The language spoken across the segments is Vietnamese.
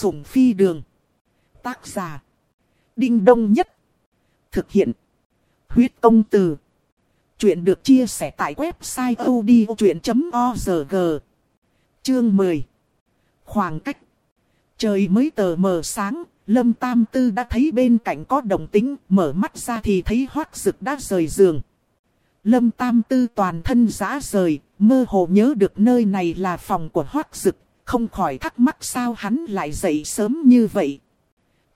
sủng phi đường. Tác giả. Đinh Đông Nhất. Thực hiện. Huyết công từ. Chuyện được chia sẻ tại website odchuyện.org. Chương 10. Khoảng cách. Trời mới tờ mờ sáng, Lâm Tam Tư đã thấy bên cạnh có đồng tính, mở mắt ra thì thấy hoác rực đã rời giường. Lâm Tam Tư toàn thân rã rời, mơ hồ nhớ được nơi này là phòng của hoác rực, không khỏi thắc mắc sao hắn lại dậy sớm như vậy.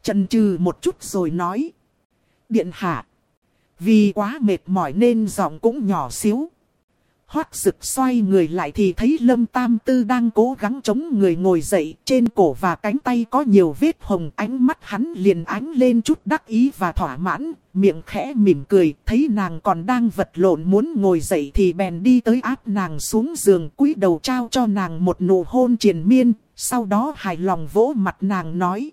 Trần trừ một chút rồi nói. Điện hạ. Vì quá mệt mỏi nên giọng cũng nhỏ xíu. Hoác rực xoay người lại thì thấy Lâm Tam Tư đang cố gắng chống người ngồi dậy. Trên cổ và cánh tay có nhiều vết hồng ánh mắt hắn liền ánh lên chút đắc ý và thỏa mãn. Miệng khẽ mỉm cười thấy nàng còn đang vật lộn muốn ngồi dậy thì bèn đi tới áp nàng xuống giường cúi đầu trao cho nàng một nụ hôn triền miên. Sau đó hài lòng vỗ mặt nàng nói.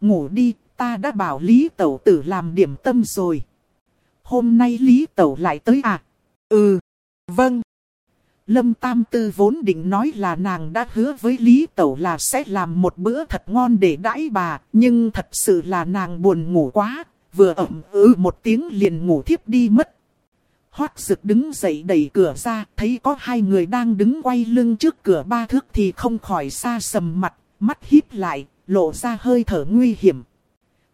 Ngủ đi, ta đã bảo Lý Tẩu Tử làm điểm tâm rồi. Hôm nay Lý Tẩu lại tới à? Ừ. Vâng. Lâm Tam Tư vốn định nói là nàng đã hứa với Lý Tẩu là sẽ làm một bữa thật ngon để đãi bà, nhưng thật sự là nàng buồn ngủ quá, vừa ẩm ư một tiếng liền ngủ thiếp đi mất. Hoác Dực đứng dậy đẩy cửa ra, thấy có hai người đang đứng quay lưng trước cửa ba thước thì không khỏi xa sầm mặt, mắt híp lại, lộ ra hơi thở nguy hiểm.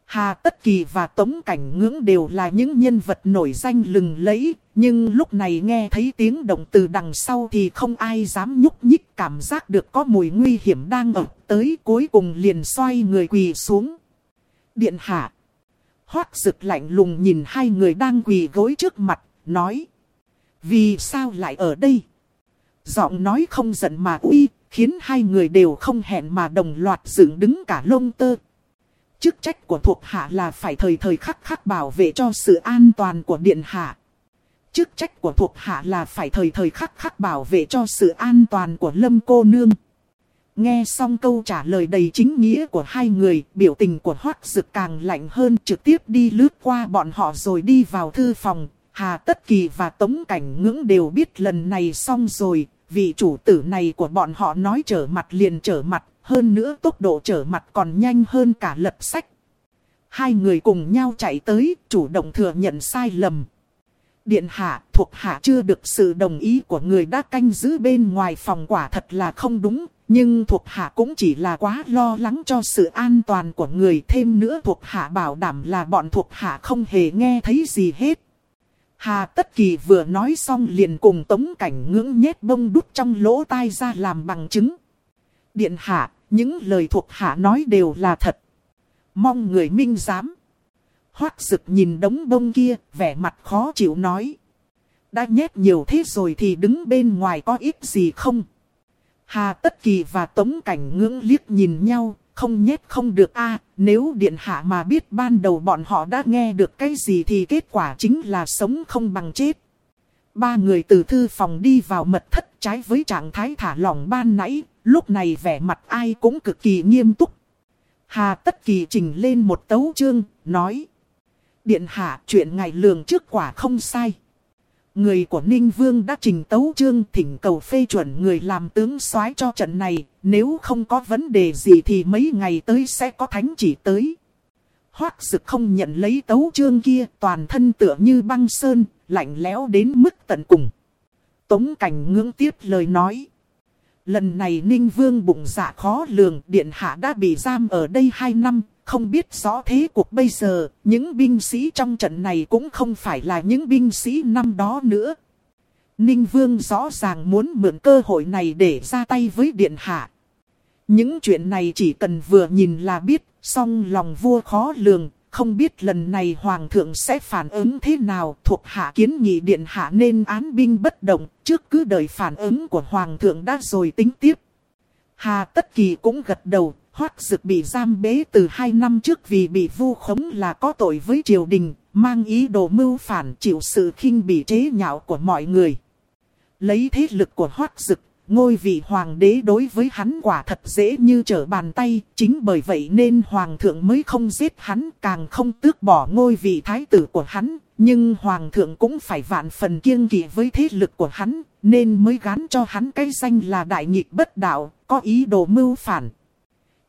Hà Tất Kỳ và Tống Cảnh Ngưỡng đều là những nhân vật nổi danh lừng lẫy, nhưng lúc này nghe thấy tiếng động từ đằng sau thì không ai dám nhúc nhích cảm giác được có mùi nguy hiểm đang ập tới cuối cùng liền xoay người quỳ xuống. Điện hạ. Hoác rực lạnh lùng nhìn hai người đang quỳ gối trước mặt, nói. Vì sao lại ở đây? Giọng nói không giận mà uy, khiến hai người đều không hẹn mà đồng loạt dựng đứng cả lông tơ. Chức trách của thuộc hạ là phải thời thời khắc khắc bảo vệ cho sự an toàn của điện hạ. Chức trách của thuộc hạ là phải thời thời khắc khắc bảo vệ cho sự an toàn của lâm cô nương. Nghe xong câu trả lời đầy chính nghĩa của hai người, biểu tình của Hoác Dực càng lạnh hơn trực tiếp đi lướt qua bọn họ rồi đi vào thư phòng. Hà Tất Kỳ và Tống Cảnh Ngưỡng đều biết lần này xong rồi, vị chủ tử này của bọn họ nói trở mặt liền trở mặt, hơn nữa tốc độ trở mặt còn nhanh hơn cả lật sách. Hai người cùng nhau chạy tới, chủ động thừa nhận sai lầm. Điện hạ, thuộc hạ chưa được sự đồng ý của người đã canh giữ bên ngoài phòng quả thật là không đúng, nhưng thuộc hạ cũng chỉ là quá lo lắng cho sự an toàn của người. Thêm nữa thuộc hạ bảo đảm là bọn thuộc hạ không hề nghe thấy gì hết. Hà Tất Kỳ vừa nói xong liền cùng tống cảnh ngưỡng nhét bông đút trong lỗ tai ra làm bằng chứng. Điện hạ, những lời thuộc hạ nói đều là thật. Mong người minh giám. Hoác sực nhìn đống bông kia, vẻ mặt khó chịu nói. Đã nhét nhiều thế rồi thì đứng bên ngoài có ít gì không? Hà Tất Kỳ và Tống Cảnh ngưỡng liếc nhìn nhau, không nhét không được a nếu điện hạ mà biết ban đầu bọn họ đã nghe được cái gì thì kết quả chính là sống không bằng chết. Ba người từ thư phòng đi vào mật thất trái với trạng thái thả lỏng ban nãy, lúc này vẻ mặt ai cũng cực kỳ nghiêm túc. Hà Tất Kỳ trình lên một tấu chương, nói. Điện hạ chuyện ngài lường trước quả không sai. Người của Ninh Vương đã trình tấu chương thỉnh cầu phê chuẩn người làm tướng soái cho trận này, nếu không có vấn đề gì thì mấy ngày tới sẽ có thánh chỉ tới. Hoác sực không nhận lấy tấu chương kia, toàn thân tựa như băng sơn, lạnh lẽo đến mức tận cùng. Tống cảnh ngưỡng tiếp lời nói. Lần này Ninh Vương bụng dạ khó lường, Điện Hạ đã bị giam ở đây 2 năm, không biết rõ thế cuộc bây giờ, những binh sĩ trong trận này cũng không phải là những binh sĩ năm đó nữa. Ninh Vương rõ ràng muốn mượn cơ hội này để ra tay với Điện Hạ. Những chuyện này chỉ cần vừa nhìn là biết, song lòng vua khó lường, không biết lần này Hoàng thượng sẽ phản ứng thế nào thuộc hạ kiến nghị Điện Hạ nên án binh bất động, trước cứ đợi phản ứng của Hoàng thượng đã rồi tính tiếp. Hà Tất Kỳ cũng gật đầu, Hoác Dực bị giam bế từ hai năm trước vì bị vu khống là có tội với triều đình, mang ý đồ mưu phản chịu sự khinh bị chế nhạo của mọi người. Lấy thế lực của Hoác Dực, ngôi vị hoàng đế đối với hắn quả thật dễ như trở bàn tay, chính bởi vậy nên hoàng thượng mới không giết hắn càng không tước bỏ ngôi vị thái tử của hắn, nhưng hoàng thượng cũng phải vạn phần kiêng kỵ với thế lực của hắn, nên mới gán cho hắn cái danh là đại nghịch bất đạo, có ý đồ mưu phản.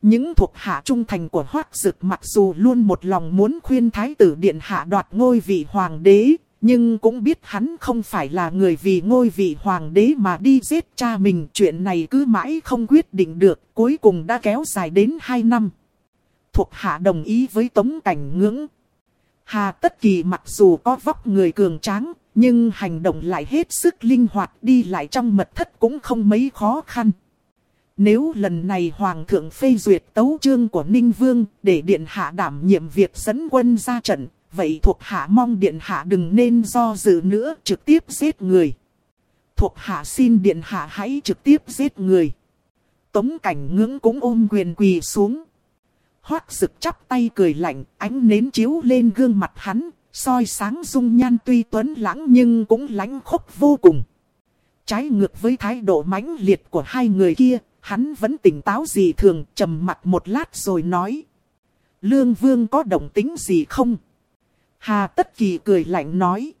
Những thuộc hạ trung thành của Hoác Dực mặc dù luôn một lòng muốn khuyên Thái tử Điện Hạ đoạt ngôi vị hoàng đế, nhưng cũng biết hắn không phải là người vì ngôi vị hoàng đế mà đi giết cha mình. Chuyện này cứ mãi không quyết định được, cuối cùng đã kéo dài đến 2 năm. Thuộc hạ đồng ý với Tống Cảnh Ngưỡng. Hà Tất Kỳ mặc dù có vóc người cường tráng, nhưng hành động lại hết sức linh hoạt đi lại trong mật thất cũng không mấy khó khăn. Nếu lần này Hoàng thượng phê duyệt tấu chương của Ninh Vương để Điện Hạ đảm nhiệm việc dẫn quân ra trận, vậy thuộc hạ mong Điện Hạ đừng nên do dự nữa trực tiếp giết người. Thuộc hạ xin Điện Hạ hãy trực tiếp giết người. Tống cảnh ngưỡng cũng ôm quyền quỳ xuống. Hoác rực chắp tay cười lạnh, ánh nến chiếu lên gương mặt hắn, soi sáng dung nhan tuy tuấn lãng nhưng cũng lãnh khốc vô cùng. Trái ngược với thái độ mãnh liệt của hai người kia, hắn vẫn tỉnh táo gì thường, trầm mặt một lát rồi nói. Lương Vương có động tính gì không? Hà Tất Kỳ cười lạnh nói.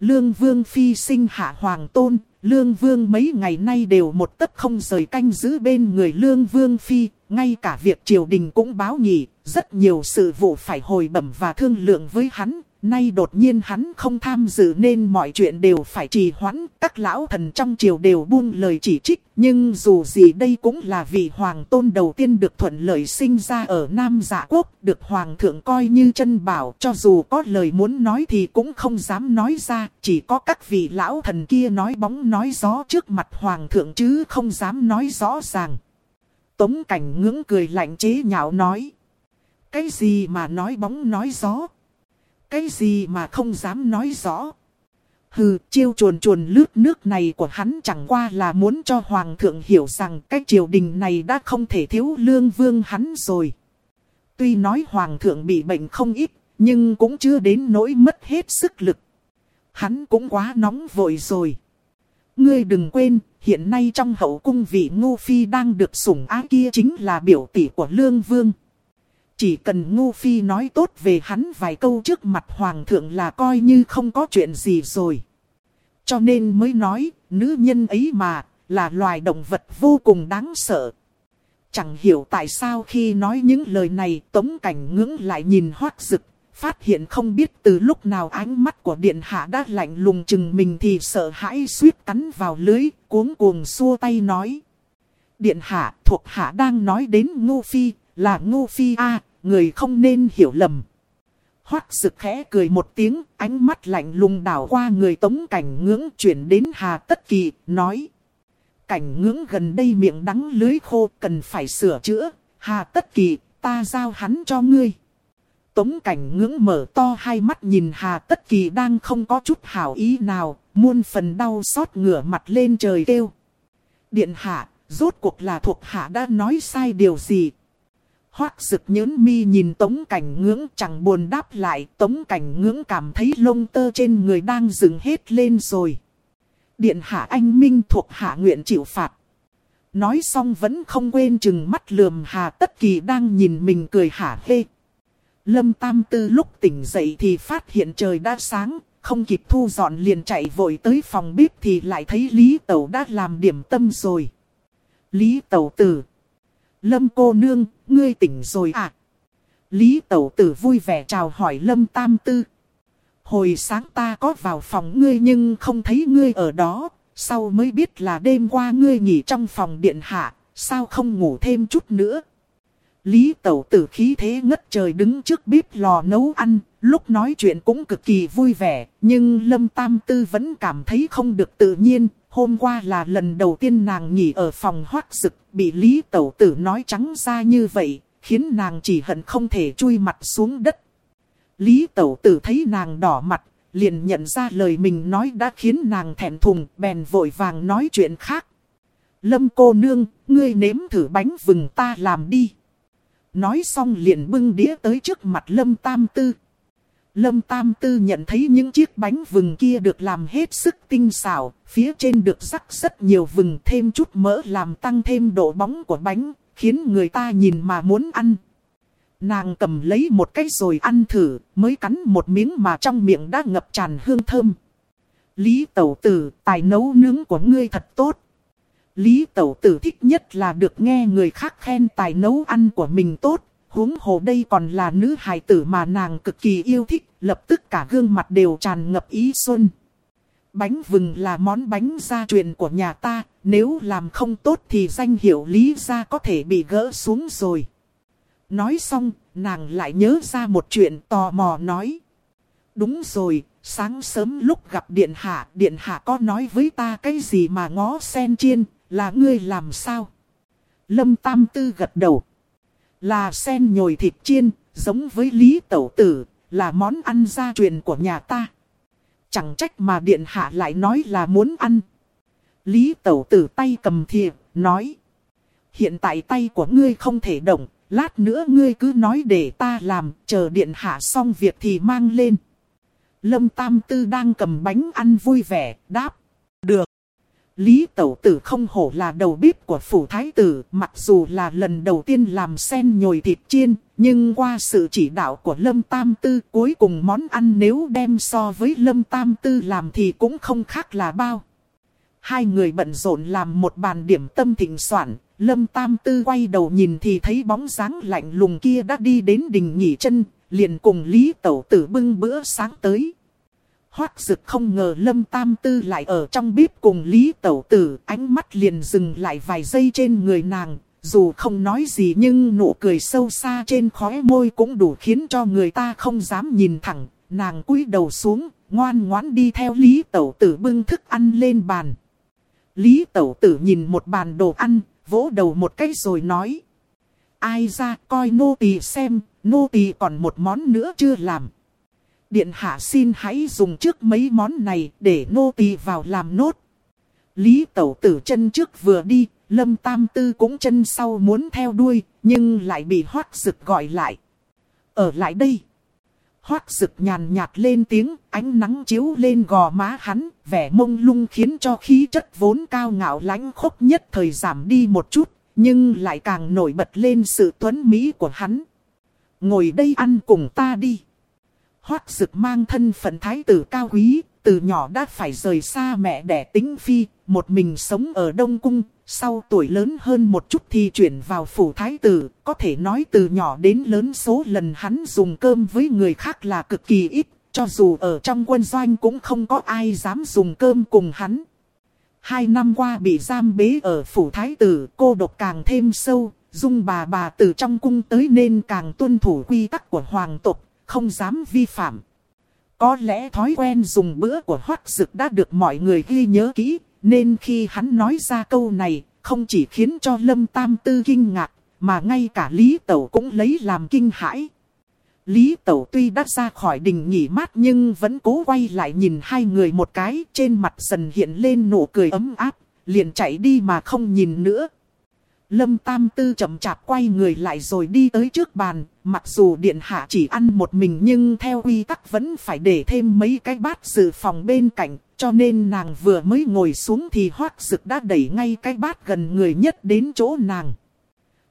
Lương Vương phi sinh hạ hoàng tôn, Lương Vương mấy ngày nay đều một tấc không rời canh giữ bên người Lương Vương phi, ngay cả việc triều đình cũng báo nhỉ, rất nhiều sự vụ phải hồi bẩm và thương lượng với hắn, Nay đột nhiên hắn không tham dự nên mọi chuyện đều phải trì hoãn, các lão thần trong triều đều buông lời chỉ trích. Nhưng dù gì đây cũng là vị hoàng tôn đầu tiên được thuận lợi sinh ra ở Nam Dạ Quốc, được hoàng thượng coi như chân bảo, cho dù có lời muốn nói thì cũng không dám nói ra, chỉ có các vị lão thần kia nói bóng nói gió trước mặt hoàng thượng chứ không dám nói rõ ràng. Tống cảnh ngưỡng cười lạnh chế nhạo nói. Cái gì mà nói bóng nói gió? Cái gì mà không dám nói rõ. Hừ, chiêu chuồn chuồn lướt nước này của hắn chẳng qua là muốn cho Hoàng thượng hiểu rằng cái triều đình này đã không thể thiếu lương vương hắn rồi. Tuy nói Hoàng thượng bị bệnh không ít, nhưng cũng chưa đến nỗi mất hết sức lực. Hắn cũng quá nóng vội rồi. Ngươi đừng quên, hiện nay trong hậu cung vị ngô phi đang được sủng ái kia chính là biểu tỷ của lương vương. Chỉ cần Ngô Phi nói tốt về hắn vài câu trước mặt Hoàng thượng là coi như không có chuyện gì rồi. Cho nên mới nói, nữ nhân ấy mà, là loài động vật vô cùng đáng sợ. Chẳng hiểu tại sao khi nói những lời này Tống Cảnh ngưỡng lại nhìn hoác rực, phát hiện không biết từ lúc nào ánh mắt của điện hạ đã lạnh lùng chừng mình thì sợ hãi suýt cắn vào lưới, cuống cuồng xua tay nói. Điện hạ thuộc hạ đang nói đến Ngô Phi, là ngu Phi A, người không nên hiểu lầm. Hoác sực khẽ cười một tiếng, ánh mắt lạnh lùng đảo qua người tống cảnh ngưỡng chuyển đến Hà Tất Kỳ, nói. Cảnh ngưỡng gần đây miệng đắng lưới khô cần phải sửa chữa, Hà Tất Kỳ, ta giao hắn cho ngươi. Tống cảnh ngưỡng mở to hai mắt nhìn Hà Tất Kỳ đang không có chút hảo ý nào, muôn phần đau xót ngửa mặt lên trời kêu. Điện hạ, rốt cuộc là thuộc hạ đã nói sai điều gì, Hoác rực nhớn mi nhìn tống cảnh ngưỡng chẳng buồn đáp lại. Tống cảnh ngưỡng cảm thấy lông tơ trên người đang dừng hết lên rồi. Điện hạ anh minh thuộc hạ nguyện chịu phạt. Nói xong vẫn không quên chừng mắt lườm hà tất kỳ đang nhìn mình cười hả hê. Lâm Tam Tư lúc tỉnh dậy thì phát hiện trời đã sáng, không kịp thu dọn liền chạy vội tới phòng bếp thì lại thấy Lý Tẩu đã làm điểm tâm rồi. Lý Tẩu tử. Lâm cô nương, ngươi tỉnh rồi à? Lý Tẩu Tử vui vẻ chào hỏi Lâm Tam Tư. Hồi sáng ta có vào phòng ngươi nhưng không thấy ngươi ở đó, sau mới biết là đêm qua ngươi nghỉ trong phòng điện hạ, sao không ngủ thêm chút nữa. Lý Tẩu Tử khí thế ngất trời đứng trước bếp lò nấu ăn, lúc nói chuyện cũng cực kỳ vui vẻ, nhưng Lâm Tam Tư vẫn cảm thấy không được tự nhiên, Hôm qua là lần đầu tiên nàng nghỉ ở phòng hoác sực, bị Lý Tẩu Tử nói trắng ra như vậy, khiến nàng chỉ hận không thể chui mặt xuống đất. Lý Tẩu Tử thấy nàng đỏ mặt, liền nhận ra lời mình nói đã khiến nàng thẹn thùng, bèn vội vàng nói chuyện khác. Lâm cô nương, ngươi nếm thử bánh vừng ta làm đi. Nói xong liền bưng đĩa tới trước mặt Lâm Tam Tư. Lâm Tam Tư nhận thấy những chiếc bánh vừng kia được làm hết sức tinh xảo, phía trên được rắc rất nhiều vừng thêm chút mỡ làm tăng thêm độ bóng của bánh, khiến người ta nhìn mà muốn ăn. Nàng cầm lấy một cái rồi ăn thử, mới cắn một miếng mà trong miệng đã ngập tràn hương thơm. Lý Tẩu Tử, tài nấu nướng của ngươi thật tốt. Lý Tẩu Tử thích nhất là được nghe người khác khen tài nấu ăn của mình tốt, huống hồ đây còn là nữ hài tử mà nàng cực kỳ yêu thích, lập tức cả gương mặt đều tràn ngập ý xuân. Bánh vừng là món bánh gia truyền của nhà ta, nếu làm không tốt thì danh hiệu Lý gia có thể bị gỡ xuống rồi. Nói xong, nàng lại nhớ ra một chuyện tò mò nói. Đúng rồi, sáng sớm lúc gặp Điện Hạ, Điện Hạ có nói với ta cái gì mà ngó sen chiên, là ngươi làm sao? Lâm Tam Tư gật đầu. Là sen nhồi thịt chiên, giống với Lý Tẩu Tử, là món ăn gia truyền của nhà ta. Chẳng trách mà Điện Hạ lại nói là muốn ăn. Lý Tẩu Tử tay cầm thìa, nói. Hiện tại tay của ngươi không thể động, lát nữa ngươi cứ nói để ta làm, chờ Điện Hạ xong việc thì mang lên. Lâm Tam Tư đang cầm bánh ăn vui vẻ, đáp. Được. Lý Tẩu Tử không hổ là đầu bếp của phủ thái tử, mặc dù là lần đầu tiên làm sen nhồi thịt chiên, nhưng qua sự chỉ đạo của Lâm Tam Tư cuối cùng món ăn nếu đem so với Lâm Tam Tư làm thì cũng không khác là bao. Hai người bận rộn làm một bàn điểm tâm thịnh soạn, Lâm Tam Tư quay đầu nhìn thì thấy bóng dáng lạnh lùng kia đã đi đến đình nghỉ chân, liền cùng Lý Tẩu Tử bưng bữa sáng tới. Hoác dực không ngờ Lâm Tam Tư lại ở trong bếp cùng Lý Tẩu Tử, ánh mắt liền dừng lại vài giây trên người nàng. Dù không nói gì nhưng nụ cười sâu xa trên khóe môi cũng đủ khiến cho người ta không dám nhìn thẳng. Nàng cúi đầu xuống, ngoan ngoãn đi theo Lý Tẩu Tử bưng thức ăn lên bàn. Lý Tẩu Tử nhìn một bàn đồ ăn, vỗ đầu một cái rồi nói. Ai ra coi nô tỳ xem, nô tỳ còn một món nữa chưa làm. Điện hạ xin hãy dùng trước mấy món này để nô tỳ vào làm nốt. Lý tẩu tử chân trước vừa đi, lâm tam tư cũng chân sau muốn theo đuôi, nhưng lại bị hoác rực gọi lại. Ở lại đây. Hoác rực nhàn nhạt lên tiếng, ánh nắng chiếu lên gò má hắn, vẻ mông lung khiến cho khí chất vốn cao ngạo lãnh khốc nhất thời giảm đi một chút, nhưng lại càng nổi bật lên sự tuấn mỹ của hắn. Ngồi đây ăn cùng ta đi. Hoác dực mang thân phận thái tử cao quý, từ nhỏ đã phải rời xa mẹ đẻ tính phi, một mình sống ở Đông Cung, sau tuổi lớn hơn một chút thì chuyển vào phủ thái tử, có thể nói từ nhỏ đến lớn số lần hắn dùng cơm với người khác là cực kỳ ít, cho dù ở trong quân doanh cũng không có ai dám dùng cơm cùng hắn. Hai năm qua bị giam bế ở phủ thái tử, cô độc càng thêm sâu, dung bà bà từ trong cung tới nên càng tuân thủ quy tắc của hoàng tộc, không dám vi phạm. Có lẽ thói quen dùng bữa của hoắc dực đã được mọi người ghi nhớ kỹ, nên khi hắn nói ra câu này, không chỉ khiến cho Lâm Tam Tư kinh ngạc, mà ngay cả Lý Tẩu cũng lấy làm kinh hãi. Lý Tẩu tuy đã ra khỏi đình nghỉ mát nhưng vẫn cố quay lại nhìn hai người một cái, trên mặt dần hiện lên nụ cười ấm áp, liền chạy đi mà không nhìn nữa. Lâm Tam Tư chậm chạp quay người lại rồi đi tới trước bàn, mặc dù điện hạ chỉ ăn một mình nhưng theo quy tắc vẫn phải để thêm mấy cái bát dự phòng bên cạnh, cho nên nàng vừa mới ngồi xuống thì hoác dực đã đẩy ngay cái bát gần người nhất đến chỗ nàng.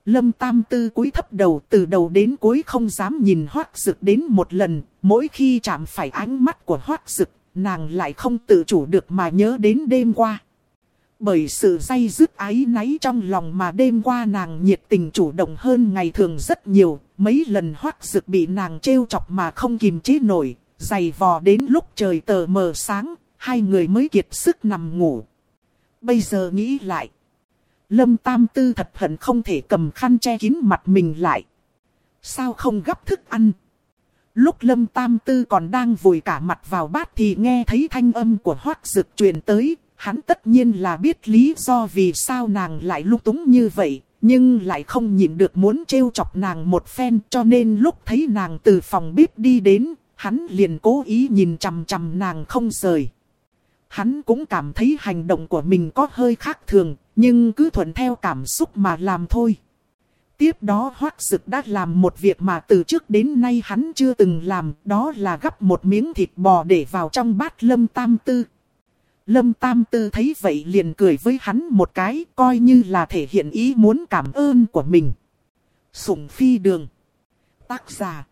Lâm Tam Tư cúi thấp đầu từ đầu đến cuối không dám nhìn hoác dực đến một lần, mỗi khi chạm phải ánh mắt của hoác dực, nàng lại không tự chủ được mà nhớ đến đêm qua. Bởi sự say dứt ái náy trong lòng mà đêm qua nàng nhiệt tình chủ động hơn ngày thường rất nhiều, mấy lần hoắc dực bị nàng trêu chọc mà không kìm chế nổi, dày vò đến lúc trời tờ mờ sáng, hai người mới kiệt sức nằm ngủ. Bây giờ nghĩ lại, Lâm Tam Tư thật hận không thể cầm khăn che kín mặt mình lại. Sao không gấp thức ăn? Lúc Lâm Tam Tư còn đang vùi cả mặt vào bát thì nghe thấy thanh âm của Hoác Dực truyền tới, Hắn tất nhiên là biết lý do vì sao nàng lại lung túng như vậy, nhưng lại không nhịn được muốn trêu chọc nàng một phen cho nên lúc thấy nàng từ phòng bếp đi đến, hắn liền cố ý nhìn chằm chằm nàng không rời. Hắn cũng cảm thấy hành động của mình có hơi khác thường, nhưng cứ thuận theo cảm xúc mà làm thôi. Tiếp đó Hoác Dực đã làm một việc mà từ trước đến nay hắn chưa từng làm, đó là gắp một miếng thịt bò để vào trong bát lâm tam tư. Lâm Tam Tư thấy vậy liền cười với hắn một cái, coi như là thể hiện ý muốn cảm ơn của mình. Sủng phi đường. Tác giả.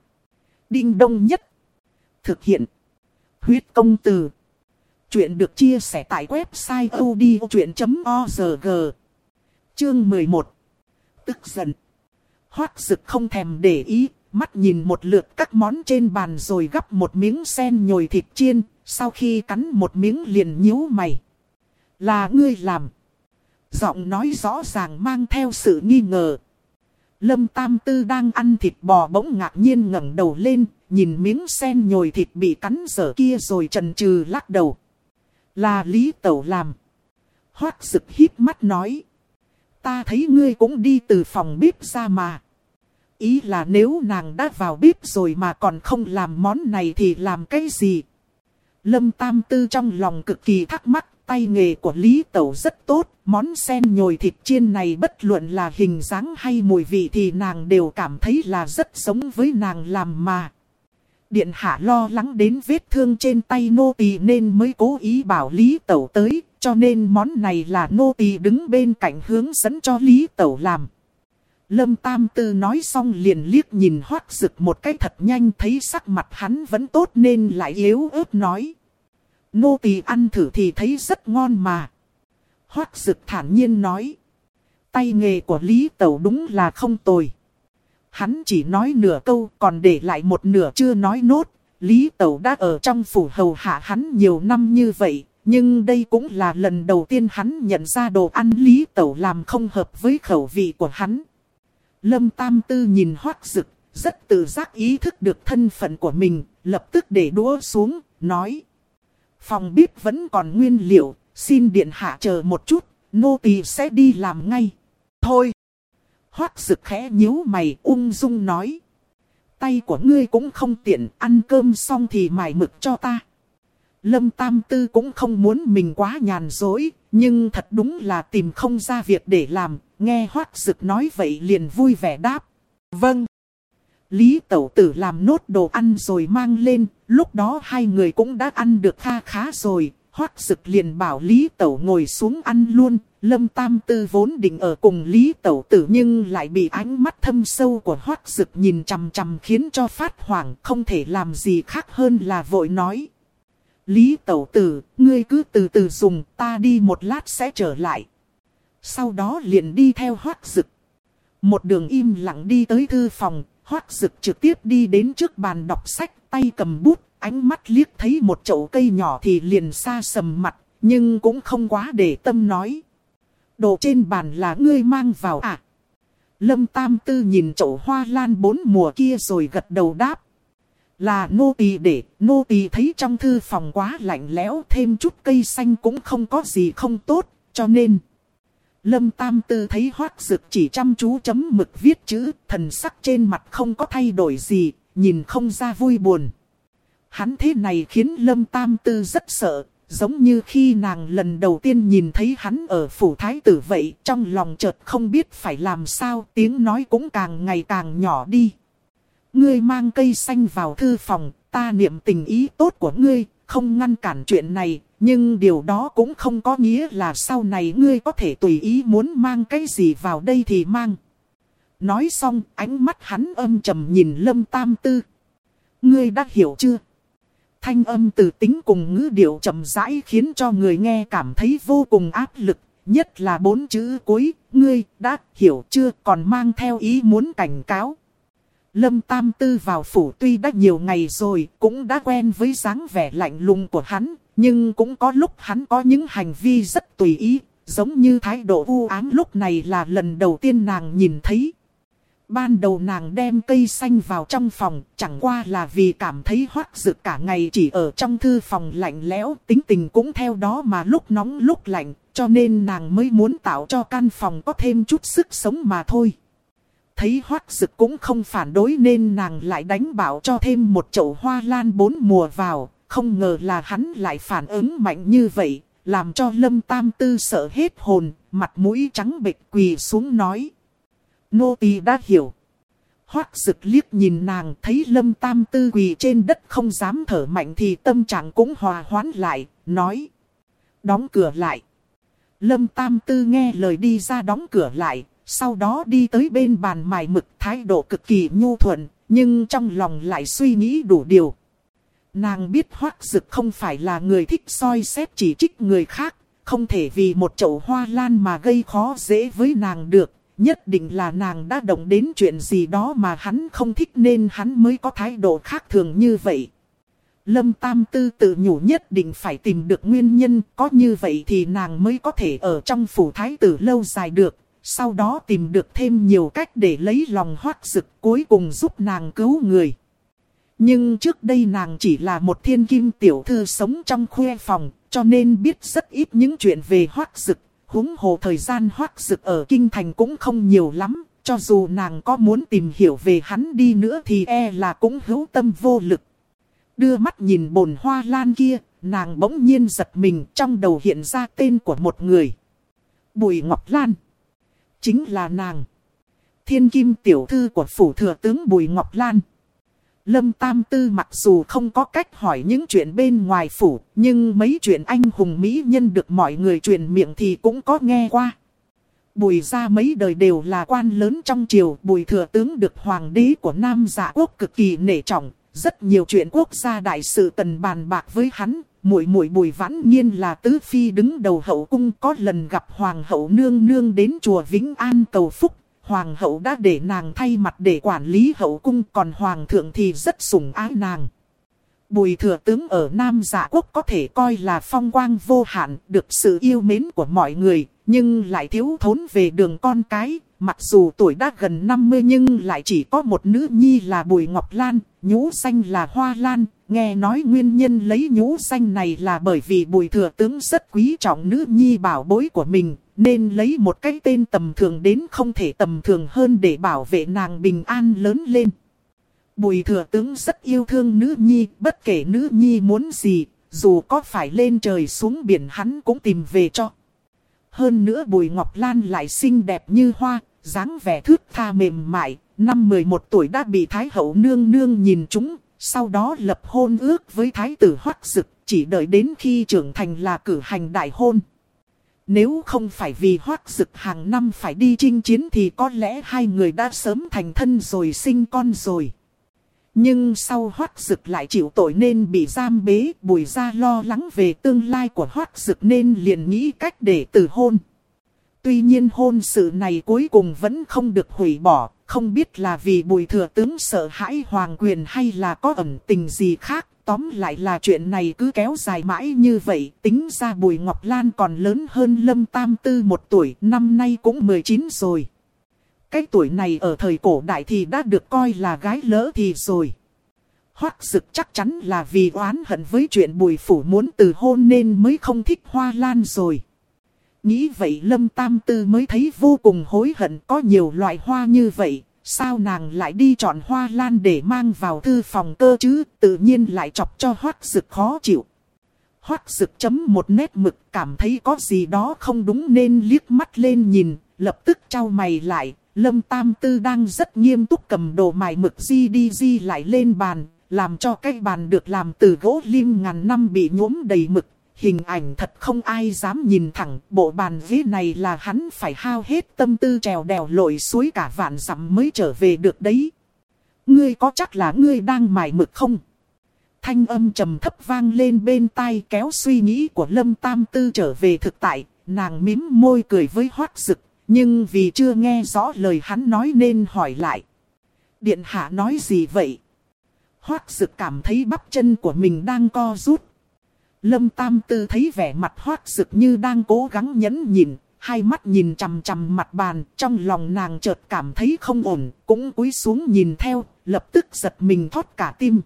Đinh đông nhất. Thực hiện. Huyết công từ. Chuyện được chia sẻ tại website odchuyện.org. Chương 11 Tức giận. Hoác Sực không thèm để ý, mắt nhìn một lượt các món trên bàn rồi gắp một miếng sen nhồi thịt chiên, sau khi cắn một miếng liền nhíu mày. Là ngươi làm. Giọng nói rõ ràng mang theo sự nghi ngờ. Lâm Tam Tư đang ăn thịt bò bỗng ngạc nhiên ngẩng đầu lên, nhìn miếng sen nhồi thịt bị cắn dở kia rồi trần trừ lắc đầu. Là Lý Tẩu làm. Hoác sực hít mắt nói. Ta thấy ngươi cũng đi từ phòng bếp ra mà. Ý là nếu nàng đã vào bếp rồi mà còn không làm món này thì làm cái gì? Lâm Tam Tư trong lòng cực kỳ thắc mắc, tay nghề của Lý Tẩu rất tốt, món sen nhồi thịt chiên này bất luận là hình dáng hay mùi vị thì nàng đều cảm thấy là rất giống với nàng làm mà. Điện hạ lo lắng đến vết thương trên tay nô tỳ nên mới cố ý bảo Lý Tẩu tới, cho nên món này là nô tỳ đứng bên cạnh hướng dẫn cho Lý Tẩu làm. Lâm Tam Tư nói xong liền liếc nhìn hoác rực một cái thật nhanh thấy sắc mặt hắn vẫn tốt nên lại yếu ớt nói. Nô tỳ ăn thử thì thấy rất ngon mà. Hoác rực thản nhiên nói. Tay nghề của Lý Tẩu đúng là không tồi. Hắn chỉ nói nửa câu còn để lại một nửa chưa nói nốt. Lý Tẩu đã ở trong phủ hầu hạ hắn nhiều năm như vậy. Nhưng đây cũng là lần đầu tiên hắn nhận ra đồ ăn Lý Tẩu làm không hợp với khẩu vị của hắn. Lâm Tam Tư nhìn hoác rực, rất tự giác ý thức được thân phận của mình, lập tức để đũa xuống, nói. Phòng bếp vẫn còn nguyên liệu, xin điện hạ chờ một chút, nô tỳ sẽ đi làm ngay. Thôi! Hoác rực khẽ nhíu mày ung dung nói. Tay của ngươi cũng không tiện, ăn cơm xong thì mài mực cho ta. Lâm Tam Tư cũng không muốn mình quá nhàn dối, nhưng thật đúng là tìm không ra việc để làm, nghe Hoác Dực nói vậy liền vui vẻ đáp. Vâng. Lý Tẩu Tử làm nốt đồ ăn rồi mang lên, lúc đó hai người cũng đã ăn được kha khá rồi. Hoác Dực liền bảo Lý Tẩu ngồi xuống ăn luôn, Lâm Tam Tư vốn định ở cùng Lý Tẩu Tử nhưng lại bị ánh mắt thâm sâu của Hoác Dực nhìn chằm chằm khiến cho phát hoảng không thể làm gì khác hơn là vội nói. Lý Tẩu Tử, ngươi cứ từ từ dùng, ta đi một lát sẽ trở lại. Sau đó liền đi theo hoác dực. Một đường im lặng đi tới thư phòng, hoác dực trực tiếp đi đến trước bàn đọc sách, tay cầm bút, ánh mắt liếc thấy một chậu cây nhỏ thì liền xa sầm mặt, nhưng cũng không quá để tâm nói. Đồ trên bàn là ngươi mang vào à? Lâm Tam Tư nhìn chậu hoa lan bốn mùa kia rồi gật đầu đáp. Là nô tỳ để, nô tỳ thấy trong thư phòng quá lạnh lẽo thêm chút cây xanh cũng không có gì không tốt, cho nên... Lâm Tam Tư thấy hoác dực chỉ chăm chú chấm mực viết chữ, thần sắc trên mặt không có thay đổi gì, nhìn không ra vui buồn. Hắn thế này khiến Lâm Tam Tư rất sợ, giống như khi nàng lần đầu tiên nhìn thấy hắn ở phủ thái tử vậy, trong lòng chợt không biết phải làm sao, tiếng nói cũng càng ngày càng nhỏ đi. Ngươi mang cây xanh vào thư phòng, ta niệm tình ý tốt của ngươi, không ngăn cản chuyện này, nhưng điều đó cũng không có nghĩa là sau này ngươi có thể tùy ý muốn mang cái gì vào đây thì mang. Nói xong, ánh mắt hắn âm trầm nhìn Lâm Tam Tư. Ngươi đã hiểu chưa? Thanh âm từ tính cùng ngữ điệu trầm rãi khiến cho người nghe cảm thấy vô cùng áp lực. Nhất là bốn chữ cuối, ngươi đã hiểu chưa còn mang theo ý muốn cảnh cáo. Lâm Tam Tư vào phủ tuy đã nhiều ngày rồi, cũng đã quen với dáng vẻ lạnh lùng của hắn, nhưng cũng có lúc hắn có những hành vi rất tùy ý, giống như thái độ u ám lúc này là lần đầu tiên nàng nhìn thấy. Ban đầu nàng đem cây xanh vào trong phòng, chẳng qua là vì cảm thấy hoác rực cả ngày chỉ ở trong thư phòng lạnh lẽo, tính tình cũng theo đó mà lúc nóng lúc lạnh, cho nên nàng mới muốn tạo cho căn phòng có thêm chút sức sống mà thôi thấy hoác Sực cũng không phản đối nên nàng lại đánh bảo cho thêm một chậu hoa lan bốn mùa vào. Không ngờ là hắn lại phản ứng mạnh như vậy, làm cho lâm tam tư sợ hết hồn, mặt mũi trắng bệch quỳ xuống nói. Nô tỳ đã hiểu. Hoác Sực liếc nhìn nàng thấy lâm tam tư quỳ trên đất không dám thở mạnh thì tâm trạng cũng hòa hoãn lại, nói. Đóng cửa lại. Lâm tam tư nghe lời đi ra đóng cửa lại, sau đó đi tới bên bàn mài mực thái độ cực kỳ nhu thuận, nhưng trong lòng lại suy nghĩ đủ điều. Nàng biết hoác dực không phải là người thích soi xét chỉ trích người khác, không thể vì một chậu hoa lan mà gây khó dễ với nàng được. Nhất định là nàng đã động đến chuyện gì đó mà hắn không thích nên hắn mới có thái độ khác thường như vậy. Lâm Tam Tư tự nhủ nhất định phải tìm được nguyên nhân, có như vậy thì nàng mới có thể ở trong phủ thái tử lâu dài được, sau đó tìm được thêm nhiều cách để lấy lòng hoác dực cuối cùng giúp nàng cứu người. Nhưng trước đây nàng chỉ là một thiên kim tiểu thư sống trong khuê phòng, cho nên biết rất ít những chuyện về hoác dực. Húng hồ thời gian hoác dực ở kinh thành cũng không nhiều lắm, cho dù nàng có muốn tìm hiểu về hắn đi nữa thì e là cũng hữu tâm vô lực. Đưa mắt nhìn bồn hoa lan kia, nàng bỗng nhiên giật mình trong đầu hiện ra tên của một người. Bùi Ngọc Lan. Chính là nàng. Thiên kim tiểu thư của phủ thừa tướng Bùi Ngọc Lan. Lâm Tam Tư mặc dù không có cách hỏi những chuyện bên ngoài phủ, nhưng mấy chuyện anh hùng Mỹ nhân được mọi người truyền miệng thì cũng có nghe qua. Bùi ra mấy đời đều là quan lớn trong triều, bùi thừa tướng được hoàng đế của Nam giả quốc cực kỳ nể trọng, rất nhiều chuyện quốc gia đại sự tần bàn bạc với hắn, muội muội bùi vãn nhiên là tứ phi đứng đầu hậu cung có lần gặp hoàng hậu nương nương đến chùa Vĩnh An cầu phúc. Hoàng hậu đã để nàng thay mặt để quản lý hậu cung còn hoàng thượng thì rất sủng ái nàng. Bùi thừa tướng ở Nam Dạ Quốc có thể coi là phong quang vô hạn, được sự yêu mến của mọi người, nhưng lại thiếu thốn về đường con cái, Mặc dù tuổi đã gần 50 nhưng lại chỉ có một nữ nhi là Bùi Ngọc Lan, nhũ xanh là Hoa Lan. Nghe nói nguyên nhân lấy nhũ xanh này là bởi vì Bùi Thừa Tướng rất quý trọng nữ nhi bảo bối của mình, nên lấy một cái tên tầm thường đến không thể tầm thường hơn để bảo vệ nàng bình an lớn lên. Bùi Thừa Tướng rất yêu thương nữ nhi, bất kể nữ nhi muốn gì, dù có phải lên trời xuống biển hắn cũng tìm về cho. Hơn nữa Bùi Ngọc Lan lại xinh đẹp như hoa, dáng vẻ thước tha mềm mại, năm 11 tuổi đã bị Thái hậu nương nương nhìn chúng, sau đó lập hôn ước với Thái tử Hoắc Dực, chỉ đợi đến khi trưởng thành là cử hành đại hôn. Nếu không phải vì Hoắc Dực hàng năm phải đi chinh chiến thì có lẽ hai người đã sớm thành thân rồi sinh con rồi. Nhưng sau Hoắc Dực lại chịu tội nên bị giam bế, Bùi gia lo lắng về tương lai của Hoắc Dực nên liền nghĩ cách để từ hôn. Tuy nhiên hôn sự này cuối cùng vẫn không được hủy bỏ, không biết là vì bùi thừa tướng sợ hãi hoàng quyền hay là có ẩn tình gì khác. Tóm lại là chuyện này cứ kéo dài mãi như vậy, tính ra Bùi Ngọc Lan còn lớn hơn Lâm Tam Tư một tuổi, năm nay cũng 19 rồi. Cái tuổi này ở thời cổ đại thì đã được coi là gái lỡ thì rồi. Hoác dực chắc chắn là vì oán hận với chuyện bùi phủ muốn từ hôn nên mới không thích hoa lan rồi. Nghĩ vậy Lâm Tam Tư mới thấy vô cùng hối hận có nhiều loại hoa như vậy. Sao nàng lại đi chọn hoa lan để mang vào thư phòng cơ chứ, tự nhiên lại chọc cho hoác Sực khó chịu. Hoác Sực chấm một nét mực cảm thấy có gì đó không đúng nên liếc mắt lên nhìn, lập tức trao mày lại. Lâm Tam Tư đang rất nghiêm túc cầm đồ mài mực di đi di lại lên bàn, làm cho cái bàn được làm từ gỗ lim ngàn năm bị nhuốm đầy mực, Hình ảnh thật không ai dám nhìn thẳng, bộ bàn ghế này là hắn phải hao hết tâm tư trèo đèo lội suối cả vạn dặm mới trở về được đấy. Ngươi có chắc là ngươi đang mải mực không? Thanh âm trầm thấp vang lên bên tai kéo suy nghĩ của Lâm Tam Tư trở về thực tại, nàng mím môi cười với hoát rực, nhưng vì chưa nghe rõ lời hắn nói nên hỏi lại. Điện hạ nói gì vậy? Hoát rực cảm thấy bắp chân của mình đang co rút. Lâm Tam Tư thấy vẻ mặt hoác rực như đang cố gắng nhẫn nhịn, hai mắt nhìn chằm chằm mặt bàn, trong lòng nàng chợt cảm thấy không ổn, cũng cúi xuống nhìn theo, lập tức giật mình thoát cả tim.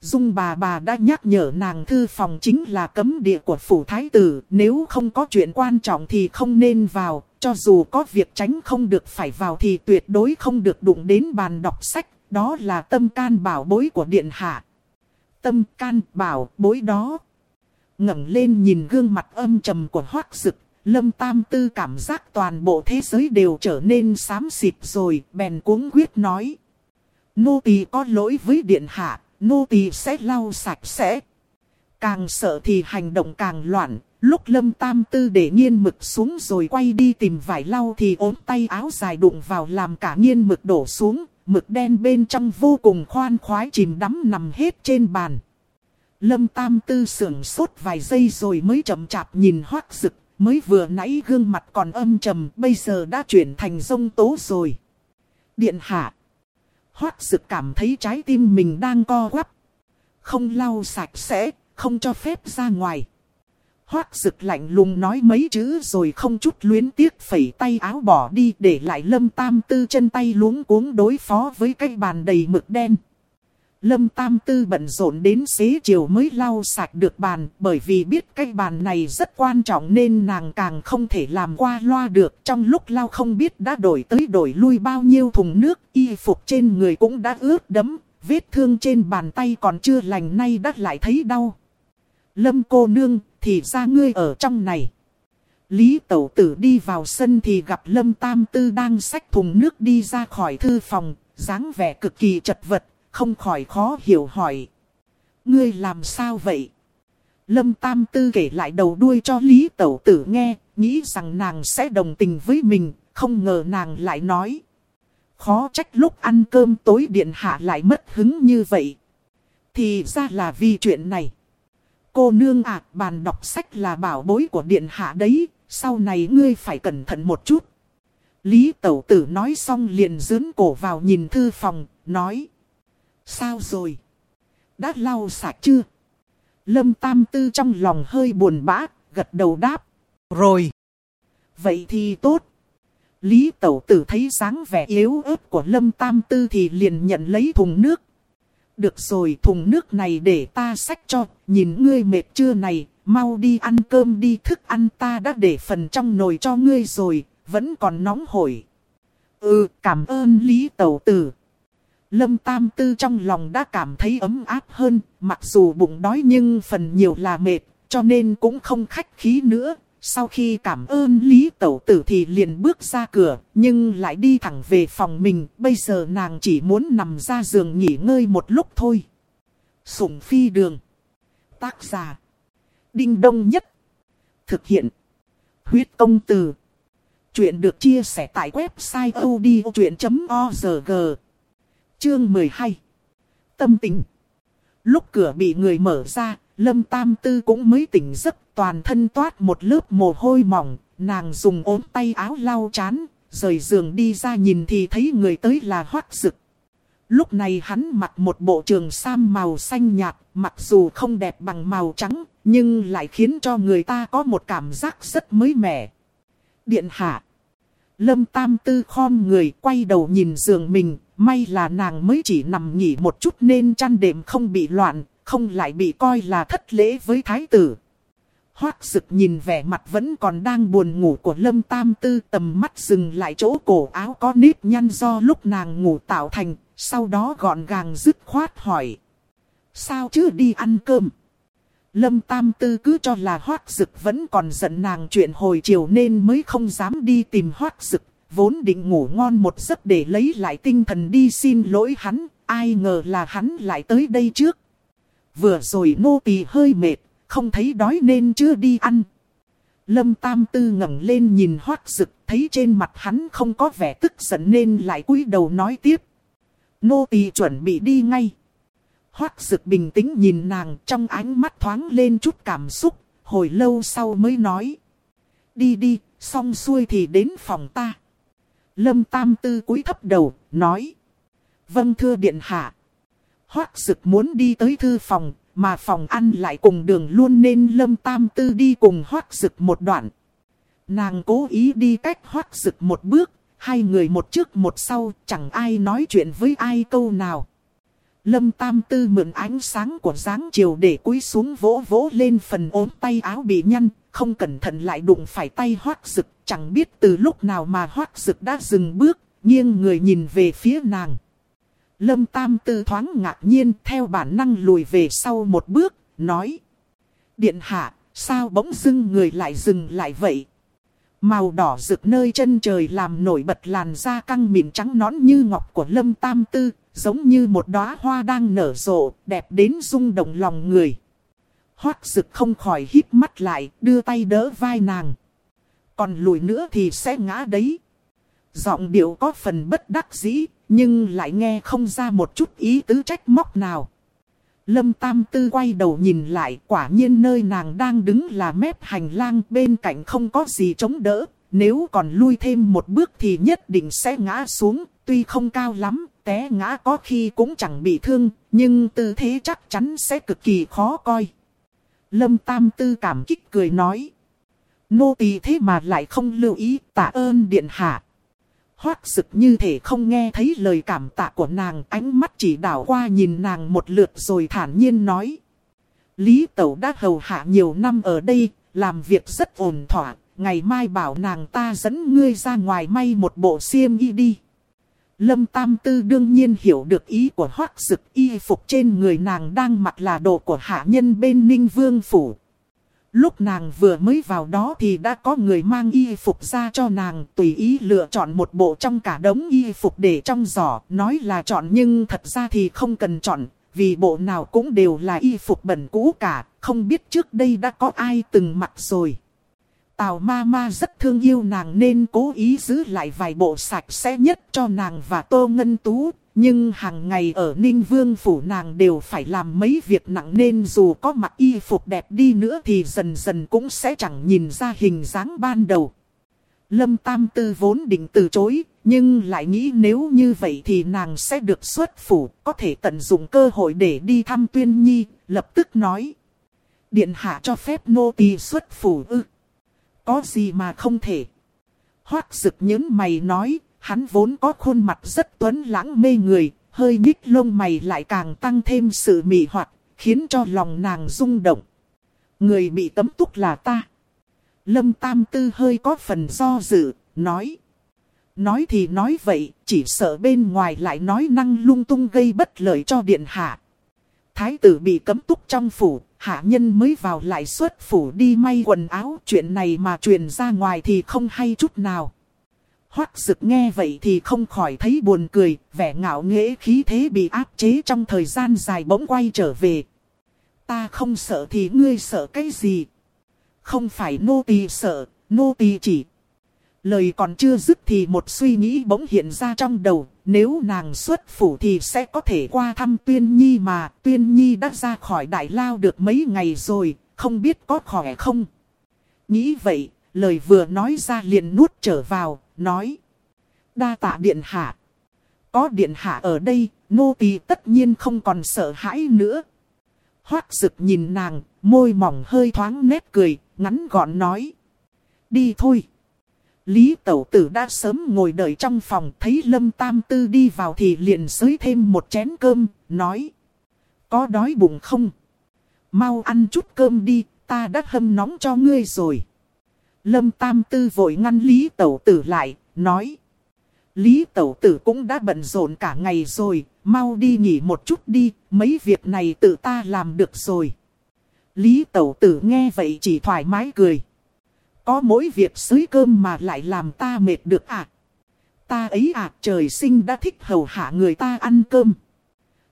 Dung bà bà đã nhắc nhở nàng thư phòng chính là cấm địa của phủ thái tử, nếu không có chuyện quan trọng thì không nên vào, cho dù có việc tránh không được phải vào thì tuyệt đối không được đụng đến bàn đọc sách, đó là tâm can bảo bối của điện hạ. Tâm can bảo bối đó ngẩng lên nhìn gương mặt âm trầm của hoác dực, lâm tam tư cảm giác toàn bộ thế giới đều trở nên xám xịt rồi, bèn cuống quyết nói. Nô tỳ có lỗi với điện hạ, nô tỳ sẽ lau sạch sẽ. Càng sợ thì hành động càng loạn, lúc lâm tam tư để nghiên mực xuống rồi quay đi tìm vải lau thì ốm tay áo dài đụng vào làm cả nghiên mực đổ xuống, mực đen bên trong vô cùng khoan khoái chìm đắm nằm hết trên bàn. Lâm Tam Tư sưởng sốt vài giây rồi mới chậm chạp nhìn hoác rực, mới vừa nãy gương mặt còn âm trầm, bây giờ đã chuyển thành rông tố rồi. Điện hạ. Hoác rực cảm thấy trái tim mình đang co quắp. Không lau sạch sẽ, không cho phép ra ngoài. Hoác rực lạnh lùng nói mấy chữ rồi không chút luyến tiếc phẩy tay áo bỏ đi để lại lâm tam tư chân tay luống cuống đối phó với cái bàn đầy mực đen. Lâm Tam Tư bận rộn đến xế chiều mới lau sạch được bàn bởi vì biết cái bàn này rất quan trọng nên nàng càng không thể làm qua loa được. Trong lúc lau không biết đã đổi tới đổi lui bao nhiêu thùng nước, y phục trên người cũng đã ướt đẫm, vết thương trên bàn tay còn chưa lành nay đã lại thấy đau. Lâm cô nương, thì ra ngươi ở trong này. Lý Tẩu Tử đi vào sân thì gặp Lâm Tam Tư đang xách thùng nước đi ra khỏi thư phòng, dáng vẻ cực kỳ chật vật, không khỏi khó hiểu hỏi. Ngươi làm sao vậy? Lâm Tam Tư kể lại đầu đuôi cho Lý Tẩu Tử nghe, nghĩ rằng nàng sẽ đồng tình với mình, không ngờ nàng lại nói. Khó trách lúc ăn cơm tối điện hạ lại mất hứng như vậy. Thì ra là vì chuyện này. Cô nương ạ, bàn đọc sách là bảo bối của điện hạ đấy, sau này ngươi phải cẩn thận một chút. Lý Tẩu Tử nói xong liền dướn cổ vào nhìn thư phòng, nói. Sao rồi? Đã lau sạch chưa? Lâm Tam Tư trong lòng hơi buồn bã, gật đầu đáp. Rồi. Vậy thì tốt. Lý Tẩu Tử thấy dáng vẻ yếu ớt của Lâm Tam Tư thì liền nhận lấy thùng nước. Được rồi thùng nước này để ta xách cho, nhìn ngươi mệt chưa này, mau đi ăn cơm đi thức ăn ta đã để phần trong nồi cho ngươi rồi, vẫn còn nóng hổi. Ừ, cảm ơn Lý Tẩu Tử. Lâm Tam Tư trong lòng đã cảm thấy ấm áp hơn, mặc dù bụng đói nhưng phần nhiều là mệt, cho nên cũng không khách khí nữa. Sau khi cảm ơn Lý Tẩu Tử thì liền bước ra cửa, nhưng lại đi thẳng về phòng mình, bây giờ nàng chỉ muốn nằm ra giường nghỉ ngơi một lúc thôi. Sủng Phi Đường. Tác giả. Đinh Đông Nhất. Thực hiện. Huyết Công Từ. Chuyện được chia sẻ tại website odchuyện.org Chương 12 Tâm tình Lúc cửa bị người mở ra, Lâm Tam Tư cũng mới tỉnh giấc toàn thân toát một lớp mồ hôi mỏng, nàng dùng ốm tay áo lau chán, rời giường đi ra nhìn thì thấy người tới là hoác rực. Lúc này hắn mặc một bộ trường sam màu xanh nhạt, mặc dù không đẹp bằng màu trắng, nhưng lại khiến cho người ta có một cảm giác rất mới mẻ. Điện hạ. Lâm Tam Tư khom người quay đầu nhìn giường mình, may là nàng mới chỉ nằm nghỉ một chút nên chăn đệm không bị loạn, không lại bị coi là thất lễ với thái tử. Hoác sực nhìn vẻ mặt vẫn còn đang buồn ngủ của Lâm Tam Tư tầm mắt dừng lại chỗ cổ áo có nếp nhăn do lúc nàng ngủ tạo thành, sau đó gọn gàng dứt khoát hỏi. Sao chứ đi ăn cơm? Lâm Tam Tư cứ cho là hoác sực vẫn còn giận nàng chuyện hồi chiều nên mới không dám đi tìm hoác sực, vốn định ngủ ngon một giấc để lấy lại tinh thần đi xin lỗi hắn, ai ngờ là hắn lại tới đây trước. Vừa rồi nô tỳ hơi mệt, không thấy đói nên chưa đi ăn. Lâm Tam Tư ngẩng lên nhìn hoác rực, thấy trên mặt hắn không có vẻ tức giận nên lại cúi đầu nói tiếp. Nô tỳ chuẩn bị đi ngay. Hoác rực bình tĩnh nhìn nàng trong ánh mắt thoáng lên chút cảm xúc, hồi lâu sau mới nói. Đi đi, xong xuôi thì đến phòng ta. Lâm Tam Tư cúi thấp đầu, nói. Vâng thưa điện hạ. Hoác Sực muốn đi tới thư phòng, mà phòng ăn lại cùng đường luôn nên Lâm Tam Tư đi cùng hoác Sực một đoạn. Nàng cố ý đi cách hoác Sực một bước, hai người một trước một sau, chẳng ai nói chuyện với ai câu nào. Lâm Tam Tư mượn ánh sáng của dáng chiều để cúi xuống vỗ vỗ lên phần ốm tay áo bị nhăn, không cẩn thận lại đụng phải tay hoác rực, chẳng biết từ lúc nào mà hoác rực đã dừng bước, nghiêng người nhìn về phía nàng. Lâm Tam Tư thoáng ngạc nhiên theo bản năng lùi về sau một bước, nói. Điện hạ, sao bỗng dưng người lại dừng lại vậy? Màu đỏ rực nơi chân trời làm nổi bật làn da căng mịn trắng nõn như ngọc của Lâm Tam Tư, giống như một đóa hoa đang nở rộ, đẹp đến rung động lòng người. Hoác rực không khỏi hít mắt lại, đưa tay đỡ vai nàng. Còn lùi nữa thì sẽ ngã đấy. Giọng điệu có phần bất đắc dĩ, nhưng lại nghe không ra một chút ý tứ trách móc nào. Lâm Tam Tư quay đầu nhìn lại quả nhiên nơi nàng đang đứng là mép hành lang bên cạnh không có gì chống đỡ. Nếu còn lui thêm một bước thì nhất định sẽ ngã xuống, tuy không cao lắm, té ngã có khi cũng chẳng bị thương, nhưng tư thế chắc chắn sẽ cực kỳ khó coi. Lâm Tam Tư cảm kích cười nói. Nô tỳ thế mà lại không lưu ý tạ ơn điện hạ. Hoác sực như thể không nghe thấy lời cảm tạ của nàng, ánh mắt chỉ đảo qua nhìn nàng một lượt rồi thản nhiên nói. Lý Tẩu đã hầu hạ nhiều năm ở đây, làm việc rất ổn thỏa, ngày mai bảo nàng ta dẫn ngươi ra ngoài may một bộ xiêm y đi. Lâm Tam Tư đương nhiên hiểu được ý của hoác sực y phục trên người nàng đang mặc là đồ của hạ nhân bên Ninh Vương Phủ. Lúc nàng vừa mới vào đó thì đã có người mang y phục ra cho nàng tùy ý lựa chọn một bộ trong cả đống y phục để trong giỏ. Nói là chọn nhưng thật ra thì không cần chọn, vì bộ nào cũng đều là y phục bẩn cũ cả, không biết trước đây đã có ai từng mặc rồi. Tào ma ma rất thương yêu nàng nên cố ý giữ lại vài bộ sạch sẽ nhất cho nàng và Tô Ngân Tú. Nhưng hàng ngày ở Ninh Vương phủ nàng đều phải làm mấy việc nặng nên dù có mặc y phục đẹp đi nữa thì dần dần cũng sẽ chẳng nhìn ra hình dáng ban đầu. Lâm Tam Tư vốn định từ chối, nhưng lại nghĩ nếu như vậy thì nàng sẽ được xuất phủ, có thể tận dụng cơ hội để đi thăm Tuyên Nhi, lập tức nói. Điện hạ cho phép nô tỳ xuất phủ ư. Có gì mà không thể. Hoác rực những mày nói, hắn vốn có khuôn mặt rất tuấn lãng mê người, hơi nhích lông mày lại càng tăng thêm sự mị hoạt, khiến cho lòng nàng rung động. Người bị tấm túc là ta. Lâm Tam Tư hơi có phần do dự, nói. Nói thì nói vậy, chỉ sợ bên ngoài lại nói năng lung tung gây bất lợi cho điện hạ. Thái tử bị cấm túc trong phủ, hạ nhân mới vào lại xuất phủ đi may quần áo. Chuyện này mà truyền ra ngoài thì không hay chút nào. hoắc dực nghe vậy thì không khỏi thấy buồn cười, vẻ ngạo nghễ khí thế bị áp chế trong thời gian dài bỗng quay trở về. Ta không sợ thì ngươi sợ cái gì? Không phải nô tỳ sợ, nô tỳ chỉ. Lời còn chưa dứt thì một suy nghĩ bỗng hiện ra trong đầu, nếu nàng xuất phủ thì sẽ có thể qua thăm Tuyên Nhi mà, Tuyên Nhi đã ra khỏi đại lao được mấy ngày rồi, không biết có khỏe không? Nghĩ vậy, lời vừa nói ra liền nuốt trở vào, nói. Đa tạ điện hạ. Có điện hạ ở đây, nô tỳ tất nhiên không còn sợ hãi nữa. Hoác rực nhìn nàng, môi mỏng hơi thoáng nét cười, ngắn gọn nói. Đi thôi. Lý Tẩu Tử đã sớm ngồi đợi trong phòng, thấy Lâm Tam Tư đi vào thì liền xới thêm một chén cơm, nói. Có đói bụng không? Mau ăn chút cơm đi, ta đã hâm nóng cho ngươi rồi. Lâm Tam Tư vội ngăn Lý Tẩu Tử lại, nói. Lý Tẩu Tử cũng đã bận rộn cả ngày rồi, mau đi nghỉ một chút đi, mấy việc này tự ta làm được rồi. Lý Tẩu Tử nghe vậy chỉ thoải mái cười. Có mỗi việc xới cơm mà lại làm ta mệt được à? Ta ấy à trời sinh đã thích hầu hạ người ta ăn cơm.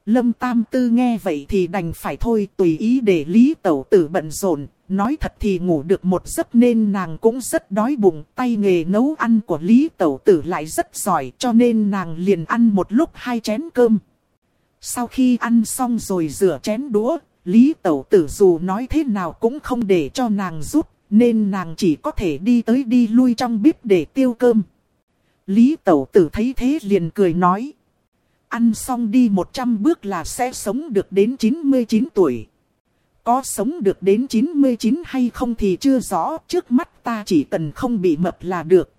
Lâm Tam Tư nghe vậy thì đành phải thôi tùy ý để Lý Tẩu Tử bận rộn. Nói thật thì ngủ được một giấc nên nàng cũng rất đói bụng. Tay nghề nấu ăn của Lý Tẩu Tử lại rất giỏi cho nên nàng liền ăn một lúc hai chén cơm. Sau khi ăn xong rồi rửa chén đũa, Lý Tẩu Tử dù nói thế nào cũng không để cho nàng giúp. Nên nàng chỉ có thể đi tới đi lui trong bếp để tiêu cơm. Lý Tẩu Tử thấy thế liền cười nói. Ăn xong đi 100 bước là sẽ sống được đến 99 tuổi. Có sống được đến 99 hay không thì chưa rõ, trước mắt ta chỉ cần không bị mập là được.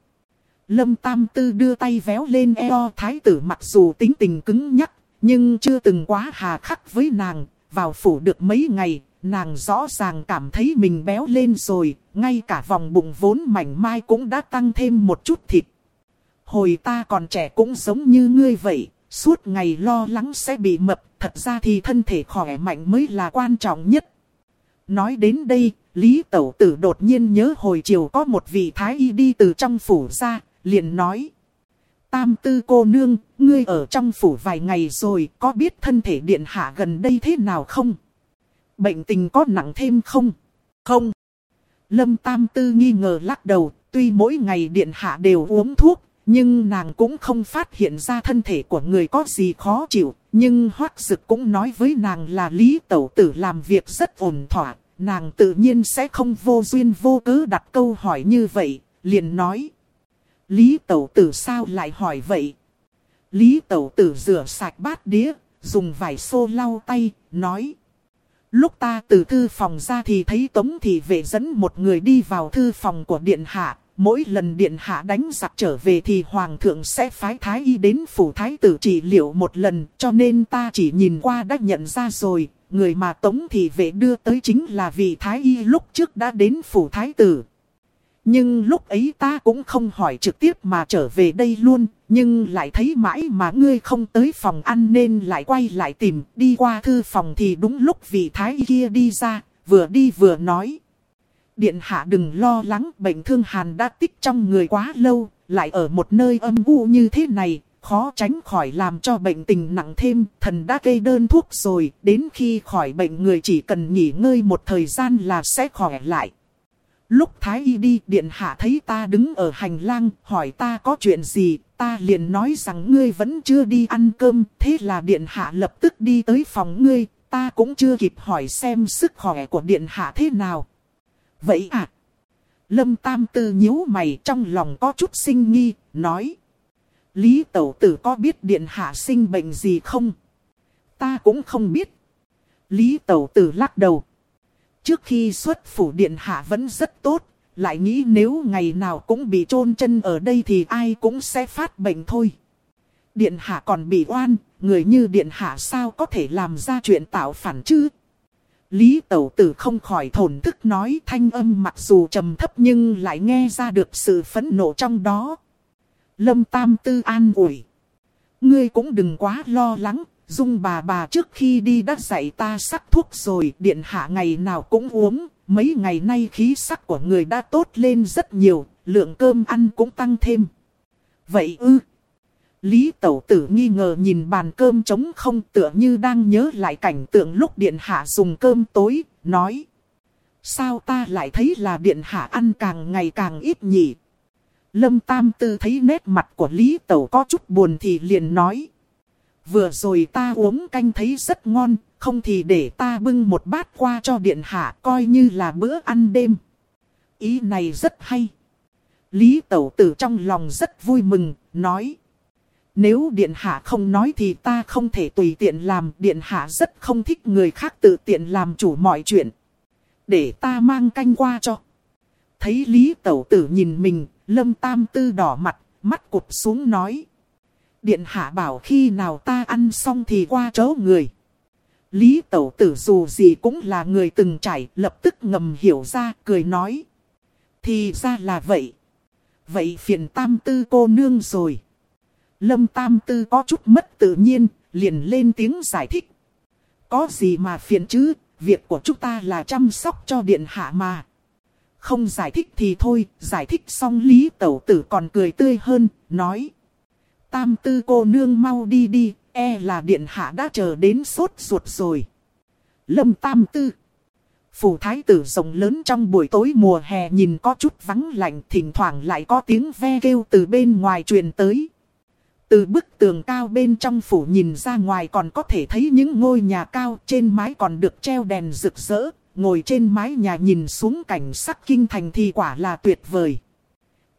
Lâm Tam Tư đưa tay véo lên eo thái tử mặc dù tính tình cứng nhắc, nhưng chưa từng quá hà khắc với nàng, vào phủ được mấy ngày, nàng rõ ràng cảm thấy mình béo lên rồi, ngay cả vòng bụng vốn mảnh mai cũng đã tăng thêm một chút thịt. Hồi ta còn trẻ cũng giống như ngươi vậy, suốt ngày lo lắng sẽ bị mập, thật ra thì thân thể khỏe mạnh mới là quan trọng nhất. Nói đến đây, Lý Tẩu Tử đột nhiên nhớ hồi chiều có một vị thái y đi từ trong phủ ra, liền nói. Tam tư cô nương, ngươi ở trong phủ vài ngày rồi, có biết thân thể điện hạ gần đây thế nào không? Bệnh tình có nặng thêm không? Không. Lâm Tam tư nghi ngờ lắc đầu, tuy mỗi ngày điện hạ đều uống thuốc, Nhưng nàng cũng không phát hiện ra thân thể của người có gì khó chịu. Nhưng hoác dực cũng nói với nàng là Lý Tẩu Tử làm việc rất ổn thỏa. Nàng tự nhiên sẽ không vô duyên vô cớ đặt câu hỏi như vậy. Liền nói. Lý Tẩu Tử sao lại hỏi vậy? Lý Tẩu Tử rửa sạch bát đĩa, dùng vải xô lau tay, nói. Lúc ta từ thư phòng ra thì thấy Tống Thị Vệ dẫn một người đi vào thư phòng của Điện Hạ. Mỗi lần Điện Hạ đánh giặc trở về thì Hoàng thượng sẽ phái Thái Y đến phủ Thái tử trị liệu một lần. Cho nên ta chỉ nhìn qua đã nhận ra rồi. Người mà Tống Thị Vệ đưa tới chính là vị Thái Y lúc trước đã đến phủ Thái tử. Nhưng lúc ấy ta cũng không hỏi trực tiếp mà trở về đây luôn, nhưng lại thấy mãi mà ngươi không tới phòng ăn nên lại quay lại tìm, đi qua thư phòng thì đúng lúc vị thái kia đi ra, vừa đi vừa nói. Điện hạ đừng lo lắng, bệnh thương hàn đã tích trong người quá lâu, lại ở một nơi âm u như thế này, khó tránh khỏi làm cho bệnh tình nặng thêm, thần đã gây đơn thuốc rồi, đến khi khỏi bệnh người chỉ cần nghỉ ngơi một thời gian là sẽ khỏi lại. Lúc Thái Y đi, Điện Hạ thấy ta đứng ở hành lang, hỏi ta có chuyện gì, ta liền nói rằng ngươi vẫn chưa đi ăn cơm, thế là Điện Hạ lập tức đi tới phòng ngươi, ta cũng chưa kịp hỏi xem sức khỏe của Điện Hạ thế nào. Vậy à? Lâm Tam Tư nhíu mày trong lòng có chút sinh nghi, nói. Lý Tẩu Tử có biết Điện Hạ sinh bệnh gì không? Ta cũng không biết. Lý Tẩu Tử lắc đầu. Trước khi xuất phủ điện hạ vẫn rất tốt, lại nghĩ nếu ngày nào cũng bị chôn chân ở đây thì ai cũng sẽ phát bệnh thôi. Điện hạ còn bị oan, người như điện hạ sao có thể làm ra chuyện tạo phản chứ? Lý Tẩu Tử không khỏi thổn thức nói thanh âm mặc dù trầm thấp nhưng lại nghe ra được sự phẫn nộ trong đó. Lâm Tam Tư an ủi. Ngươi cũng đừng quá lo lắng, Dung bà bà trước khi đi đã dạy ta sắc thuốc rồi, điện hạ ngày nào cũng uống, mấy ngày nay khí sắc của người đã tốt lên rất nhiều, lượng cơm ăn cũng tăng thêm. Vậy ư? Lý Tẩu Tử nghi ngờ nhìn bàn cơm trống không tựa như đang nhớ lại cảnh tượng lúc điện hạ dùng cơm tối, nói. Sao ta lại thấy là điện hạ ăn càng ngày càng ít nhỉ? Lâm Tam Tư thấy nét mặt của Lý Tẩu có chút buồn thì liền nói. Vừa rồi ta uống canh thấy rất ngon, không thì để ta bưng một bát qua cho điện hạ coi như là bữa ăn đêm. Ý này rất hay. Lý Tẩu Tử trong lòng rất vui mừng, nói. Nếu điện hạ không nói thì ta không thể tùy tiện làm, điện hạ rất không thích người khác tự tiện làm chủ mọi chuyện. Để ta mang canh qua cho. Thấy Lý Tẩu Tử nhìn mình, Lâm Tam Tư đỏ mặt, mắt cụp xuống nói. Điện hạ bảo khi nào ta ăn xong thì qua chỗ người. Lý Tẩu Tử dù gì cũng là người từng trải, lập tức ngầm hiểu ra, cười nói. Thì ra là vậy. Vậy phiền tam tư cô nương rồi. Lâm tam tư có chút mất tự nhiên, liền lên tiếng giải thích. Có gì mà phiền chứ, việc của chúng ta là chăm sóc cho điện hạ mà. Không giải thích thì thôi, giải thích xong Lý Tẩu Tử còn cười tươi hơn, nói. Tam tư cô nương mau đi đi, e là điện hạ đã chờ đến sốt ruột rồi. Lâm tam tư. Phủ thái tử rồng lớn trong buổi tối mùa hè nhìn có chút vắng lạnh, thỉnh thoảng lại có tiếng ve kêu từ bên ngoài truyền tới. Từ bức tường cao bên trong phủ nhìn ra ngoài còn có thể thấy những ngôi nhà cao trên mái còn được treo đèn rực rỡ, ngồi trên mái nhà nhìn xuống cảnh sắc kinh thành thì quả là tuyệt vời.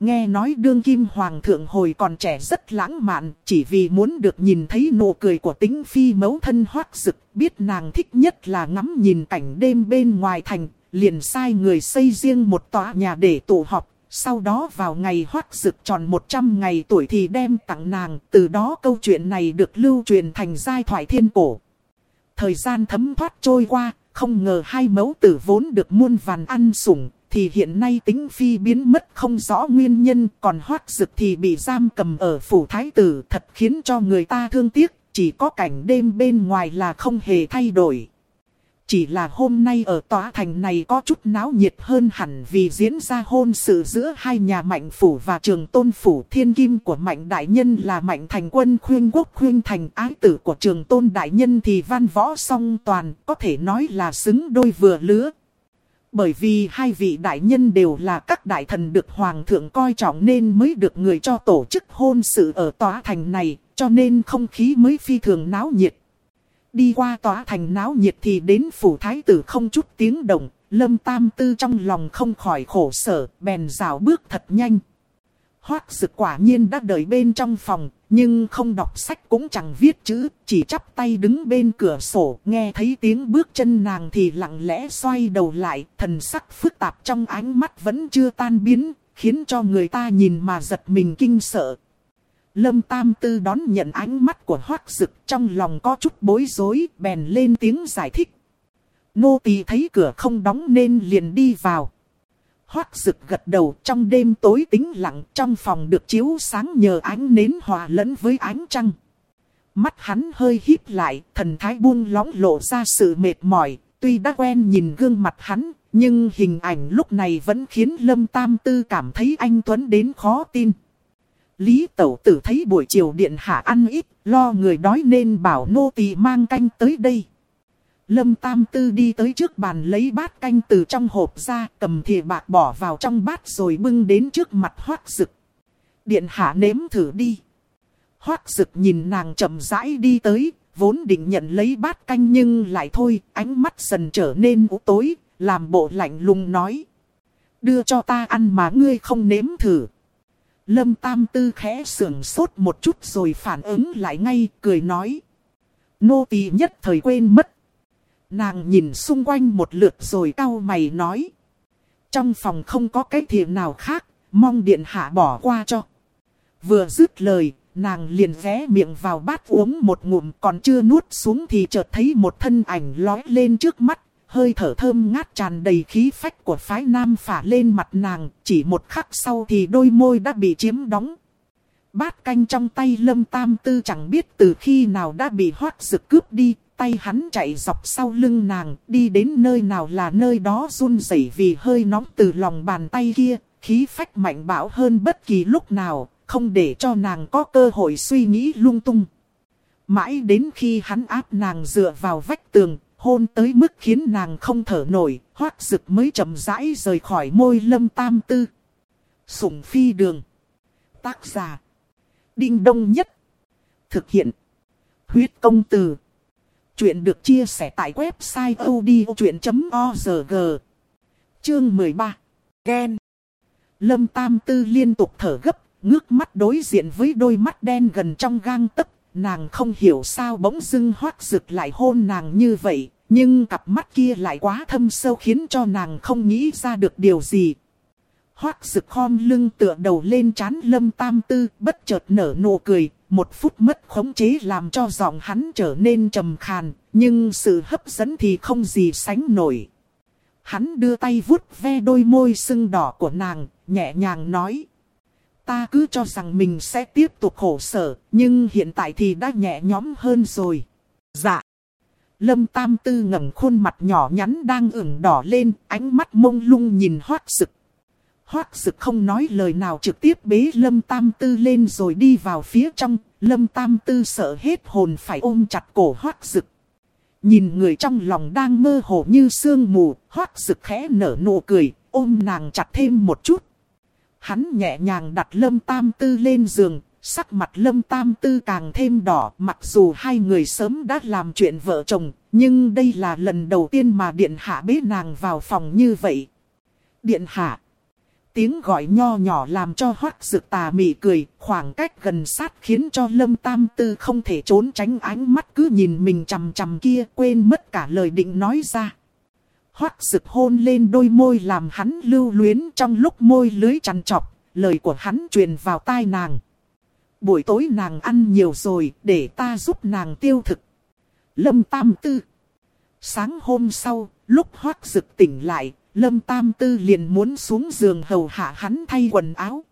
Nghe nói đương kim hoàng thượng hồi còn trẻ rất lãng mạn, chỉ vì muốn được nhìn thấy nụ cười của tính phi mẫu thân hoác sực biết nàng thích nhất là ngắm nhìn cảnh đêm bên ngoài thành, liền sai người xây riêng một tòa nhà để tụ họp, sau đó vào ngày hoác sực tròn 100 ngày tuổi thì đem tặng nàng, từ đó câu chuyện này được lưu truyền thành giai thoại thiên cổ. Thời gian thấm thoát trôi qua, không ngờ hai mẫu tử vốn được muôn vàn ăn sủng, thì hiện nay tính phi biến mất không rõ nguyên nhân, còn hoác dực thì bị giam cầm ở phủ thái tử thật khiến cho người ta thương tiếc, chỉ có cảnh đêm bên ngoài là không hề thay đổi. Chỉ là hôm nay ở tòa thành này có chút náo nhiệt hơn hẳn vì diễn ra hôn sự giữa hai nhà mạnh phủ và trường tôn phủ thiên kim của mạnh đại nhân là mạnh thành quân khuyên quốc khuyên thành ái tử của trường tôn đại nhân thì văn võ song toàn có thể nói là xứng đôi vừa lứa. Bởi vì hai vị đại nhân đều là các đại thần được hoàng thượng coi trọng nên mới được người cho tổ chức hôn sự ở tòa thành này, cho nên không khí mới phi thường náo nhiệt. Đi qua tòa thành náo nhiệt thì đến phủ thái tử không chút tiếng động, lâm tam tư trong lòng không khỏi khổ sở, bèn rào bước thật nhanh. Hoác Sực quả nhiên đã đợi bên trong phòng, nhưng không đọc sách cũng chẳng viết chữ, chỉ chắp tay đứng bên cửa sổ, nghe thấy tiếng bước chân nàng thì lặng lẽ xoay đầu lại, thần sắc phức tạp trong ánh mắt vẫn chưa tan biến, khiến cho người ta nhìn mà giật mình kinh sợ. Lâm Tam Tư đón nhận ánh mắt của Hoác Sực trong lòng có chút bối rối, bèn lên tiếng giải thích. Nô tỳ thấy cửa không đóng nên liền đi vào. Hoác Dực gật đầu trong đêm tối tĩnh lặng trong phòng được chiếu sáng nhờ ánh nến hòa lẫn với ánh trăng. Mắt hắn hơi híp lại, thần thái buông lóng lộ ra sự mệt mỏi, tuy đã quen nhìn gương mặt hắn, nhưng hình ảnh lúc này vẫn khiến Lâm Tam Tư cảm thấy anh Tuấn đến khó tin. Lý Tẩu Tử thấy buổi chiều điện hạ ăn ít, lo người đói nên bảo nô tỳ mang canh tới đây. Lâm Tam Tư đi tới trước bàn lấy bát canh từ trong hộp ra, cầm thìa bạc bỏ vào trong bát rồi bưng đến trước mặt Hoác Dực. Điện hạ nếm thử đi. Hoác Dực nhìn nàng chậm rãi đi tới, vốn định nhận lấy bát canh nhưng lại thôi, ánh mắt dần trở nên u tối, làm bộ lạnh lùng nói. Đưa cho ta ăn mà ngươi không nếm thử. Lâm Tam Tư khẽ sưởng sốt một chút rồi phản ứng lại ngay, cười nói. Nô tỳ nhất thời quên mất. Nàng nhìn xung quanh một lượt rồi cau mày nói. Trong phòng không có cái thiện nào khác, mong điện hạ bỏ qua cho. Vừa dứt lời, nàng liền ghé miệng vào bát uống một ngụm còn chưa nuốt xuống thì chợt thấy một thân ảnh lói lên trước mắt. Hơi thở thơm ngát tràn đầy khí phách của phái nam phả lên mặt nàng, chỉ một khắc sau thì đôi môi đã bị chiếm đóng. Bát canh trong tay lâm tam tư chẳng biết từ khi nào đã bị hoác rực cướp đi, tay hắn chạy dọc sau lưng nàng, đi đến nơi nào là nơi đó run rẩy vì hơi nóng từ lòng bàn tay kia, khí phách mạnh bạo hơn bất kỳ lúc nào, không để cho nàng có cơ hội suy nghĩ lung tung. Mãi đến khi hắn áp nàng dựa vào vách tường, hôn tới mức khiến nàng không thở nổi, hoác rực mới chậm rãi rời khỏi môi lâm tam tư. Sủng phi đường. Tác giả. Đinh đông nhất. Thực hiện. Huyết công từ. Chuyện được chia sẻ tại website odchuyện.org Chương 13 Gen Lâm Tam Tư liên tục thở gấp, ngước mắt đối diện với đôi mắt đen gần trong gang tấc. Nàng không hiểu sao bỗng dưng hoác rực lại hôn nàng như vậy, nhưng cặp mắt kia lại quá thâm sâu khiến cho nàng không nghĩ ra được điều gì. Hoác rực khom lưng tựa đầu lên chán lâm tam tư bất chợt nở nụ cười, một phút mất khống chế làm cho giọng hắn trở nên trầm khàn, nhưng sự hấp dẫn thì không gì sánh nổi. Hắn đưa tay vuốt ve đôi môi sưng đỏ của nàng, nhẹ nhàng nói. Ta cứ cho rằng mình sẽ tiếp tục khổ sở, nhưng hiện tại thì đã nhẹ nhõm hơn rồi. Dạ. Lâm Tam Tư ngẩng khuôn mặt nhỏ nhắn đang ửng đỏ lên, ánh mắt mông lung nhìn hoát sực. Hoác sực không nói lời nào trực tiếp bế Lâm Tam Tư lên rồi đi vào phía trong. Lâm Tam Tư sợ hết hồn phải ôm chặt cổ hoác sực. Nhìn người trong lòng đang mơ hồ như sương mù, hoác sực khẽ nở nụ cười, ôm nàng chặt thêm một chút. Hắn nhẹ nhàng đặt Lâm Tam Tư lên giường, sắc mặt Lâm Tam Tư càng thêm đỏ. Mặc dù hai người sớm đã làm chuyện vợ chồng, nhưng đây là lần đầu tiên mà Điện Hạ bế nàng vào phòng như vậy. Điện Hạ tiếng gọi nho nhỏ làm cho hoác dược tà mị cười, khoảng cách gần sát khiến cho lâm tam tư không thể trốn tránh ánh mắt cứ nhìn mình chằm chằm kia quên mất cả lời định nói ra. Hoác dược hôn lên đôi môi làm hắn lưu luyến trong lúc môi lưới chăn chọc, lời của hắn truyền vào tai nàng. Buổi tối nàng ăn nhiều rồi, để ta giúp nàng tiêu thực. Lâm tam tư. Sáng hôm sau, lúc hoác dực tỉnh lại, Lâm Tam Tư liền muốn xuống giường hầu hạ hắn thay quần áo.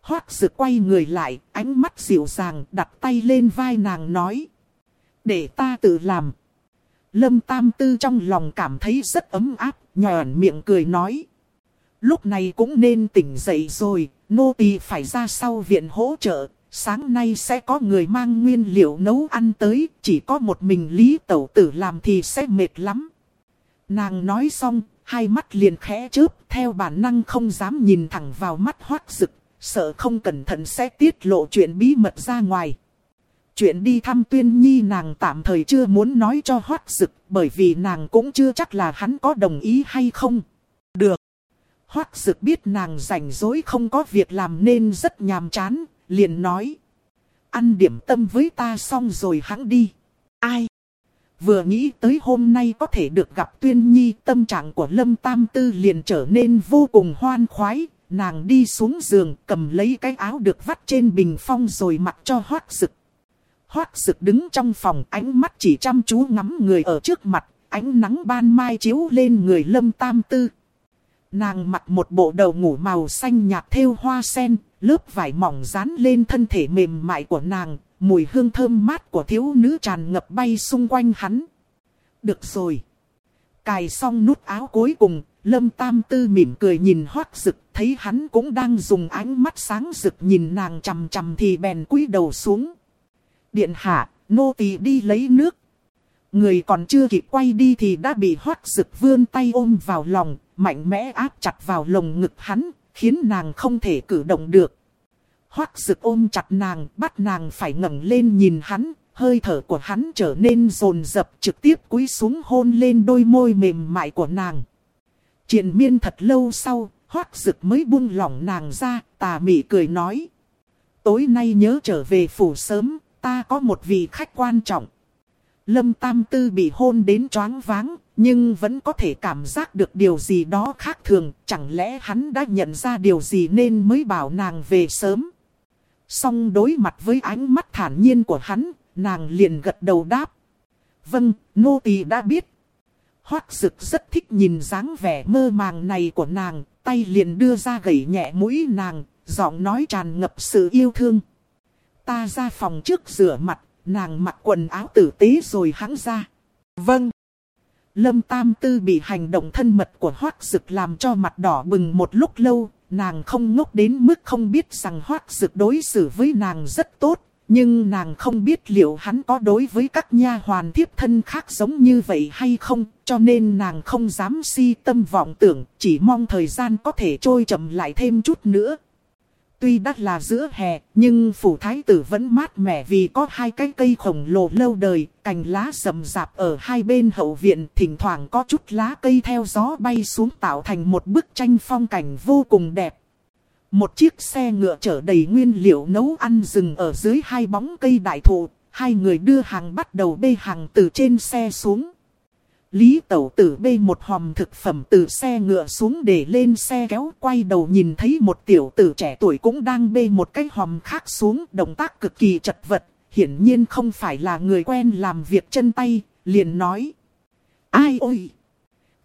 Hoác Dực quay người lại, ánh mắt dịu dàng đặt tay lên vai nàng nói. Để ta tự làm. Lâm Tam Tư trong lòng cảm thấy rất ấm áp, nhòn miệng cười nói. Lúc này cũng nên tỉnh dậy rồi, nô tỳ phải ra sau viện hỗ trợ. Sáng nay sẽ có người mang nguyên liệu nấu ăn tới, chỉ có một mình Lý Tẩu Tử làm thì sẽ mệt lắm. Nàng nói xong, hai mắt liền khẽ chớp, theo bản năng không dám nhìn thẳng vào mắt hoác rực, sợ không cẩn thận sẽ tiết lộ chuyện bí mật ra ngoài. Chuyện đi thăm tuyên nhi nàng tạm thời chưa muốn nói cho hoác rực, bởi vì nàng cũng chưa chắc là hắn có đồng ý hay không. Được. Hoác rực biết nàng rảnh rỗi không có việc làm nên rất nhàm chán, liền nói. Ăn điểm tâm với ta xong rồi hắn đi. Ai? Vừa nghĩ tới hôm nay có thể được gặp Tuyên Nhi tâm trạng của Lâm Tam Tư liền trở nên vô cùng hoan khoái. Nàng đi xuống giường cầm lấy cái áo được vắt trên bình phong rồi mặc cho hoác sực. Hoác sực đứng trong phòng ánh mắt chỉ chăm chú ngắm người ở trước mặt. Ánh nắng ban mai chiếu lên người Lâm Tam Tư. Nàng mặc một bộ đầu ngủ màu xanh nhạt thêu hoa sen, lớp vải mỏng dán lên thân thể mềm mại của nàng, mùi hương thơm mát của thiếu nữ tràn ngập bay xung quanh hắn. Được rồi. Cài xong nút áo cuối cùng, Lâm Tam Tư mỉm cười nhìn hoác rực, thấy hắn cũng đang dùng ánh mắt sáng rực nhìn nàng chằm chằm thì bèn cúi đầu xuống. Điện hạ, nô tỳ đi lấy nước. Người còn chưa kịp quay đi thì đã bị hoác rực vươn tay ôm vào lòng, mạnh mẽ áp chặt vào lồng ngực hắn, khiến nàng không thể cử động được. Hoác rực ôm chặt nàng, bắt nàng phải ngẩng lên nhìn hắn, hơi thở của hắn trở nên rồn rập trực tiếp cúi xuống hôn lên đôi môi mềm mại của nàng. Triền miên thật lâu sau, hoác rực mới buông lỏng nàng ra, tà mị cười nói. Tối nay nhớ trở về phủ sớm, ta có một vị khách quan trọng. Lâm Tam Tư bị hôn đến choáng váng, nhưng vẫn có thể cảm giác được điều gì đó khác thường. Chẳng lẽ hắn đã nhận ra điều gì nên mới bảo nàng về sớm. Song đối mặt với ánh mắt thản nhiên của hắn, nàng liền gật đầu đáp. Vâng, nô tỳ đã biết. Hoác dực rất thích nhìn dáng vẻ mơ màng này của nàng, tay liền đưa ra gẩy nhẹ mũi nàng, giọng nói tràn ngập sự yêu thương. Ta ra phòng trước rửa mặt, nàng mặc quần áo tử tế rồi hắn ra. Vâng. Lâm Tam Tư bị hành động thân mật của Hoác Dực làm cho mặt đỏ bừng một lúc lâu, nàng không ngốc đến mức không biết rằng Hoác Dực đối xử với nàng rất tốt, nhưng nàng không biết liệu hắn có đối với các nha hoàn thiếp thân khác giống như vậy hay không, cho nên nàng không dám si tâm vọng tưởng, chỉ mong thời gian có thể trôi chậm lại thêm chút nữa. Tuy đã là giữa hè, nhưng phủ thái tử vẫn mát mẻ vì có hai cái cây khổng lồ lâu đời, cành lá rậm rạp ở hai bên hậu viện, thỉnh thoảng có chút lá cây theo gió bay xuống tạo thành một bức tranh phong cảnh vô cùng đẹp. Một chiếc xe ngựa chở đầy nguyên liệu nấu ăn dừng ở dưới hai bóng cây đại thụ, hai người đưa hàng bắt đầu bê hàng từ trên xe xuống. Lý Tẩu Tử bê một hòm thực phẩm từ xe ngựa xuống để lên xe kéo quay đầu nhìn thấy một tiểu tử trẻ tuổi cũng đang bê một cái hòm khác xuống động tác cực kỳ chật vật, hiển nhiên không phải là người quen làm việc chân tay, liền nói. Ai ôi!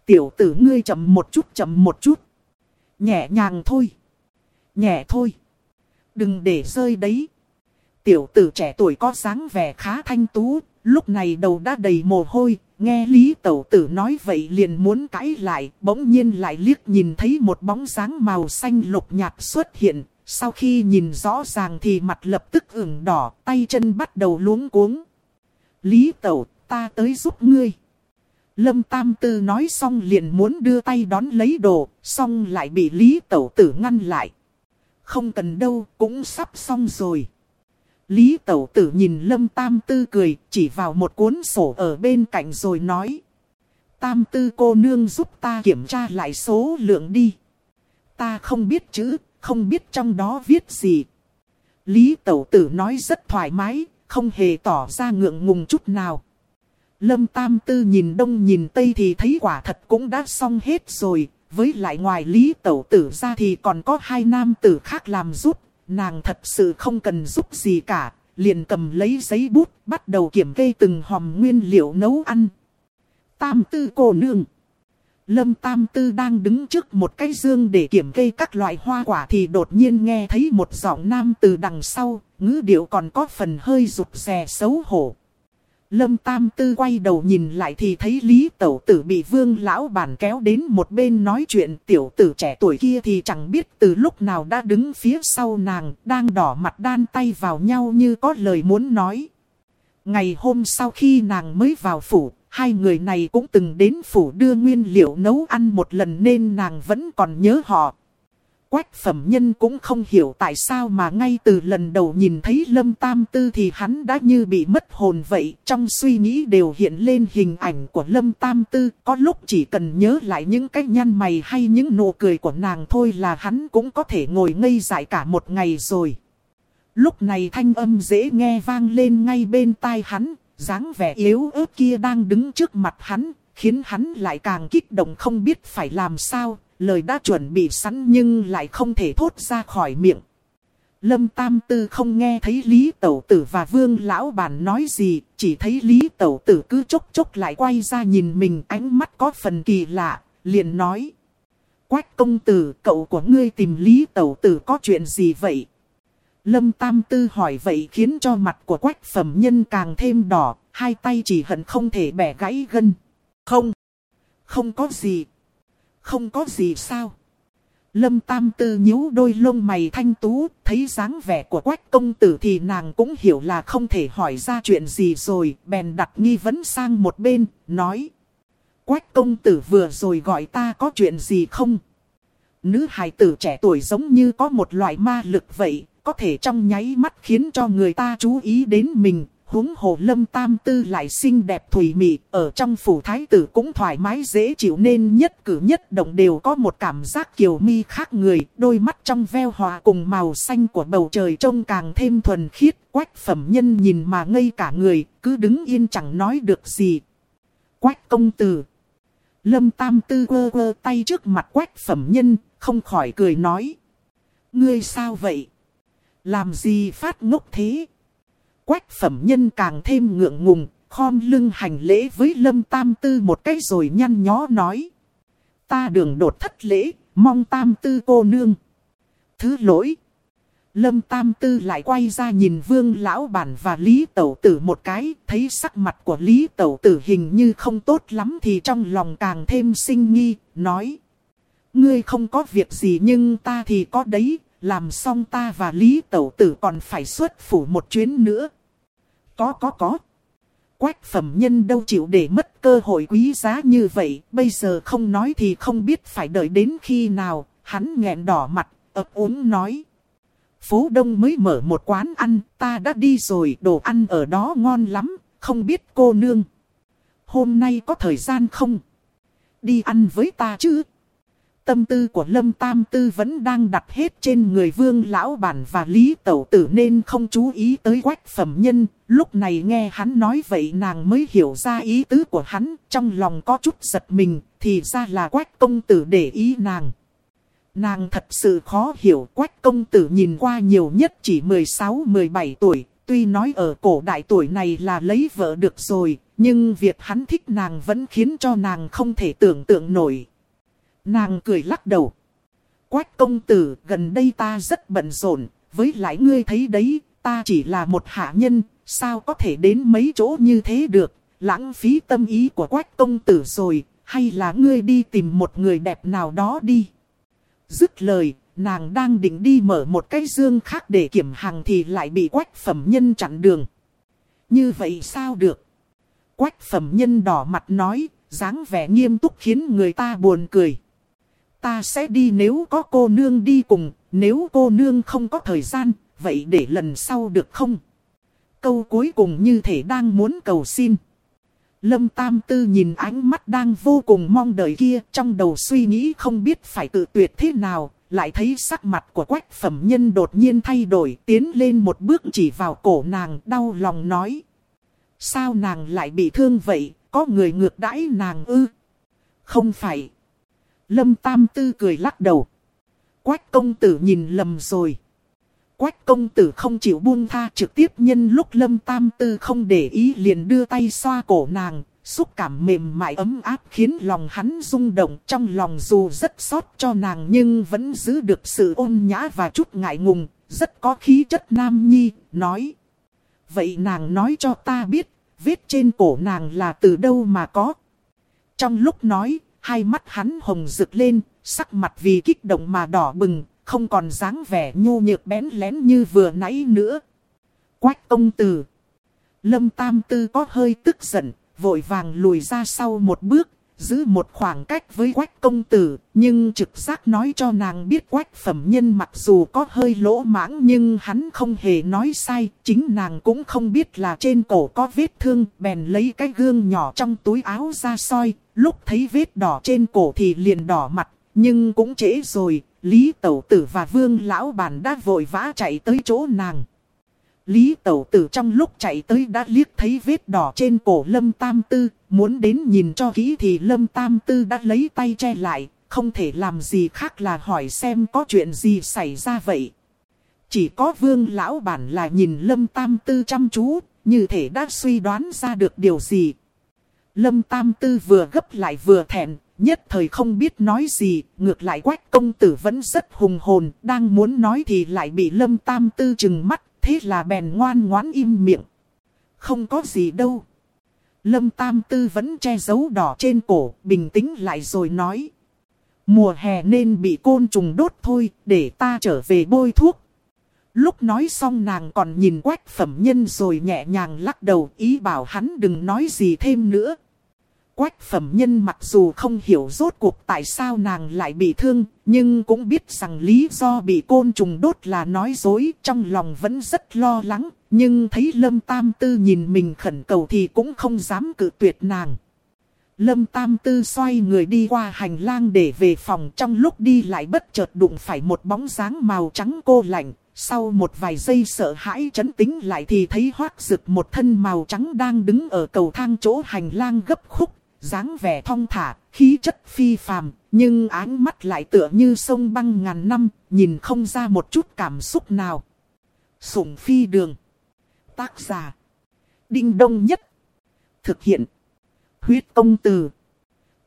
Tiểu tử ngươi chậm một chút chậm một chút. Nhẹ nhàng thôi. Nhẹ thôi. Đừng để rơi đấy. Tiểu tử trẻ tuổi có dáng vẻ khá thanh tú, lúc này đầu đã đầy mồ hôi, Nghe Lý Tẩu Tử nói vậy liền muốn cãi lại, bỗng nhiên lại liếc nhìn thấy một bóng dáng màu xanh lục nhạt xuất hiện. Sau khi nhìn rõ ràng thì mặt lập tức ửng đỏ, tay chân bắt đầu luống cuống. Lý Tẩu, ta tới giúp ngươi. Lâm Tam Tư nói xong liền muốn đưa tay đón lấy đồ, xong lại bị Lý Tẩu Tử ngăn lại. Không cần đâu, cũng sắp xong rồi. Lý Tẩu Tử nhìn Lâm Tam Tư cười, chỉ vào một cuốn sổ ở bên cạnh rồi nói. Tam Tư cô nương giúp ta kiểm tra lại số lượng đi. Ta không biết chữ, không biết trong đó viết gì. Lý Tẩu Tử nói rất thoải mái, không hề tỏ ra ngượng ngùng chút nào. Lâm Tam Tư nhìn đông nhìn tây thì thấy quả thật cũng đã xong hết rồi. Với lại ngoài Lý Tẩu Tử ra thì còn có hai nam tử khác làm giúp nàng thật sự không cần giúp gì cả, liền cầm lấy giấy bút, bắt đầu kiểm kê từng hòm nguyên liệu nấu ăn. Tam tư cô nương. Lâm Tam Tư đang đứng trước một cái dương để kiểm kê các loại hoa quả thì đột nhiên nghe thấy một giọng nam từ đằng sau, ngữ điệu còn có phần hơi rụt rè xấu hổ. Lâm Tam Tư quay đầu nhìn lại thì thấy Lý Tẩu Tử bị vương lão bản kéo đến một bên nói chuyện tiểu tử trẻ tuổi kia thì chẳng biết từ lúc nào đã đứng phía sau nàng, đang đỏ mặt đan tay vào nhau như có lời muốn nói. Ngày hôm sau khi nàng mới vào phủ, hai người này cũng từng đến phủ đưa nguyên liệu nấu ăn một lần nên nàng vẫn còn nhớ họ. Quách phẩm nhân cũng không hiểu tại sao mà ngay từ lần đầu nhìn thấy Lâm Tam Tư thì hắn đã như bị mất hồn vậy. Trong suy nghĩ đều hiện lên hình ảnh của Lâm Tam Tư. Có lúc chỉ cần nhớ lại những cái nhăn mày hay những nụ cười của nàng thôi là hắn cũng có thể ngồi ngây dại cả một ngày rồi. Lúc này thanh âm dễ nghe vang lên ngay bên tai hắn, dáng vẻ yếu ớt kia đang đứng trước mặt hắn, khiến hắn lại càng kích động không biết phải làm sao, lời đã chuẩn bị sẵn nhưng lại không thể thốt ra khỏi miệng. Lâm Tam Tư không nghe thấy Lý Tẩu Tử và Vương Lão Bản nói gì, chỉ thấy Lý Tẩu Tử cứ chốc chốc lại quay ra nhìn mình ánh mắt có phần kỳ lạ, liền nói. Quách công tử, cậu của ngươi tìm Lý Tẩu Tử có chuyện gì vậy? Lâm Tam Tư hỏi vậy khiến cho mặt của quách phẩm nhân càng thêm đỏ, hai tay chỉ hận không thể bẻ gãy gân. Không, không có gì. Không có gì sao? Lâm Tam Tư nhíu đôi lông mày thanh tú, thấy dáng vẻ của quách công tử thì nàng cũng hiểu là không thể hỏi ra chuyện gì rồi, bèn đặt nghi vấn sang một bên, nói. Quách công tử vừa rồi gọi ta có chuyện gì không? Nữ hài tử trẻ tuổi giống như có một loại ma lực vậy, có thể trong nháy mắt khiến cho người ta chú ý đến mình, huống hồ lâm tam tư lại xinh đẹp thủy mị, ở trong phủ thái tử cũng thoải mái dễ chịu nên nhất cử nhất động đều có một cảm giác kiều mi khác người, đôi mắt trong veo hòa cùng màu xanh của bầu trời trông càng thêm thuần khiết, quách phẩm nhân nhìn mà ngây cả người, cứ đứng yên chẳng nói được gì. Quách công tử Lâm tam tư quơ quơ tay trước mặt quách phẩm nhân, không khỏi cười nói. Ngươi sao vậy? Làm gì phát ngốc thế? Quách phẩm nhân càng thêm ngượng ngùng, khom lưng hành lễ với Lâm Tam Tư một cái rồi nhăn nhó nói. Ta đường đột thất lễ, mong Tam Tư cô nương. Thứ lỗi. Lâm Tam Tư lại quay ra nhìn Vương Lão Bản và Lý Tẩu Tử một cái, thấy sắc mặt của Lý Tẩu Tử hình như không tốt lắm thì trong lòng càng thêm sinh nghi, nói. Ngươi không có việc gì nhưng ta thì có đấy, làm xong ta và Lý Tẩu Tử còn phải xuất phủ một chuyến nữa. Có có có. Quách phẩm nhân đâu chịu để mất cơ hội quý giá như vậy, bây giờ không nói thì không biết phải đợi đến khi nào, hắn nghẹn đỏ mặt, ấp úng nói. Phố Đông mới mở một quán ăn, ta đã đi rồi, đồ ăn ở đó ngon lắm, không biết cô nương. Hôm nay có thời gian không? Đi ăn với ta chứ? Tâm tư của Lâm Tam Tư vẫn đang đặt hết trên người Vương Lão Bản và Lý Tẩu Tử nên không chú ý tới quách phẩm nhân. Lúc này nghe hắn nói vậy nàng mới hiểu ra ý tứ của hắn, trong lòng có chút giật mình, thì ra là quách công tử để ý nàng. Nàng thật sự khó hiểu quách công tử nhìn qua nhiều nhất chỉ 16-17 tuổi, tuy nói ở cổ đại tuổi này là lấy vợ được rồi, nhưng việc hắn thích nàng vẫn khiến cho nàng không thể tưởng tượng nổi. Nàng cười lắc đầu. Quách công tử, gần đây ta rất bận rộn, với lại ngươi thấy đấy, ta chỉ là một hạ nhân, sao có thể đến mấy chỗ như thế được, lãng phí tâm ý của quách công tử rồi, hay là ngươi đi tìm một người đẹp nào đó đi. Dứt lời, nàng đang định đi mở một cái dương khác để kiểm hàng thì lại bị quách phẩm nhân chặn đường. Như vậy sao được? Quách phẩm nhân đỏ mặt nói, dáng vẻ nghiêm túc khiến người ta buồn cười ta sẽ đi nếu có cô nương đi cùng, nếu cô nương không có thời gian, vậy để lần sau được không? Câu cuối cùng như thể đang muốn cầu xin. Lâm Tam Tư nhìn ánh mắt đang vô cùng mong đợi kia, trong đầu suy nghĩ không biết phải tự tuyệt thế nào, lại thấy sắc mặt của quách phẩm nhân đột nhiên thay đổi, tiến lên một bước chỉ vào cổ nàng, đau lòng nói. Sao nàng lại bị thương vậy, có người ngược đãi nàng ư? Không phải. Lâm Tam Tư cười lắc đầu. Quách công tử nhìn lầm rồi. Quách công tử không chịu buông tha trực tiếp nhân lúc Lâm Tam Tư không để ý liền đưa tay xoa cổ nàng. Xúc cảm mềm mại ấm áp khiến lòng hắn rung động trong lòng dù rất xót cho nàng nhưng vẫn giữ được sự ôn nhã và chút ngại ngùng, rất có khí chất nam nhi, nói. Vậy nàng nói cho ta biết, vết trên cổ nàng là từ đâu mà có. Trong lúc nói, hai mắt hắn hồng rực lên, sắc mặt vì kích động mà đỏ bừng, không còn dáng vẻ nhu nhược bén lén như vừa nãy nữa. Quách công tử. Lâm Tam Tư có hơi tức giận, vội vàng lùi ra sau một bước, giữ một khoảng cách với quách công tử, nhưng trực giác nói cho nàng biết quách phẩm nhân mặc dù có hơi lỗ mãng nhưng hắn không hề nói sai, chính nàng cũng không biết là trên cổ có vết thương, bèn lấy cái gương nhỏ trong túi áo ra soi, lúc thấy vết đỏ trên cổ thì liền đỏ mặt, nhưng cũng trễ rồi, Lý Tẩu Tử và Vương Lão Bản đã vội vã chạy tới chỗ nàng. Lý Tẩu Tử trong lúc chạy tới đã liếc thấy vết đỏ trên cổ Lâm Tam Tư, muốn đến nhìn cho kỹ thì Lâm Tam Tư đã lấy tay che lại, không thể làm gì khác là hỏi xem có chuyện gì xảy ra vậy. Chỉ có Vương Lão Bản là nhìn Lâm Tam Tư chăm chú, như thể đã suy đoán ra được điều gì. Lâm Tam Tư vừa gấp lại vừa thẹn, nhất thời không biết nói gì, ngược lại quách công tử vẫn rất hùng hồn, đang muốn nói thì lại bị Lâm Tam Tư chừng mắt, thế là bèn ngoan ngoãn im miệng. Không có gì đâu. Lâm Tam Tư vẫn che giấu đỏ trên cổ, bình tĩnh lại rồi nói. Mùa hè nên bị côn trùng đốt thôi, để ta trở về bôi thuốc. Lúc nói xong nàng còn nhìn quách phẩm nhân rồi nhẹ nhàng lắc đầu ý bảo hắn đừng nói gì thêm nữa. Quách phẩm nhân mặc dù không hiểu rốt cuộc tại sao nàng lại bị thương, nhưng cũng biết rằng lý do bị côn trùng đốt là nói dối, trong lòng vẫn rất lo lắng, nhưng thấy Lâm Tam Tư nhìn mình khẩn cầu thì cũng không dám cự tuyệt nàng. Lâm Tam Tư xoay người đi qua hành lang để về phòng trong lúc đi lại bất chợt đụng phải một bóng dáng màu trắng cô lạnh. Sau một vài giây sợ hãi chấn tính lại thì thấy hoác rực một thân màu trắng đang đứng ở cầu thang chỗ hành lang gấp khúc, dáng vẻ thong thả, khí chất phi phàm, nhưng ánh mắt lại tựa như sông băng ngàn năm, nhìn không ra một chút cảm xúc nào. Sủng phi đường. Tác giả. Đinh đông nhất. Thực hiện. Huyết công từ.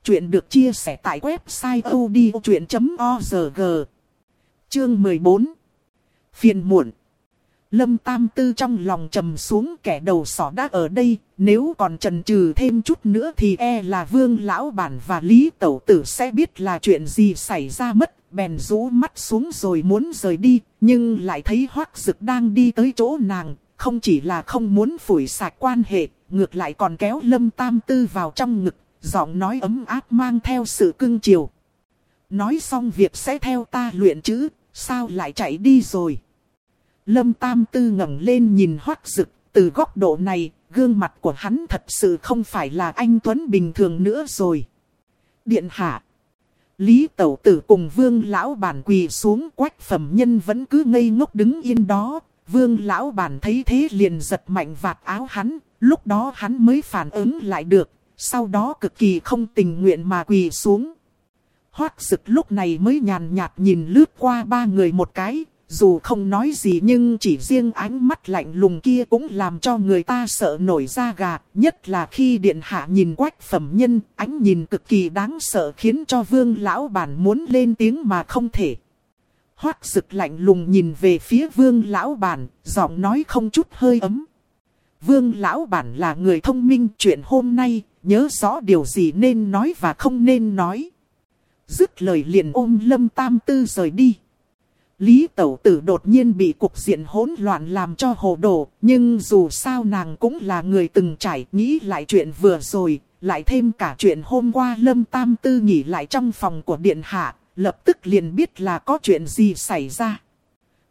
Chuyện được chia sẻ tại website odchuyện.org. Chương 14. Phiền muộn. Lâm Tam Tư trong lòng trầm xuống kẻ đầu sỏ đã ở đây, nếu còn trần trừ thêm chút nữa thì e là Vương Lão Bản và Lý Tẩu Tử sẽ biết là chuyện gì xảy ra mất, bèn rũ mắt xuống rồi muốn rời đi, nhưng lại thấy Hoác Dực đang đi tới chỗ nàng, không chỉ là không muốn phủi sạch quan hệ, ngược lại còn kéo Lâm Tam Tư vào trong ngực, giọng nói ấm áp mang theo sự cưng chiều. Nói xong việc sẽ theo ta luyện chữ, sao lại chạy đi rồi? Lâm Tam Tư ngẩng lên nhìn hoắc rực, từ góc độ này, gương mặt của hắn thật sự không phải là anh Tuấn bình thường nữa rồi. Điện hạ. Lý Tẩu Tử cùng Vương Lão Bản quỳ xuống quách phẩm nhân vẫn cứ ngây ngốc đứng yên đó. Vương Lão Bản thấy thế liền giật mạnh vạt áo hắn, lúc đó hắn mới phản ứng lại được, sau đó cực kỳ không tình nguyện mà quỳ xuống. Hoác sực lúc này mới nhàn nhạt nhìn lướt qua ba người một cái, dù không nói gì nhưng chỉ riêng ánh mắt lạnh lùng kia cũng làm cho người ta sợ nổi da gà. Nhất là khi điện hạ nhìn quách phẩm nhân, ánh nhìn cực kỳ đáng sợ khiến cho vương lão bản muốn lên tiếng mà không thể. Hoác rực lạnh lùng nhìn về phía vương lão bản, giọng nói không chút hơi ấm. Vương lão bản là người thông minh chuyện hôm nay, nhớ rõ điều gì nên nói và không nên nói. Dứt lời liền ôm lâm tam tư rời đi. Lý Tẩu Tử đột nhiên bị cục diện hỗn loạn làm cho hồ đồ, nhưng dù sao nàng cũng là người từng trải nghĩ lại chuyện vừa rồi, lại thêm cả chuyện hôm qua Lâm Tam Tư nghỉ lại trong phòng của Điện Hạ, lập tức liền biết là có chuyện gì xảy ra.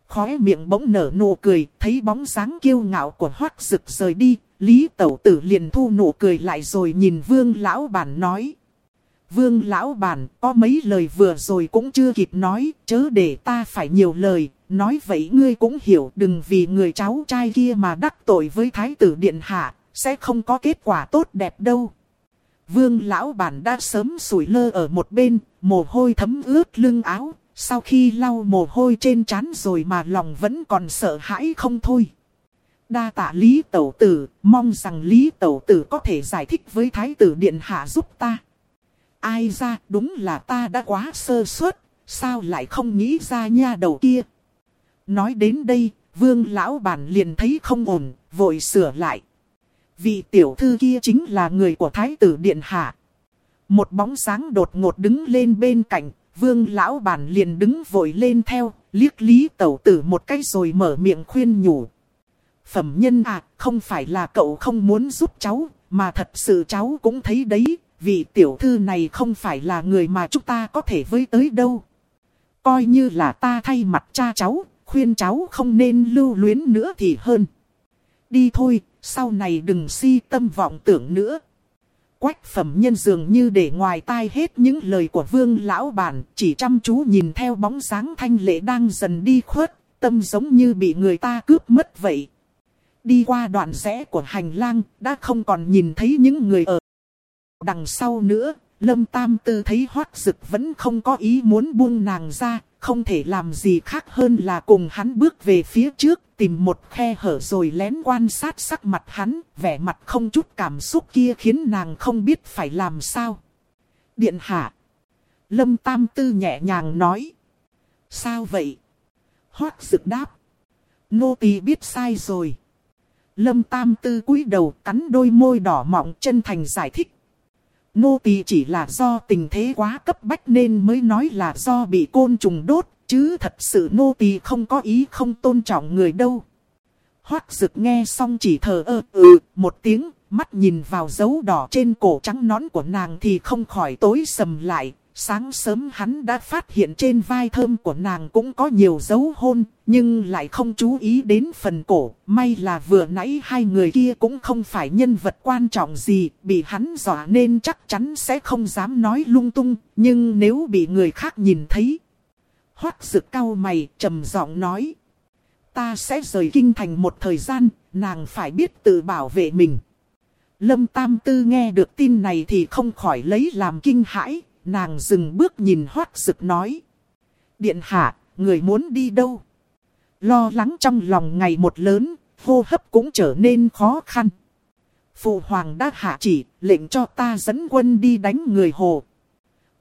Khóe miệng bỗng nở nụ cười, thấy bóng dáng kiêu ngạo của hoác rực rời đi, Lý Tẩu Tử liền thu nụ cười lại rồi nhìn Vương Lão Bản nói. Vương lão bản có mấy lời vừa rồi cũng chưa kịp nói, chớ để ta phải nhiều lời, nói vậy ngươi cũng hiểu đừng vì người cháu trai kia mà đắc tội với thái tử điện hạ, sẽ không có kết quả tốt đẹp đâu. Vương lão bản đã sớm sủi lơ ở một bên, mồ hôi thấm ướt lưng áo, sau khi lau mồ hôi trên trán rồi mà lòng vẫn còn sợ hãi không thôi. Đa tạ Lý Tẩu Tử, mong rằng Lý Tẩu Tử có thể giải thích với Thái tử Điện Hạ giúp ta. Ai ra đúng là ta đã quá sơ suất, sao lại không nghĩ ra nha đầu kia. Nói đến đây, vương lão bản liền thấy không ổn, vội sửa lại. Vị tiểu thư kia chính là người của thái tử điện hạ. Một bóng sáng đột ngột đứng lên bên cạnh, vương lão bản liền đứng vội lên theo, liếc lý tẩu tử một cái rồi mở miệng khuyên nhủ. Phẩm nhân à, không phải là cậu không muốn giúp cháu, mà thật sự cháu cũng thấy đấy, vị tiểu thư này không phải là người mà chúng ta có thể với tới đâu. Coi như là ta thay mặt cha cháu, khuyên cháu không nên lưu luyến nữa thì hơn. Đi thôi, sau này đừng si tâm vọng tưởng nữa. Quách phẩm nhân dường như để ngoài tai hết những lời của vương lão bản, chỉ chăm chú nhìn theo bóng dáng thanh lệ đang dần đi khuất, tâm giống như bị người ta cướp mất vậy. Đi qua đoạn rẽ của hành lang, đã không còn nhìn thấy những người ở đằng sau nữa. Lâm Tam Tư thấy hoác dực vẫn không có ý muốn buông nàng ra, không thể làm gì khác hơn là cùng hắn bước về phía trước, tìm một khe hở rồi lén quan sát sắc mặt hắn, vẻ mặt không chút cảm xúc kia khiến nàng không biết phải làm sao. Điện hạ. Lâm Tam Tư nhẹ nhàng nói. Sao vậy? Hoác dực đáp. Nô tỳ biết sai rồi. Lâm Tam Tư cúi đầu cắn đôi môi đỏ mọng chân thành giải thích. Nô tỳ chỉ là do tình thế quá cấp bách nên mới nói là do bị côn trùng đốt, chứ thật sự nô tỳ không có ý không tôn trọng người đâu. Hoác dực nghe xong chỉ thờ ơ ừ một tiếng, mắt nhìn vào dấu đỏ trên cổ trắng nón của nàng thì không khỏi tối sầm lại, Sáng sớm hắn đã phát hiện trên vai thơm của nàng cũng có nhiều dấu hôn, nhưng lại không chú ý đến phần cổ. May là vừa nãy hai người kia cũng không phải nhân vật quan trọng gì, bị hắn dọa nên chắc chắn sẽ không dám nói lung tung, nhưng nếu bị người khác nhìn thấy. Hoác rực cao mày, trầm giọng nói. Ta sẽ rời kinh thành một thời gian, nàng phải biết tự bảo vệ mình. Lâm Tam Tư nghe được tin này thì không khỏi lấy làm kinh hãi, Nàng dừng bước nhìn hoác sực nói. Điện hạ, người muốn đi đâu? Lo lắng trong lòng ngày một lớn, hô hấp cũng trở nên khó khăn. Phụ hoàng đã hạ chỉ, lệnh cho ta dẫn quân đi đánh người hồ.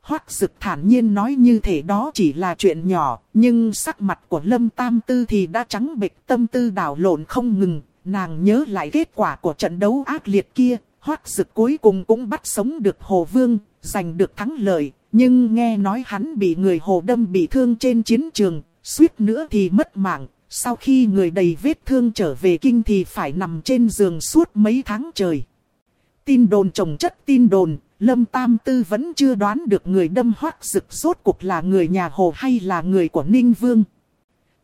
Hoác Sực thản nhiên nói như thể đó chỉ là chuyện nhỏ, nhưng sắc mặt của Lâm Tam Tư thì đã trắng bệch tâm tư đảo lộn không ngừng. Nàng nhớ lại kết quả của trận đấu ác liệt kia, hoác Sực cuối cùng cũng bắt sống được Hồ Vương, giành được thắng lợi, nhưng nghe nói hắn bị người hồ đâm bị thương trên chiến trường, suýt nữa thì mất mạng. Sau khi người đầy vết thương trở về kinh thì phải nằm trên giường suốt mấy tháng trời. Tin đồn trồng chất tin đồn, Lâm Tam Tư vẫn chưa đoán được người đâm hoác rực rốt cuộc là người nhà hồ hay là người của Ninh Vương.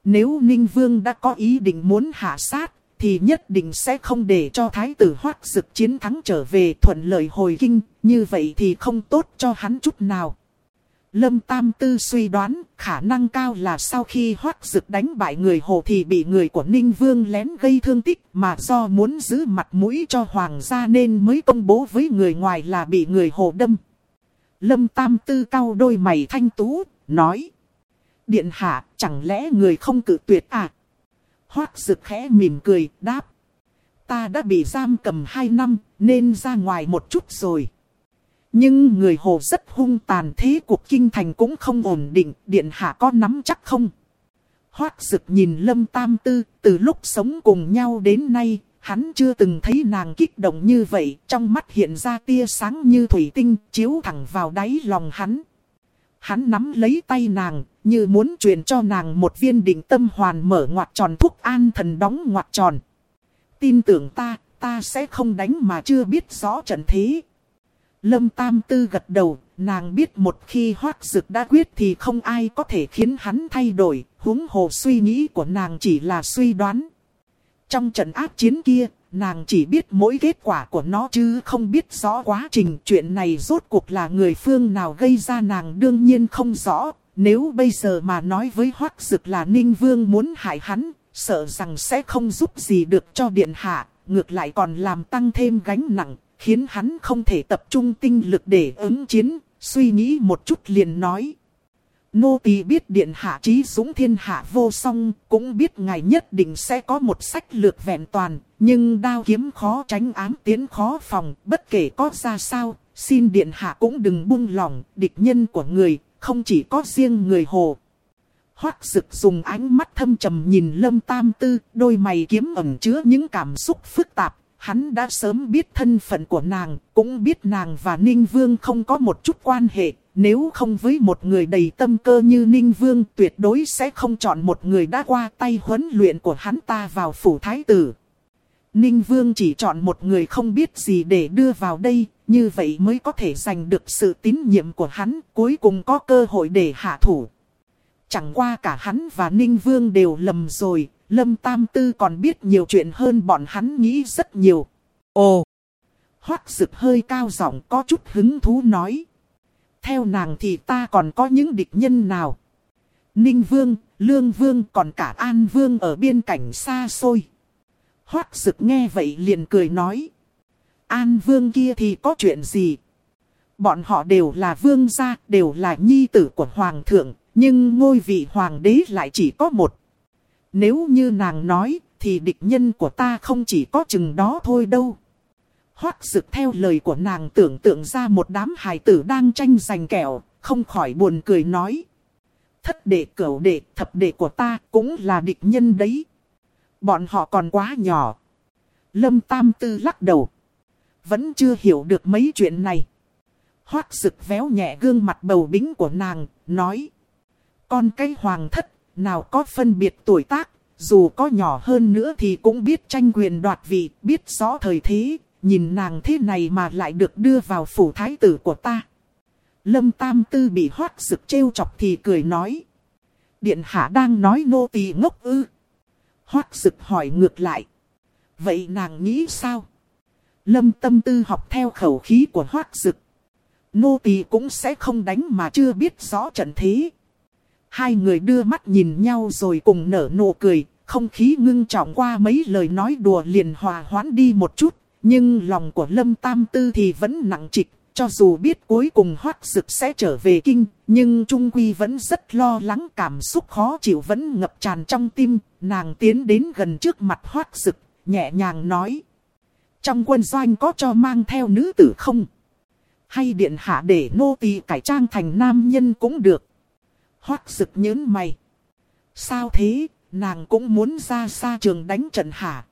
Nếu Ninh Vương đã có ý định muốn hạ sát, thì nhất định sẽ không để cho thái tử hoác dực chiến thắng trở về thuận lợi hồi kinh, như vậy thì không tốt cho hắn chút nào. Lâm Tam Tư suy đoán khả năng cao là sau khi hoác dực đánh bại người hồ thì bị người của Ninh Vương lén gây thương tích mà do muốn giữ mặt mũi cho hoàng gia nên mới công bố với người ngoài là bị người hồ đâm. Lâm Tam Tư cau đôi mày thanh tú, nói. Điện hạ, chẳng lẽ người không cử tuyệt à? Hoác rực khẽ mỉm cười, đáp. Ta đã bị giam cầm 2 năm, nên ra ngoài một chút rồi. Nhưng người hồ rất hung tàn thế cuộc kinh thành cũng không ổn định, điện hạ có nắm chắc không? Hoác rực nhìn Lâm Tam Tư, từ lúc sống cùng nhau đến nay, hắn chưa từng thấy nàng kích động như vậy, trong mắt hiện ra tia sáng như thủy tinh, chiếu thẳng vào đáy lòng hắn. Hắn nắm lấy tay nàng, như muốn truyền cho nàng một viên định tâm hoàn mở ngoặt tròn thuốc an thần đóng ngoặt tròn. Tin tưởng ta, ta sẽ không đánh mà chưa biết rõ trận thế. Lâm Tam Tư gật đầu, nàng biết một khi hoác dực đã quyết thì không ai có thể khiến hắn thay đổi, huống hồ suy nghĩ của nàng chỉ là suy đoán. Trong trận áp chiến kia, nàng chỉ biết mỗi kết quả của nó chứ không biết rõ quá trình chuyện này rốt cuộc là người phương nào gây ra nàng đương nhiên không rõ. Nếu bây giờ mà nói với hoắc Dực là Ninh Vương muốn hại hắn, sợ rằng sẽ không giúp gì được cho Điện Hạ, ngược lại còn làm tăng thêm gánh nặng, khiến hắn không thể tập trung tinh lực để ứng chiến, suy nghĩ một chút liền nói. Nô tỳ biết điện hạ trí dũng thiên hạ vô song, cũng biết ngài nhất định sẽ có một sách lược vẹn toàn, nhưng đao kiếm khó tránh ám tiến khó phòng, bất kể có ra sao, xin điện hạ cũng đừng buông lỏng, địch nhân của người, không chỉ có riêng người hồ. Hoác Sực dùng ánh mắt thâm trầm nhìn lâm tam tư, đôi mày kiếm ẩn chứa những cảm xúc phức tạp, hắn đã sớm biết thân phận của nàng, cũng biết nàng và Ninh Vương không có một chút quan hệ, nếu không với một người đầy tâm cơ như Ninh Vương tuyệt đối sẽ không chọn một người đã qua tay huấn luyện của hắn ta vào phủ thái tử. Ninh Vương chỉ chọn một người không biết gì để đưa vào đây, như vậy mới có thể giành được sự tín nhiệm của hắn, cuối cùng có cơ hội để hạ thủ. Chẳng qua cả hắn và Ninh Vương đều lầm rồi, Lâm Tam Tư còn biết nhiều chuyện hơn bọn hắn nghĩ rất nhiều. Ồ! Hoác sực hơi cao giọng có chút hứng thú nói. Theo nàng thì ta còn có những địch nhân nào? Ninh Vương, Lương Vương còn cả An Vương ở biên cảnh xa xôi. Hoác sực nghe vậy liền cười nói. An Vương kia thì có chuyện gì? Bọn họ đều là vương gia, đều là nhi tử của Hoàng thượng, nhưng ngôi vị Hoàng đế lại chỉ có một. Nếu như nàng nói, thì địch nhân của ta không chỉ có chừng đó thôi đâu. Hoác sực theo lời của nàng tưởng tượng ra một đám hài tử đang tranh giành kẹo, không khỏi buồn cười nói. Thất đệ cửu đệ thập đệ của ta cũng là địch nhân đấy. Bọn họ còn quá nhỏ. Lâm Tam Tư lắc đầu. Vẫn chưa hiểu được mấy chuyện này. Hoác sực véo nhẹ gương mặt bầu bính của nàng, nói. Con cái hoàng thất, nào có phân biệt tuổi tác, dù có nhỏ hơn nữa thì cũng biết tranh quyền đoạt vị, biết rõ thời thế, nhìn nàng thế này mà lại được đưa vào phủ thái tử của ta. Lâm Tam Tư bị hoát sực trêu chọc thì cười nói. Điện hạ đang nói nô tỳ ngốc ư. Hoát sực hỏi ngược lại. Vậy nàng nghĩ sao? Lâm Tâm Tư học theo khẩu khí của hoát sực. Nô tỳ cũng sẽ không đánh mà chưa biết rõ trận thế. Hai người đưa mắt nhìn nhau rồi cùng nở nụ cười, không khí ngưng trọng qua mấy lời nói đùa liền hòa hoãn đi một chút, nhưng lòng của Lâm Tam Tư thì vẫn nặng trịch, cho dù biết cuối cùng hoác dực sẽ trở về kinh, nhưng Trung Quy vẫn rất lo lắng cảm xúc khó chịu vẫn ngập tràn trong tim, nàng tiến đến gần trước mặt hoác dực, nhẹ nhàng nói. Trong quân doanh có cho mang theo nữ tử không? Hay điện hạ để nô tỳ cải trang thành nam nhân cũng được. Hoác dực nhớn mày. Sao thế, nàng cũng muốn ra xa trường đánh trận hả?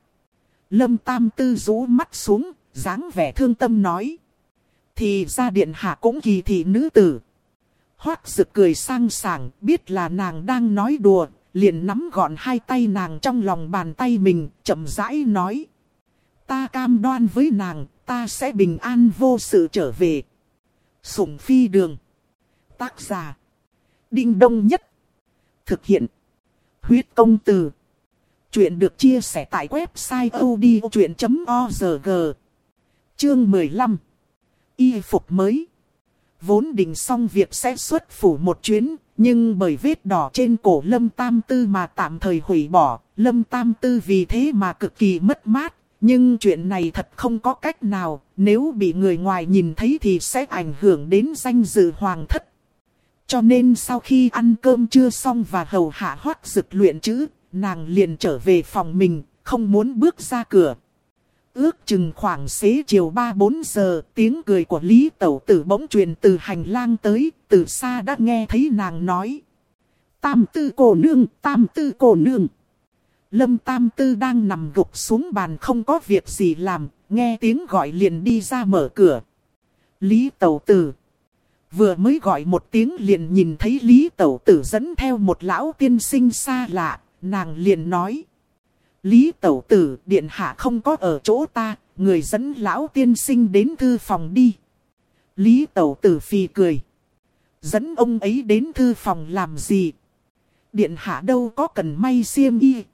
Lâm Tam Tư rũ mắt xuống, dáng vẻ thương tâm nói. Thì ra điện hạ cũng kỳ thị nữ tử. Hoác dực cười sang sảng, biết là nàng đang nói đùa, liền nắm gọn hai tay nàng trong lòng bàn tay mình, chậm rãi nói. Ta cam đoan với nàng, ta sẽ bình an vô sự trở về. Sủng phi đường. Tác giả. Đinh đông nhất. Thực hiện. Huyết công từ. Chuyện được chia sẻ tại website odchuyện.org. Chương 15. Y phục mới. Vốn định xong việc sẽ xuất phủ một chuyến, nhưng bởi vết đỏ trên cổ Lâm Tam Tư mà tạm thời hủy bỏ, Lâm Tam Tư vì thế mà cực kỳ mất mát. Nhưng chuyện này thật không có cách nào, nếu bị người ngoài nhìn thấy thì sẽ ảnh hưởng đến danh dự hoàng thất. Cho nên sau khi ăn cơm chưa xong và hầu hạ hoác dực luyện chữ, nàng liền trở về phòng mình, không muốn bước ra cửa. Ước chừng khoảng xế chiều 3-4 giờ, tiếng cười của Lý Tẩu Tử bỗng truyền từ hành lang tới, từ xa đã nghe thấy nàng nói. Tam tư cổ nương, tam tư cổ nương. Lâm tam tư đang nằm gục xuống bàn không có việc gì làm, nghe tiếng gọi liền đi ra mở cửa. Lý Tẩu Tử. Vừa mới gọi một tiếng liền nhìn thấy Lý Tẩu Tử dẫn theo một lão tiên sinh xa lạ, nàng liền nói. Lý Tẩu Tử, điện hạ không có ở chỗ ta, người dẫn lão tiên sinh đến thư phòng đi. Lý Tẩu Tử phi cười. Dẫn ông ấy đến thư phòng làm gì? Điện hạ đâu có cần may xiêm y.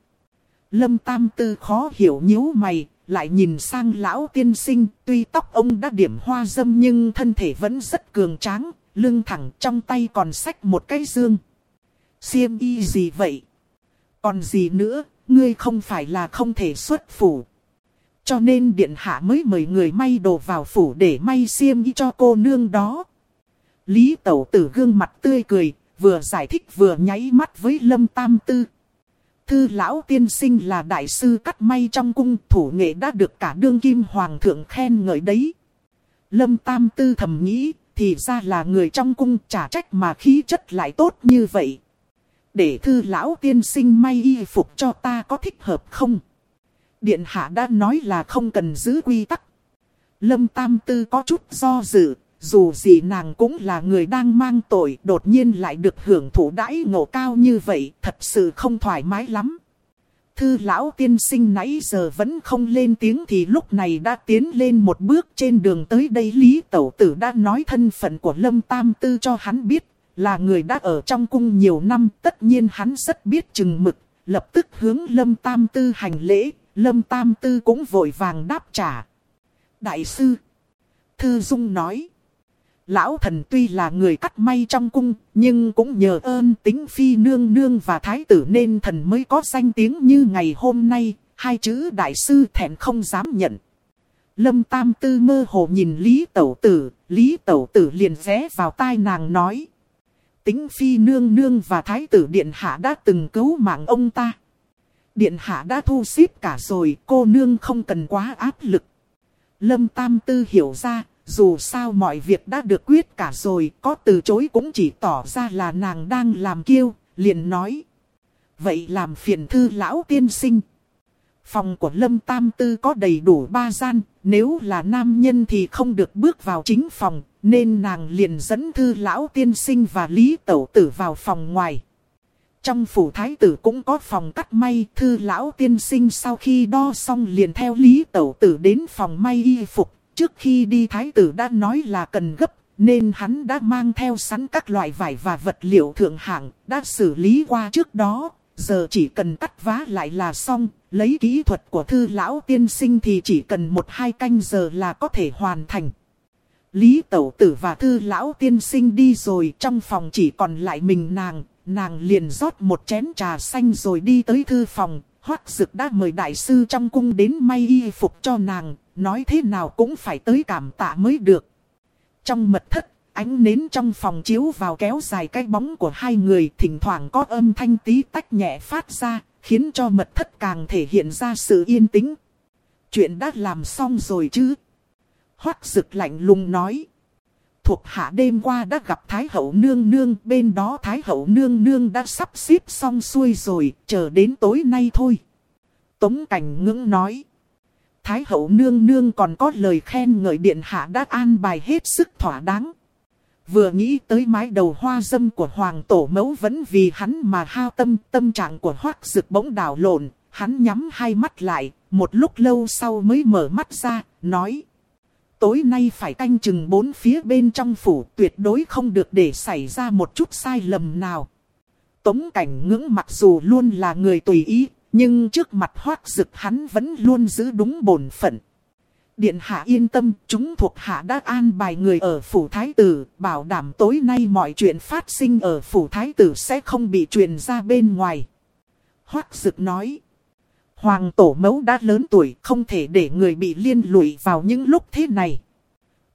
Lâm Tam Tư khó hiểu nhíu mày, lại nhìn sang lão tiên sinh, tuy tóc ông đã điểm hoa dâm nhưng thân thể vẫn rất cường tráng, lưng thẳng trong tay còn xách một cái dương. Xiêm y gì vậy? Còn gì nữa, ngươi không phải là không thể xuất phủ. Cho nên điện hạ mới mời người may đồ vào phủ để may xiêm y cho cô nương đó. Lý tẩu tử gương mặt tươi cười, vừa giải thích vừa nháy mắt với lâm tam tư. Thư lão tiên sinh là đại sư cắt may trong cung thủ nghệ đã được cả đương kim hoàng thượng khen ngợi đấy. Lâm tam tư thầm nghĩ, thì ra là người trong cung trả trách mà khí chất lại tốt như vậy để thư lão tiên sinh may y phục cho ta có thích hợp không? Điện hạ đã nói là không cần giữ quy tắc. Lâm Tam Tư có chút do dự, dù gì nàng cũng là người đang mang tội, đột nhiên lại được hưởng thụ đãi ngộ cao như vậy, thật sự không thoải mái lắm. Thư lão tiên sinh nãy giờ vẫn không lên tiếng thì lúc này đã tiến lên một bước trên đường tới đây Lý Tẩu Tử đã nói thân phận của Lâm Tam Tư cho hắn biết, là người đã ở trong cung nhiều năm, tất nhiên hắn rất biết chừng mực, lập tức hướng Lâm Tam Tư hành lễ, Lâm Tam Tư cũng vội vàng đáp trả. Đại sư, Thư Dung nói, Lão thần tuy là người cắt may trong cung, nhưng cũng nhờ ơn tính phi nương nương và thái tử nên thần mới có danh tiếng như ngày hôm nay, hai chữ đại sư thẹn không dám nhận. Lâm Tam Tư mơ hồ nhìn Lý Tẩu Tử, Lý Tẩu Tử liền ré vào tai nàng nói. Tính phi nương nương và thái tử Điện Hạ đã từng cứu mạng ông ta. Điện Hạ đã thu xếp cả rồi, cô nương không cần quá áp lực. Lâm Tam Tư hiểu ra, dù sao mọi việc đã được quyết cả rồi, có từ chối cũng chỉ tỏ ra là nàng đang làm kiêu, liền nói. Vậy làm phiền thư lão tiên sinh. Phòng của Lâm Tam Tư có đầy đủ ba gian, nếu là nam nhân thì không được bước vào chính phòng, nên nàng liền dẫn thư lão tiên sinh và Lý Tẩu Tử vào phòng ngoài. Trong phủ thái tử cũng có phòng cắt may, thư lão tiên sinh sau khi đo xong liền theo Lý Tẩu Tử đến phòng may y phục, Trước khi đi thái tử đã nói là cần gấp, nên hắn đã mang theo sẵn các loại vải và vật liệu thượng hạng, đã xử lý qua trước đó. Giờ chỉ cần cắt vá lại là xong, lấy kỹ thuật của thư lão tiên sinh thì chỉ cần một hai canh giờ là có thể hoàn thành. Lý Tẩu Tử và Thư Lão Tiên Sinh đi rồi trong phòng chỉ còn lại mình nàng, nàng liền rót một chén trà xanh rồi đi tới thư phòng, hoắc dực đã mời đại sư trong cung đến may y phục cho nàng, nói thế nào cũng phải tới cảm tạ mới được. Trong mật thất, ánh nến trong phòng chiếu vào kéo dài cái bóng của hai người thỉnh thoảng có âm thanh tí tách nhẹ phát ra, khiến cho mật thất càng thể hiện ra sự yên tĩnh. Chuyện đã làm xong rồi chứ? Hoác rực lạnh lùng nói. Thuộc hạ đêm qua đã gặp Thái hậu nương nương, bên đó Thái hậu nương nương đã sắp xếp xong xuôi rồi, chờ đến tối nay thôi. Tống cảnh ngưỡng nói. Thái hậu nương nương còn có lời khen ngợi điện hạ đã an bài hết sức thỏa đáng. Vừa nghĩ tới mái đầu hoa dâm của hoàng tổ mẫu vẫn vì hắn mà hao tâm, tâm trạng của hoác rực bỗng đảo lộn, hắn nhắm hai mắt lại, một lúc lâu sau mới mở mắt ra, nói. Tối nay phải canh chừng bốn phía bên trong phủ tuyệt đối không được để xảy ra một chút sai lầm nào. Tống cảnh ngưỡng mặc dù luôn là người tùy ý, nhưng trước mặt hoác dực hắn vẫn luôn giữ đúng bổn phận. Điện hạ yên tâm, chúng thuộc hạ đã an bài người ở phủ thái tử, bảo đảm tối nay mọi chuyện phát sinh ở phủ thái tử sẽ không bị truyền ra bên ngoài. Hoác dực nói, Hoàng tổ mẫu đã lớn tuổi, không thể để người bị liên lụy vào những lúc thế này.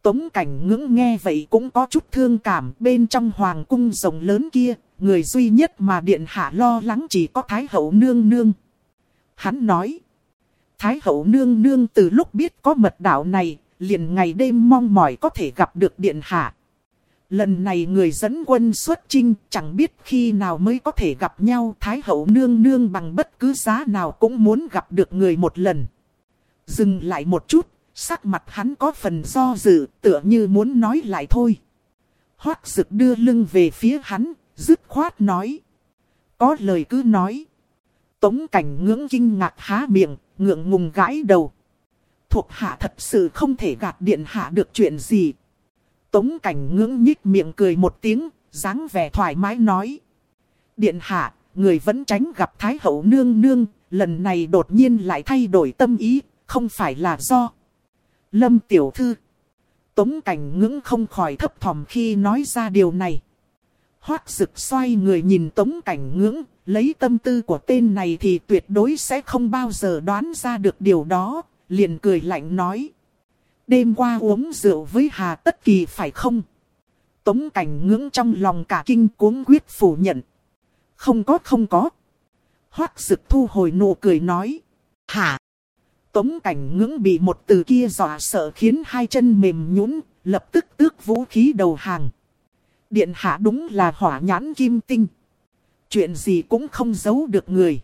Tống cảnh ngưỡng nghe vậy cũng có chút thương cảm bên trong hoàng cung rồng lớn kia, người duy nhất mà điện hạ lo lắng chỉ có thái hậu nương nương. Hắn nói. Thái hậu nương nương từ lúc biết có mật đạo này, liền ngày đêm mong mỏi có thể gặp được điện hạ. Lần này người dẫn quân xuất chinh chẳng biết khi nào mới có thể gặp nhau. Thái hậu nương nương bằng bất cứ giá nào cũng muốn gặp được người một lần. Dừng lại một chút, sắc mặt hắn có phần do dự, tựa như muốn nói lại thôi. Hoác dực đưa lưng về phía hắn, dứt khoát nói. Có lời cứ nói. Tống cảnh ngưỡng kinh ngạc há miệng, ngượng ngùng gãi đầu. Thuộc hạ thật sự không thể gạt điện hạ được chuyện gì. Tống cảnh ngưỡng nhích miệng cười một tiếng, dáng vẻ thoải mái nói. Điện hạ, người vẫn tránh gặp Thái hậu nương nương, lần này đột nhiên lại thay đổi tâm ý, không phải là do. Lâm tiểu thư. Tống cảnh ngưỡng không khỏi thấp thỏm khi nói ra điều này. Hoác rực xoay người nhìn tống cảnh ngưỡng, lấy tâm tư của tên này thì tuyệt đối sẽ không bao giờ đoán ra được điều đó, liền cười lạnh nói. Đêm qua uống rượu với Hà Tất Kỳ phải không? Tống cảnh ngưỡng trong lòng cả kinh cuống quyết phủ nhận. Không có không có. Hoác rực thu hồi nụ cười nói. Hả? Tống cảnh ngưỡng bị một từ kia dọa sợ khiến hai chân mềm nhũn lập tức tước vũ khí đầu hàng. Điện hạ đúng là hỏa nhãn kim tinh. Chuyện gì cũng không giấu được người.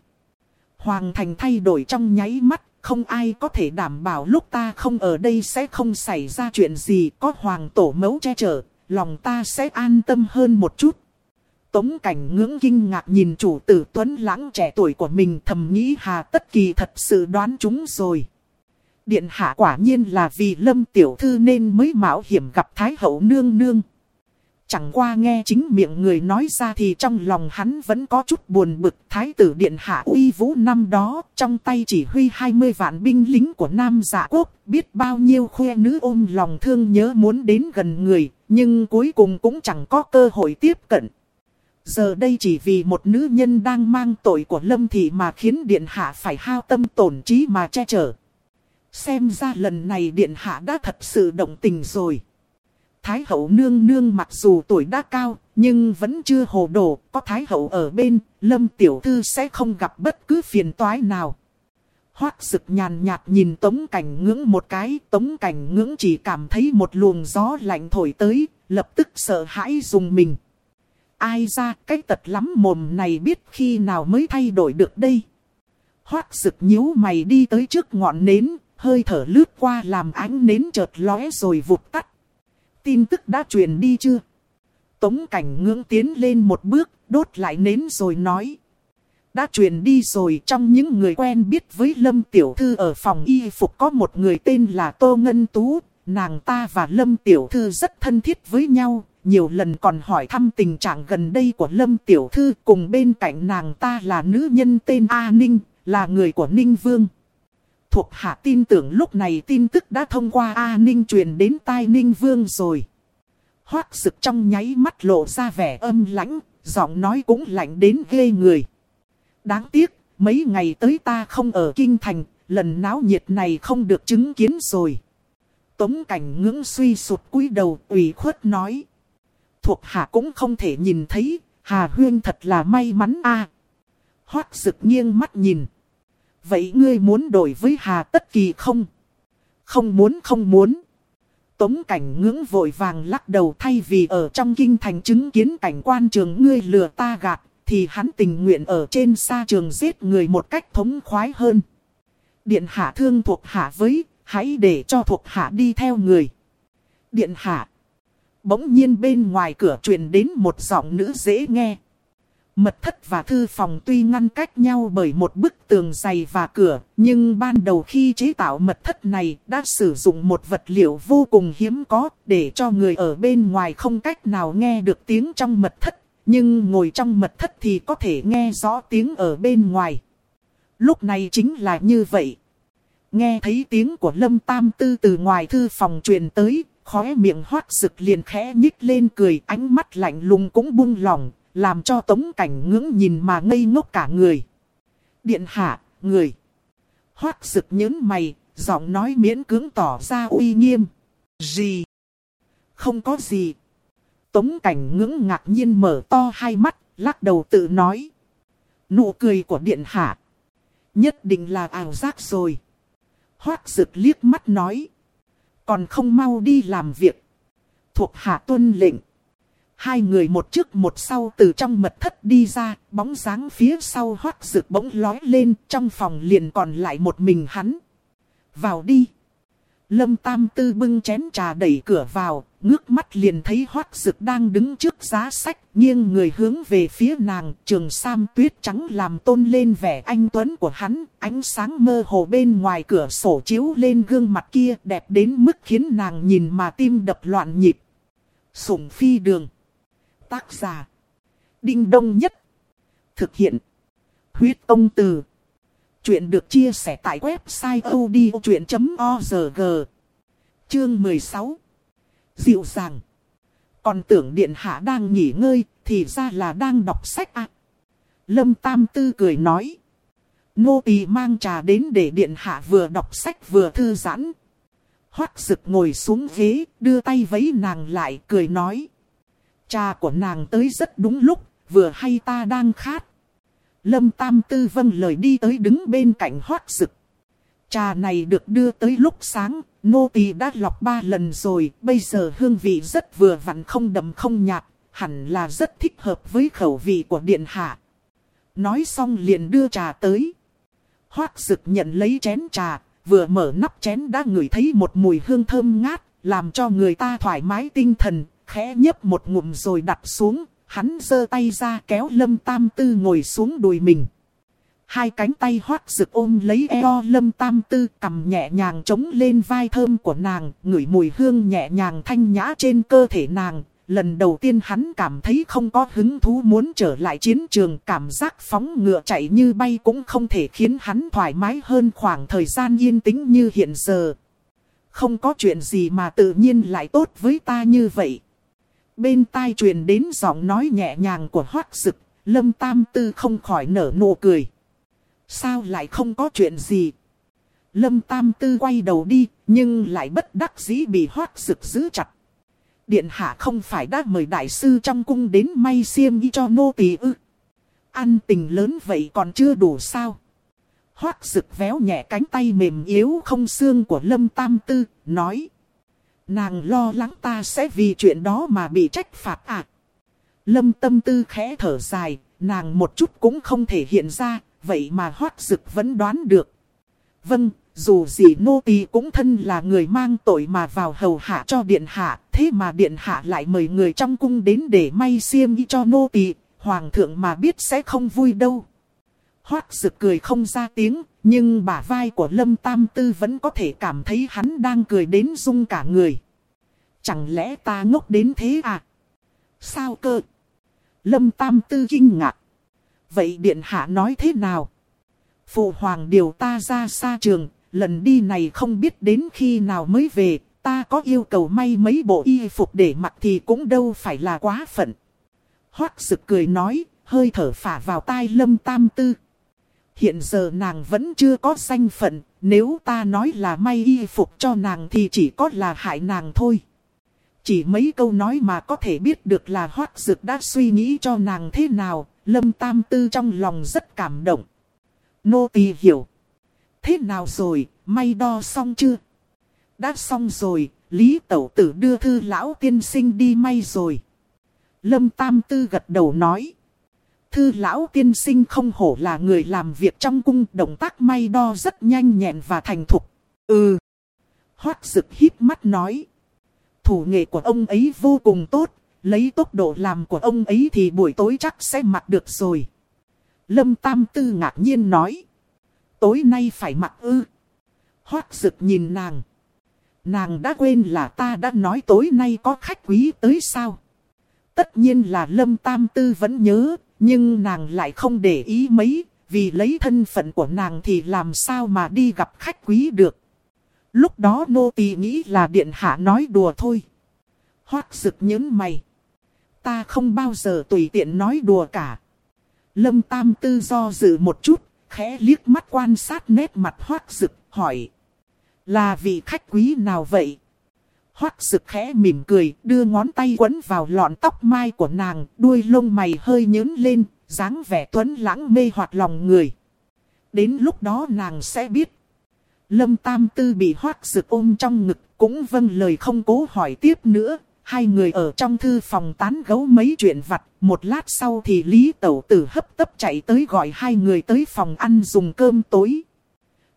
Hoàng thành thay đổi trong nháy mắt, không ai có thể đảm bảo lúc ta không ở đây sẽ không xảy ra chuyện gì. Có hoàng tổ mẫu che chở, lòng ta sẽ an tâm hơn một chút. Tống cảnh ngưỡng kinh ngạc nhìn chủ tử tuấn lãng trẻ tuổi của mình thầm nghĩ hà tất kỳ thật sự đoán chúng rồi. Điện hạ quả nhiên là vì lâm tiểu thư nên mới mạo hiểm gặp thái hậu nương nương. Chẳng qua nghe chính miệng người nói ra thì trong lòng hắn vẫn có chút buồn bực. Thái tử Điện Hạ uy vũ năm đó, trong tay chỉ huy 20 vạn binh lính của Nam giả quốc, biết bao nhiêu khoe nữ ôm lòng thương nhớ muốn đến gần người, nhưng cuối cùng cũng chẳng có cơ hội tiếp cận. Giờ đây chỉ vì một nữ nhân đang mang tội của Lâm Thị mà khiến Điện Hạ phải hao tâm tổn trí mà che chở. Xem ra lần này Điện Hạ đã thật sự động tình rồi. Thái hậu nương nương mặc dù tuổi đã cao, nhưng vẫn chưa hồ đồ, có Thái hậu ở bên, Lâm Tiểu Thư sẽ không gặp bất cứ phiền toái nào. Hoác sực nhàn nhạt nhìn tống cảnh ngưỡng một cái, tống cảnh ngưỡng chỉ cảm thấy một luồng gió lạnh thổi tới, lập tức sợ hãi dùng mình. Ai ra cái tật lắm mồm này biết khi nào mới thay đổi được đây. Hoác sực nhíu mày đi tới trước ngọn nến, hơi thở lướt qua làm ánh nến chợt lóe rồi vụt tắt tin tức đã truyền đi chưa? Tống cảnh ngưỡng tiến lên một bước, đốt lại nến rồi nói. Đã truyền đi rồi trong những người quen biết với Lâm Tiểu Thư ở phòng y phục có một người tên là Tô Ngân Tú. Nàng ta và Lâm Tiểu Thư rất thân thiết với nhau, nhiều lần còn hỏi thăm tình trạng gần đây của Lâm Tiểu Thư cùng bên cạnh nàng ta là nữ nhân tên A Ninh, là người của Ninh Vương thuộc hạ tin tưởng lúc này tin tức đã thông qua A Ninh truyền đến tai Ninh Vương rồi. Hoác sực trong nháy mắt lộ ra vẻ âm lãnh, giọng nói cũng lạnh đến ghê người. Đáng tiếc, mấy ngày tới ta không ở Kinh Thành, lần náo nhiệt này không được chứng kiến rồi. Tống cảnh ngưỡng suy sụt cúi đầu ủy khuất nói. Thuộc hạ cũng không thể nhìn thấy, Hà Huyên thật là may mắn a. Hoác sực nghiêng mắt nhìn. Vậy ngươi muốn đổi với Hà Tất Kỳ không? Không muốn không muốn. Tống cảnh ngưỡng vội vàng lắc đầu thay vì ở trong kinh thành chứng kiến cảnh quan trường ngươi lừa ta gạt, thì hắn tình nguyện ở trên xa trường giết người một cách thống khoái hơn. Điện hạ thương thuộc hạ với, hãy để cho thuộc hạ đi theo người. Điện hạ. Bỗng nhiên bên ngoài cửa truyền đến một giọng nữ dễ nghe. Mật thất và thư phòng tuy ngăn cách nhau bởi một bức tường dày và cửa, nhưng ban đầu khi chế tạo mật thất này đã sử dụng một vật liệu vô cùng hiếm có để cho người ở bên ngoài không cách nào nghe được tiếng trong mật thất, nhưng ngồi trong mật thất thì có thể nghe rõ tiếng ở bên ngoài. Lúc này chính là như vậy. Nghe thấy tiếng của Lâm Tam Tư từ ngoài thư phòng truyền tới, khóe miệng hoác rực liền khẽ nhích lên cười ánh mắt lạnh lùng cũng buông lỏng, làm cho tống cảnh ngưỡng nhìn mà ngây ngốc cả người. Điện hạ, người. Hoác sực nhớn mày, giọng nói miễn cưỡng tỏ ra uy nghiêm. Gì? Không có gì. Tống cảnh ngưỡng ngạc nhiên mở to hai mắt, lắc đầu tự nói. Nụ cười của điện hạ. Nhất định là ảo giác rồi. Hoác sực liếc mắt nói. Còn không mau đi làm việc. Thuộc hạ tuân lệnh. Hai người một trước một sau từ trong mật thất đi ra, bóng dáng phía sau hoác rực bỗng lói lên, trong phòng liền còn lại một mình hắn. Vào đi. Lâm Tam Tư bưng chén trà đẩy cửa vào, ngước mắt liền thấy hoác rực đang đứng trước giá sách, nghiêng người hướng về phía nàng, trường sam tuyết trắng làm tôn lên vẻ anh tuấn của hắn, ánh sáng mơ hồ bên ngoài cửa sổ chiếu lên gương mặt kia đẹp đến mức khiến nàng nhìn mà tim đập loạn nhịp. Sủng phi đường. Tác giả. Đinh Đông Nhất. Thực hiện. Huyết công từ. Chuyện được chia sẻ tại website odchuyện.org. Chương 16. Dịu dàng. Còn tưởng điện hạ đang nghỉ ngơi, thì ra là đang đọc sách à. Lâm Tam Tư cười nói. Nô tỳ mang trà đến để điện hạ vừa đọc sách vừa thư giãn. Hoác Sực ngồi xuống ghế, đưa tay vấy nàng lại, cười nói. Cha của nàng tới rất đúng lúc, vừa hay ta đang khát. Lâm Tam Tư vâng lời đi tới đứng bên cạnh hoác rực. Trà này được đưa tới lúc sáng, nô tỳ đã lọc ba lần rồi, bây giờ hương vị rất vừa vặn không đậm không nhạt, hẳn là rất thích hợp với khẩu vị của điện hạ. Nói xong liền đưa trà tới. Hoác rực nhận lấy chén trà, vừa mở nắp chén đã ngửi thấy một mùi hương thơm ngát, làm cho người ta thoải mái tinh thần, khẽ nhấp một ngụm rồi đặt xuống, hắn giơ tay ra kéo lâm tam tư ngồi xuống đùi mình. Hai cánh tay hoác rực ôm lấy eo lâm tam tư cầm nhẹ nhàng chống lên vai thơm của nàng, ngửi mùi hương nhẹ nhàng thanh nhã trên cơ thể nàng. Lần đầu tiên hắn cảm thấy không có hứng thú muốn trở lại chiến trường cảm giác phóng ngựa chạy như bay cũng không thể khiến hắn thoải mái hơn khoảng thời gian yên tĩnh như hiện giờ. Không có chuyện gì mà tự nhiên lại tốt với ta như vậy. Bên tai truyền đến giọng nói nhẹ nhàng của hoác dực, lâm tam tư không khỏi nở nụ cười. Sao lại không có chuyện gì? Lâm Tam Tư quay đầu đi, nhưng lại bất đắc dĩ bị hoác dực giữ chặt. Điện hạ không phải đã mời đại sư trong cung đến may xiêm y cho nô tỳ ư. Ăn tình lớn vậy còn chưa đủ sao? Hoác dực véo nhẹ cánh tay mềm yếu không xương của Lâm Tam Tư, nói. Nàng lo lắng ta sẽ vì chuyện đó mà bị trách phạt à? Lâm Tâm Tư khẽ thở dài, nàng một chút cũng không thể hiện ra, vậy mà hoát dực vẫn đoán được. Vâng, dù gì nô tỳ cũng thân là người mang tội mà vào hầu hạ cho điện hạ, thế mà điện hạ lại mời người trong cung đến để may xiêm y cho nô tỳ, hoàng thượng mà biết sẽ không vui đâu. Hoát dực cười không ra tiếng, nhưng bả vai của Lâm Tam Tư vẫn có thể cảm thấy hắn đang cười đến rung cả người. Chẳng lẽ ta ngốc đến thế à? Sao cơ? Lâm Tam Tư kinh ngạc. Vậy Điện Hạ nói thế nào? Phụ Hoàng điều ta ra xa trường, lần đi này không biết đến khi nào mới về, ta có yêu cầu may mấy bộ y phục để mặc thì cũng đâu phải là quá phận. Hoác sực cười nói, hơi thở phả vào tai lâm tam tư. Hiện giờ nàng vẫn chưa có danh phận, nếu ta nói là may y phục cho nàng thì chỉ có là hại nàng thôi. Chỉ mấy câu nói mà có thể biết được là hoác dực đã suy nghĩ cho nàng thế nào, Lâm Tam Tư trong lòng rất cảm động. Nô tỳ hiểu. Thế nào rồi, may đo xong chưa? Đã xong rồi, Lý Tẩu Tử đưa thư lão tiên sinh đi may rồi. Lâm Tam Tư gật đầu nói. Thư lão tiên sinh không hổ là người làm việc trong cung, động tác may đo rất nhanh nhẹn và thành thục. Ừ. Hoác rực hít mắt nói. Thủ nghệ của ông ấy vô cùng tốt, Lấy tốc độ làm của ông ấy thì buổi tối chắc sẽ mặc được rồi. Lâm Tam Tư ngạc nhiên nói. Tối nay phải mặc ư. Hoác rực nhìn nàng. Nàng đã quên là ta đã nói tối nay có khách quý tới sao. Tất nhiên là Lâm Tam Tư vẫn nhớ, nhưng nàng lại không để ý mấy, vì lấy thân phận của nàng thì làm sao mà đi gặp khách quý được. Lúc đó nô tỳ nghĩ là điện hạ nói đùa thôi. Hoác rực nhớn mày ta không bao giờ tùy tiện nói đùa cả. Lâm Tam Tư do dự một chút, khẽ liếc mắt quan sát nét mặt hoác rực, hỏi. Là vị khách quý nào vậy? Hoác sực khẽ mỉm cười, đưa ngón tay quấn vào lọn tóc mai của nàng, đuôi lông mày hơi nhớn lên, dáng vẻ tuấn lãng mê hoặc lòng người. Đến lúc đó nàng sẽ biết. Lâm Tam Tư bị hoác sực ôm trong ngực, cũng vâng lời không cố hỏi tiếp nữa, Hai người ở trong thư phòng tán gấu mấy chuyện vặt, một lát sau thì Lý Tẩu Tử hấp tấp chạy tới gọi hai người tới phòng ăn dùng cơm tối.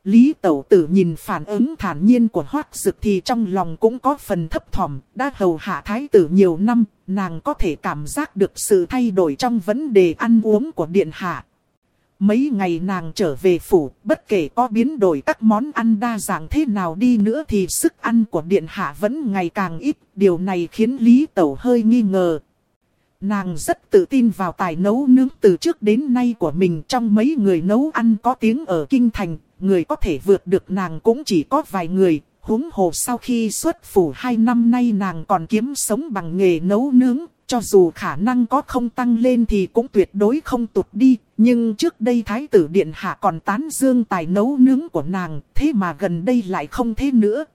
Lý Tẩu Tử nhìn phản ứng thản nhiên của Hoác Dực thì trong lòng cũng có phần thấp thỏm, đã hầu hạ thái tử nhiều năm, nàng có thể cảm giác được sự thay đổi trong vấn đề ăn uống của điện hạ. Mấy ngày nàng trở về phủ, bất kể có biến đổi các món ăn đa dạng thế nào đi nữa thì sức ăn của điện hạ vẫn ngày càng ít. Điều này khiến Lý Tẩu hơi nghi ngờ. Nàng rất tự tin vào tài nấu nướng từ trước đến nay của mình trong mấy người nấu ăn có tiếng ở Kinh Thành. Người có thể vượt được nàng cũng chỉ có vài người. Huống hồ sau khi xuất phủ hai năm nay nàng còn kiếm sống bằng nghề nấu nướng, cho dù khả năng có không tăng lên thì cũng tuyệt đối không tụt đi. Nhưng trước đây Thái tử Điện Hạ còn tán dương tài nấu nướng của nàng, thế mà gần đây lại không thế nữa.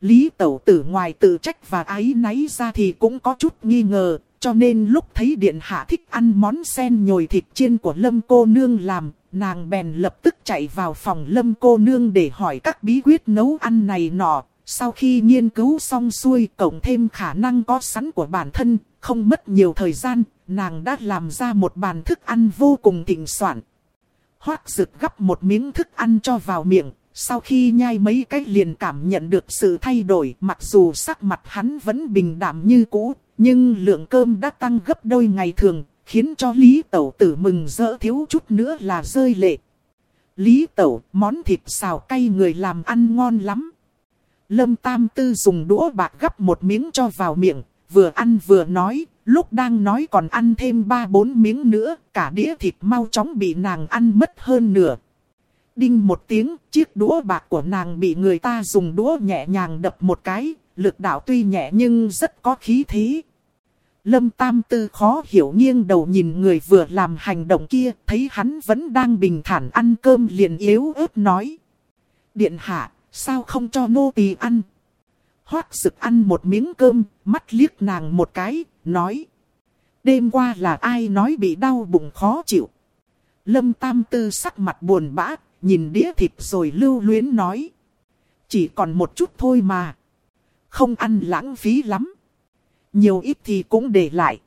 Lý Tẩu Tử ngoài tự trách và ái náy ra thì cũng có chút nghi ngờ, cho nên lúc thấy Điện Hạ thích ăn món sen nhồi thịt chiên của Lâm Cô Nương làm, nàng bèn lập tức chạy vào phòng Lâm Cô Nương để hỏi các bí quyết nấu ăn này nọ. Sau khi nghiên cứu xong xuôi cộng thêm khả năng có sẵn của bản thân, không mất nhiều thời gian, nàng đã làm ra một bàn thức ăn vô cùng thịnh soạn. Hoác rực gắp một miếng thức ăn cho vào miệng, Sau khi nhai mấy cái liền cảm nhận được sự thay đổi, mặc dù sắc mặt hắn vẫn bình đạm như cũ, nhưng lượng cơm đã tăng gấp đôi ngày thường, khiến cho Lý Tẩu tử mừng rỡ thiếu chút nữa là rơi lệ. Lý Tẩu, món thịt xào cay người làm ăn ngon lắm. Lâm Tam Tư dùng đũa bạc gấp một miếng cho vào miệng, vừa ăn vừa nói, lúc đang nói còn ăn thêm ba bốn miếng nữa, cả đĩa thịt mau chóng bị nàng ăn mất hơn nửa. Đinh một tiếng, chiếc đũa bạc của nàng bị người ta dùng đũa nhẹ nhàng đập một cái, lực đạo tuy nhẹ nhưng rất có khí thế. Lâm Tam Tư khó hiểu nghiêng đầu nhìn người vừa làm hành động kia, thấy hắn vẫn đang bình thản ăn cơm liền yếu ớt nói. Điện hạ, sao không cho nô tỳ ăn? Hoác sực ăn một miếng cơm, mắt liếc nàng một cái, nói. Đêm qua là ai nói bị đau bụng khó chịu? Lâm Tam Tư sắc mặt buồn bã, nhìn đĩa thịt rồi lưu luyến nói. Chỉ còn một chút thôi mà. Không ăn lãng phí lắm. Nhiều ít thì cũng để lại.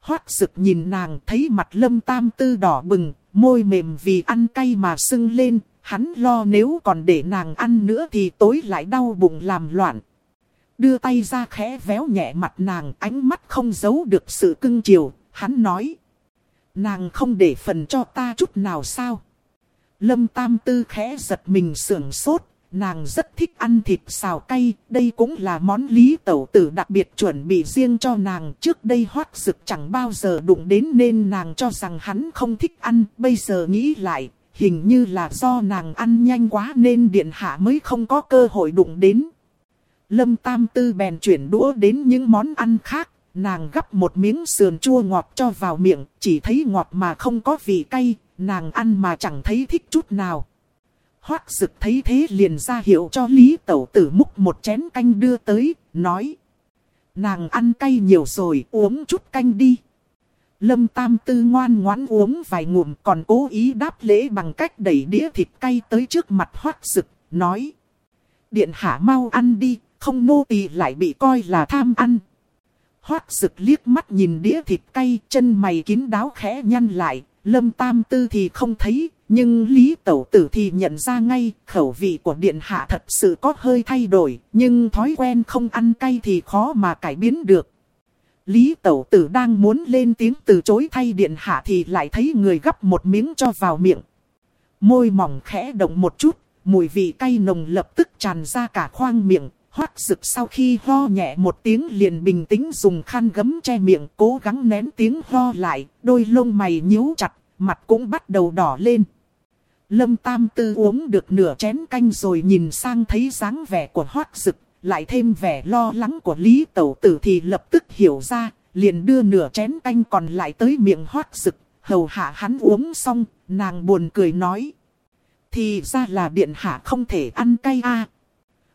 Hoác sực nhìn nàng thấy mặt lâm tam tư đỏ bừng, môi mềm vì ăn cay mà sưng lên. Hắn lo nếu còn để nàng ăn nữa thì tối lại đau bụng làm loạn. Đưa tay ra khẽ véo nhẹ mặt nàng ánh mắt không giấu được sự cưng chiều. Hắn nói. Nàng không để phần cho ta chút nào sao? Lâm Tam Tư khẽ giật mình sưởng sốt, nàng rất thích ăn thịt xào cay, đây cũng là món lý tẩu tử đặc biệt chuẩn bị riêng cho nàng. Trước đây hoát sực chẳng bao giờ đụng đến nên nàng cho rằng hắn không thích ăn, bây giờ nghĩ lại, hình như là do nàng ăn nhanh quá nên điện hạ mới không có cơ hội đụng đến. Lâm Tam Tư bèn chuyển đũa đến những món ăn khác, nàng gắp một miếng sườn chua ngọt cho vào miệng, chỉ thấy ngọt mà không có vị cay, nàng ăn mà chẳng thấy thích chút nào. Hoác dực thấy thế liền ra hiệu cho Lý Tẩu tử múc một chén canh đưa tới, nói. Nàng ăn cay nhiều rồi, uống chút canh đi. Lâm Tam Tư ngoan ngoãn uống vài ngụm còn cố ý đáp lễ bằng cách đẩy đĩa thịt cay tới trước mặt hoác dực, nói. Điện hạ mau ăn đi, không nô tỳ lại bị coi là tham ăn. Hoác dực liếc mắt nhìn đĩa thịt cay, chân mày kín đáo khẽ nhăn lại, Lâm Tam Tư thì không thấy, nhưng Lý Tẩu Tử thì nhận ra ngay, khẩu vị của Điện Hạ thật sự có hơi thay đổi, nhưng thói quen không ăn cay thì khó mà cải biến được. Lý Tẩu Tử đang muốn lên tiếng từ chối thay Điện Hạ thì lại thấy người gấp một miếng cho vào miệng. Môi mỏng khẽ động một chút, mùi vị cay nồng lập tức tràn ra cả khoang miệng, hoác rực sau khi ho nhẹ một tiếng liền bình tĩnh dùng khăn gấm che miệng cố gắng nén tiếng ho lại, đôi lông mày nhíu chặt, mặt cũng bắt đầu đỏ lên. Lâm Tam Tư uống được nửa chén canh rồi nhìn sang thấy dáng vẻ của hoác rực, lại thêm vẻ lo lắng của Lý Tẩu Tử thì lập tức hiểu ra, liền đưa nửa chén canh còn lại tới miệng hoác rực, hầu hạ hắn uống xong, nàng buồn cười nói. Thì ra là điện hạ không thể ăn cay a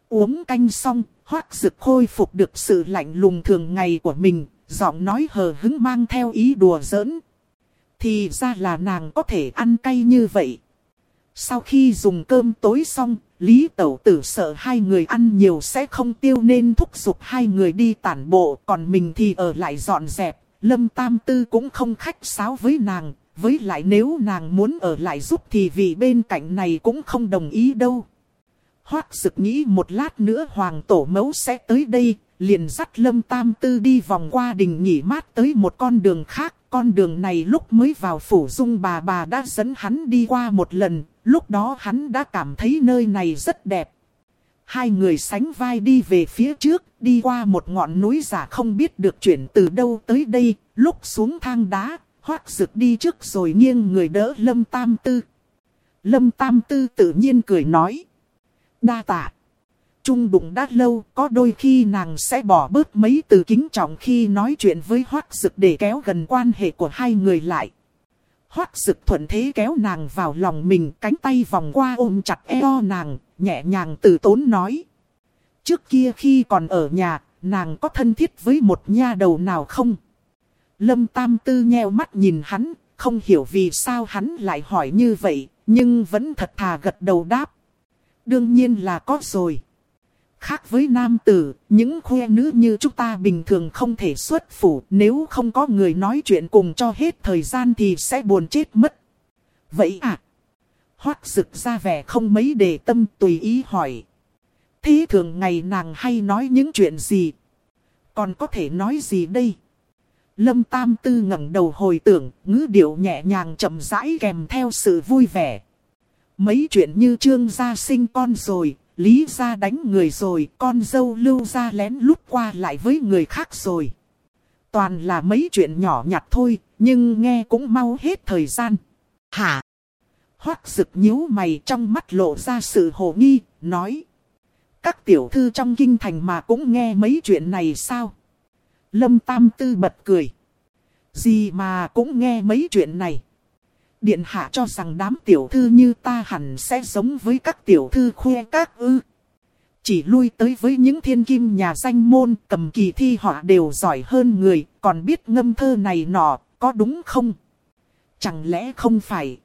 Uống canh xong, hoác rực khôi phục được sự lạnh lùng thường ngày của mình, giọng nói hờ hứng mang theo ý đùa giỡn. Thì ra là nàng có thể ăn cay như vậy. Sau khi dùng cơm tối xong, Lý Tẩu Tử sợ hai người ăn nhiều sẽ không tiêu nên thúc giục hai người đi tản bộ, còn mình thì ở lại dọn dẹp. Lâm Tam Tư cũng không khách sáo với nàng, với lại nếu nàng muốn ở lại giúp thì vì bên cạnh này cũng không đồng ý đâu. Hoác sực nghĩ một lát nữa Hoàng Tổ Mẫu sẽ tới đây, liền dắt Lâm Tam Tư đi vòng qua đình nghỉ mát tới một con đường khác. Con đường này lúc mới vào phủ dung bà bà đã dẫn hắn đi qua một lần, lúc đó hắn đã cảm thấy nơi này rất đẹp. Hai người sánh vai đi về phía trước, đi qua một ngọn núi giả không biết được chuyển từ đâu tới đây, lúc xuống thang đá, hoác rực đi trước rồi nghiêng người đỡ Lâm Tam Tư. Lâm Tam Tư tự nhiên cười nói. Đa tạ. Trung đụng đã lâu, có đôi khi nàng sẽ bỏ bớt mấy từ kính trọng khi nói chuyện với Hoác rực để kéo gần quan hệ của hai người lại. Hoác Dực thuận thế kéo nàng vào lòng mình, cánh tay vòng qua ôm chặt eo nàng, nhẹ nhàng từ tốn nói. Trước kia khi còn ở nhà, nàng có thân thiết với một nha đầu nào không? Lâm Tam Tư nheo mắt nhìn hắn, không hiểu vì sao hắn lại hỏi như vậy, nhưng vẫn thật thà gật đầu đáp. Đương nhiên là có rồi. Khác với nam tử, những khuê nữ như chúng ta bình thường không thể xuất phủ, nếu không có người nói chuyện cùng cho hết thời gian thì sẽ buồn chết mất. Vậy à? Hoác rực ra vẻ không mấy để tâm tùy ý hỏi. Thế thường ngày nàng hay nói những chuyện gì? Còn có thể nói gì đây? Lâm Tam Tư ngẩng đầu hồi tưởng, ngữ điệu nhẹ nhàng chậm rãi kèm theo sự vui vẻ. Mấy chuyện như trương gia sinh con rồi, lý gia đánh người rồi, con dâu lưu gia lén lút qua lại với người khác rồi. Toàn là mấy chuyện nhỏ nhặt thôi, nhưng nghe cũng mau hết thời gian. Hả? Hoác rực nhíu mày trong mắt lộ ra sự hồ nghi, nói. Các tiểu thư trong kinh thành mà cũng nghe mấy chuyện này sao? Lâm Tam Tư bật cười. Gì mà cũng nghe mấy chuyện này. Điện hạ cho rằng đám tiểu thư như ta hẳn sẽ giống với các tiểu thư khuê các ư. Chỉ lui tới với những thiên kim nhà danh môn cầm kỳ thi họ đều giỏi hơn người, còn biết ngâm thơ này nọ, có đúng không? Chẳng lẽ không phải?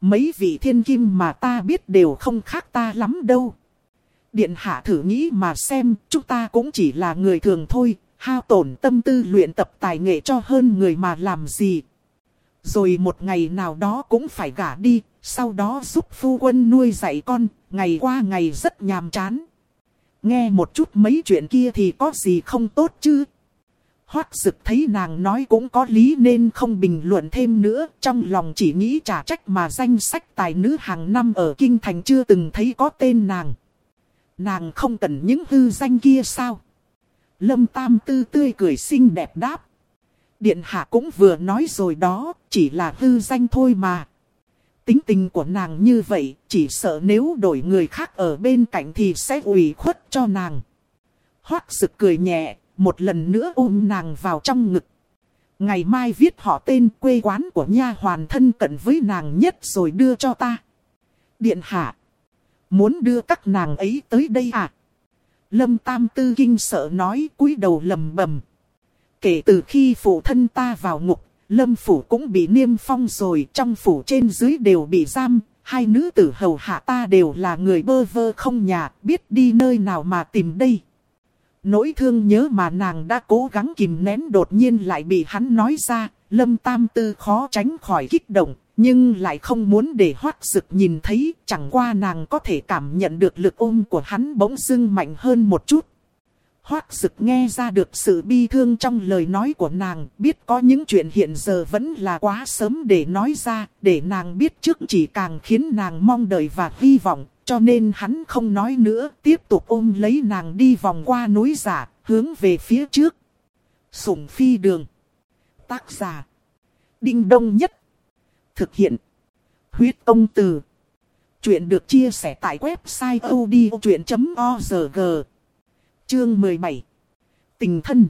Mấy vị thiên kim mà ta biết đều không khác ta lắm đâu. Điện hạ thử nghĩ mà xem, chúng ta cũng chỉ là người thường thôi, hao tổn tâm tư luyện tập tài nghệ cho hơn người mà làm gì. Rồi một ngày nào đó cũng phải gả đi, sau đó giúp phu quân nuôi dạy con, ngày qua ngày rất nhàm chán. Nghe một chút mấy chuyện kia thì có gì không tốt chứ? Hoác dực thấy nàng nói cũng có lý nên không bình luận thêm nữa, trong lòng chỉ nghĩ trả trách mà danh sách tài nữ hàng năm ở Kinh Thành chưa từng thấy có tên nàng. Nàng không cần những hư danh kia sao? Lâm Tam Tư tươi cười xinh đẹp đáp. Điện hạ cũng vừa nói rồi đó, chỉ là hư danh thôi mà. Tính tình của nàng như vậy, chỉ sợ nếu đổi người khác ở bên cạnh thì sẽ ủy khuất cho nàng. Hoác sực cười nhẹ, một lần nữa ôm nàng vào trong ngực. Ngày mai viết họ tên quê quán của nha hoàn thân cận với nàng nhất rồi đưa cho ta. Điện hạ. Muốn đưa các nàng ấy tới đây à? Lâm Tam Tư kinh sợ nói cúi đầu lầm bầm. Kể từ khi phụ thân ta vào ngục, Lâm Phủ cũng bị niêm phong rồi, trong phủ trên dưới đều bị giam, hai nữ tử hầu hạ ta đều là người bơ vơ không nhà, biết đi nơi nào mà tìm đây. Nỗi thương nhớ mà nàng đã cố gắng kìm nén đột nhiên lại bị hắn nói ra, Lâm Tam Tư khó tránh khỏi kích động, nhưng lại không muốn để hoác sực nhìn thấy, chẳng qua nàng có thể cảm nhận được lực ôm của hắn bỗng dưng mạnh hơn một chút. Hoác sực nghe ra được sự bi thương trong lời nói của nàng, biết có những chuyện hiện giờ vẫn là quá sớm để nói ra, để nàng biết trước chỉ càng khiến nàng mong đợi và hy vọng, cho nên hắn không nói nữa, tiếp tục ôm lấy nàng đi vòng qua núi giả, hướng về phía trước. Sủng phi đường. Tác giả. Đinh đông nhất. Thực hiện. Huyết công từ. Chuyện được chia sẻ tại website odchuyện.org. Chương 17. Tình thân.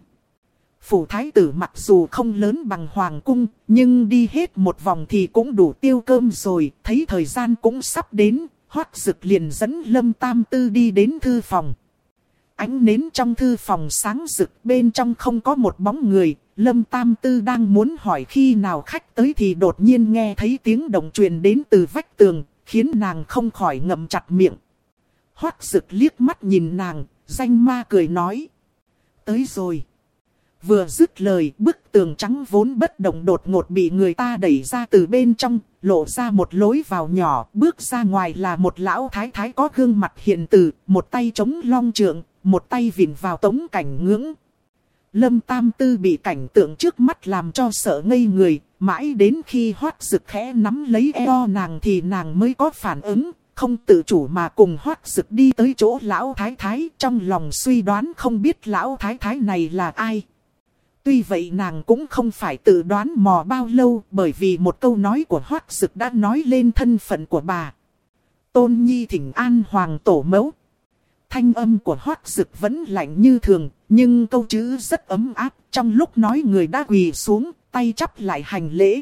Phủ thái tử mặc dù không lớn bằng hoàng cung, nhưng đi hết một vòng thì cũng đủ tiêu cơm rồi, thấy thời gian cũng sắp đến, hoác dực liền dẫn lâm tam tư đi đến thư phòng. Ánh nến trong thư phòng sáng rực bên trong không có một bóng người, lâm tam tư đang muốn hỏi khi nào khách tới thì đột nhiên nghe thấy tiếng động truyền đến từ vách tường, khiến nàng không khỏi ngậm chặt miệng. Hoác dực liếc mắt nhìn nàng, danh ma cười nói. Tới rồi. Vừa dứt lời, bức tường trắng vốn bất động đột ngột bị người ta đẩy ra từ bên trong, lộ ra một lối vào nhỏ, bước ra ngoài là một lão thái thái có gương mặt hiện từ, một tay chống long trượng, một tay vịn vào tống cảnh ngưỡng. Lâm Tam Tư bị cảnh tượng trước mắt làm cho sợ ngây người, mãi đến khi hoát rực khẽ nắm lấy eo nàng thì nàng mới có phản ứng, không tự chủ mà cùng hoát rực đi tới chỗ lão thái thái trong lòng suy đoán không biết lão thái thái này là ai. Tuy vậy nàng cũng không phải tự đoán mò bao lâu bởi vì một câu nói của hoát sực đã nói lên thân phận của bà. Tôn Nhi thỉnh an hoàng tổ mẫu. Thanh âm của hoát sực vẫn lạnh như thường, nhưng câu chữ rất ấm áp. Trong lúc nói người đã quỳ xuống, tay chắp lại hành lễ.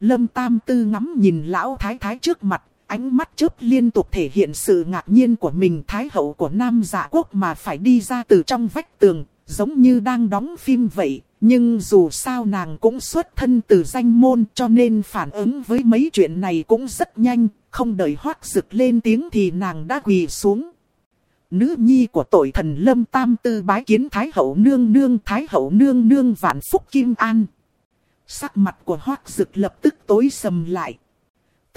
Lâm Tam Tư ngắm nhìn lão thái thái trước mặt, ánh mắt chớp liên tục thể hiện sự ngạc nhiên của mình thái hậu của Nam Dạ Quốc mà phải đi ra từ trong vách tường, giống như đang đóng phim vậy. Nhưng dù sao nàng cũng xuất thân từ danh môn cho nên phản ứng với mấy chuyện này cũng rất nhanh, không đợi hoác rực lên tiếng thì nàng đã quỳ xuống. Nữ nhi của tội thần lâm tam tư bái kiến Thái hậu nương nương Thái hậu nương nương vạn phúc kim an. Sắc mặt của hoác rực lập tức tối sầm lại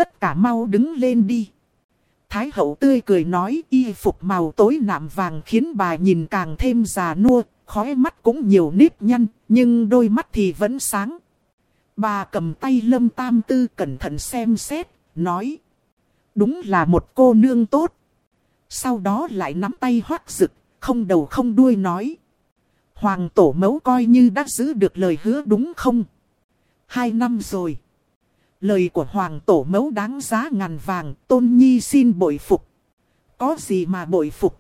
tất cả mau đứng lên đi. Thái hậu tươi cười nói y phục màu tối nạm vàng khiến bà nhìn càng thêm già nua, khóe mắt cũng nhiều nếp nhăn, nhưng đôi mắt thì vẫn sáng. Bà cầm tay lâm tam tư cẩn thận xem xét, nói. Đúng là một cô nương tốt. Sau đó lại nắm tay hoác rực, không đầu không đuôi nói. Hoàng tổ mẫu coi như đã giữ được lời hứa đúng không? Hai năm rồi. Lời của Hoàng tổ mẫu đáng giá ngàn vàng, tôn nhi xin bội phục. Có gì mà bội phục?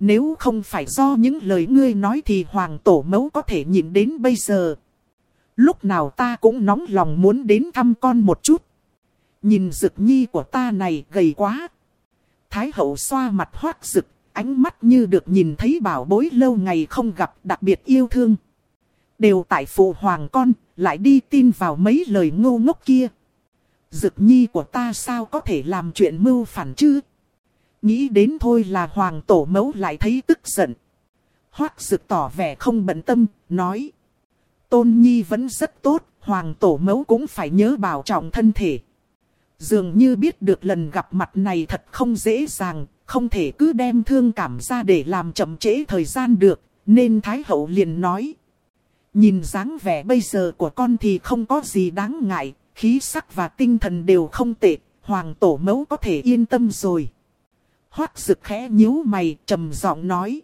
Nếu không phải do những lời ngươi nói thì Hoàng tổ mẫu có thể nhìn đến bây giờ. Lúc nào ta cũng nóng lòng muốn đến thăm con một chút. Nhìn dực nhi của ta này gầy quá. Thái hậu xoa mặt hoác rực, ánh mắt như được nhìn thấy bảo bối lâu ngày không gặp đặc biệt yêu thương. Đều tại phụ hoàng con, lại đi tin vào mấy lời ngô ngốc kia. Dực nhi của ta sao có thể làm chuyện mưu phản chứ? Nghĩ đến thôi là hoàng tổ mẫu lại thấy tức giận. Hoác dực tỏ vẻ không bận tâm, nói. Tôn nhi vẫn rất tốt, hoàng tổ mẫu cũng phải nhớ bảo trọng thân thể. Dường như biết được lần gặp mặt này thật không dễ dàng, không thể cứ đem thương cảm ra để làm chậm trễ thời gian được, nên Thái Hậu liền nói. Nhìn dáng vẻ bây giờ của con thì không có gì đáng ngại, khí sắc và tinh thần đều không tệ, hoàng tổ mẫu có thể yên tâm rồi. Hoác rực khẽ nhíu mày, trầm giọng nói.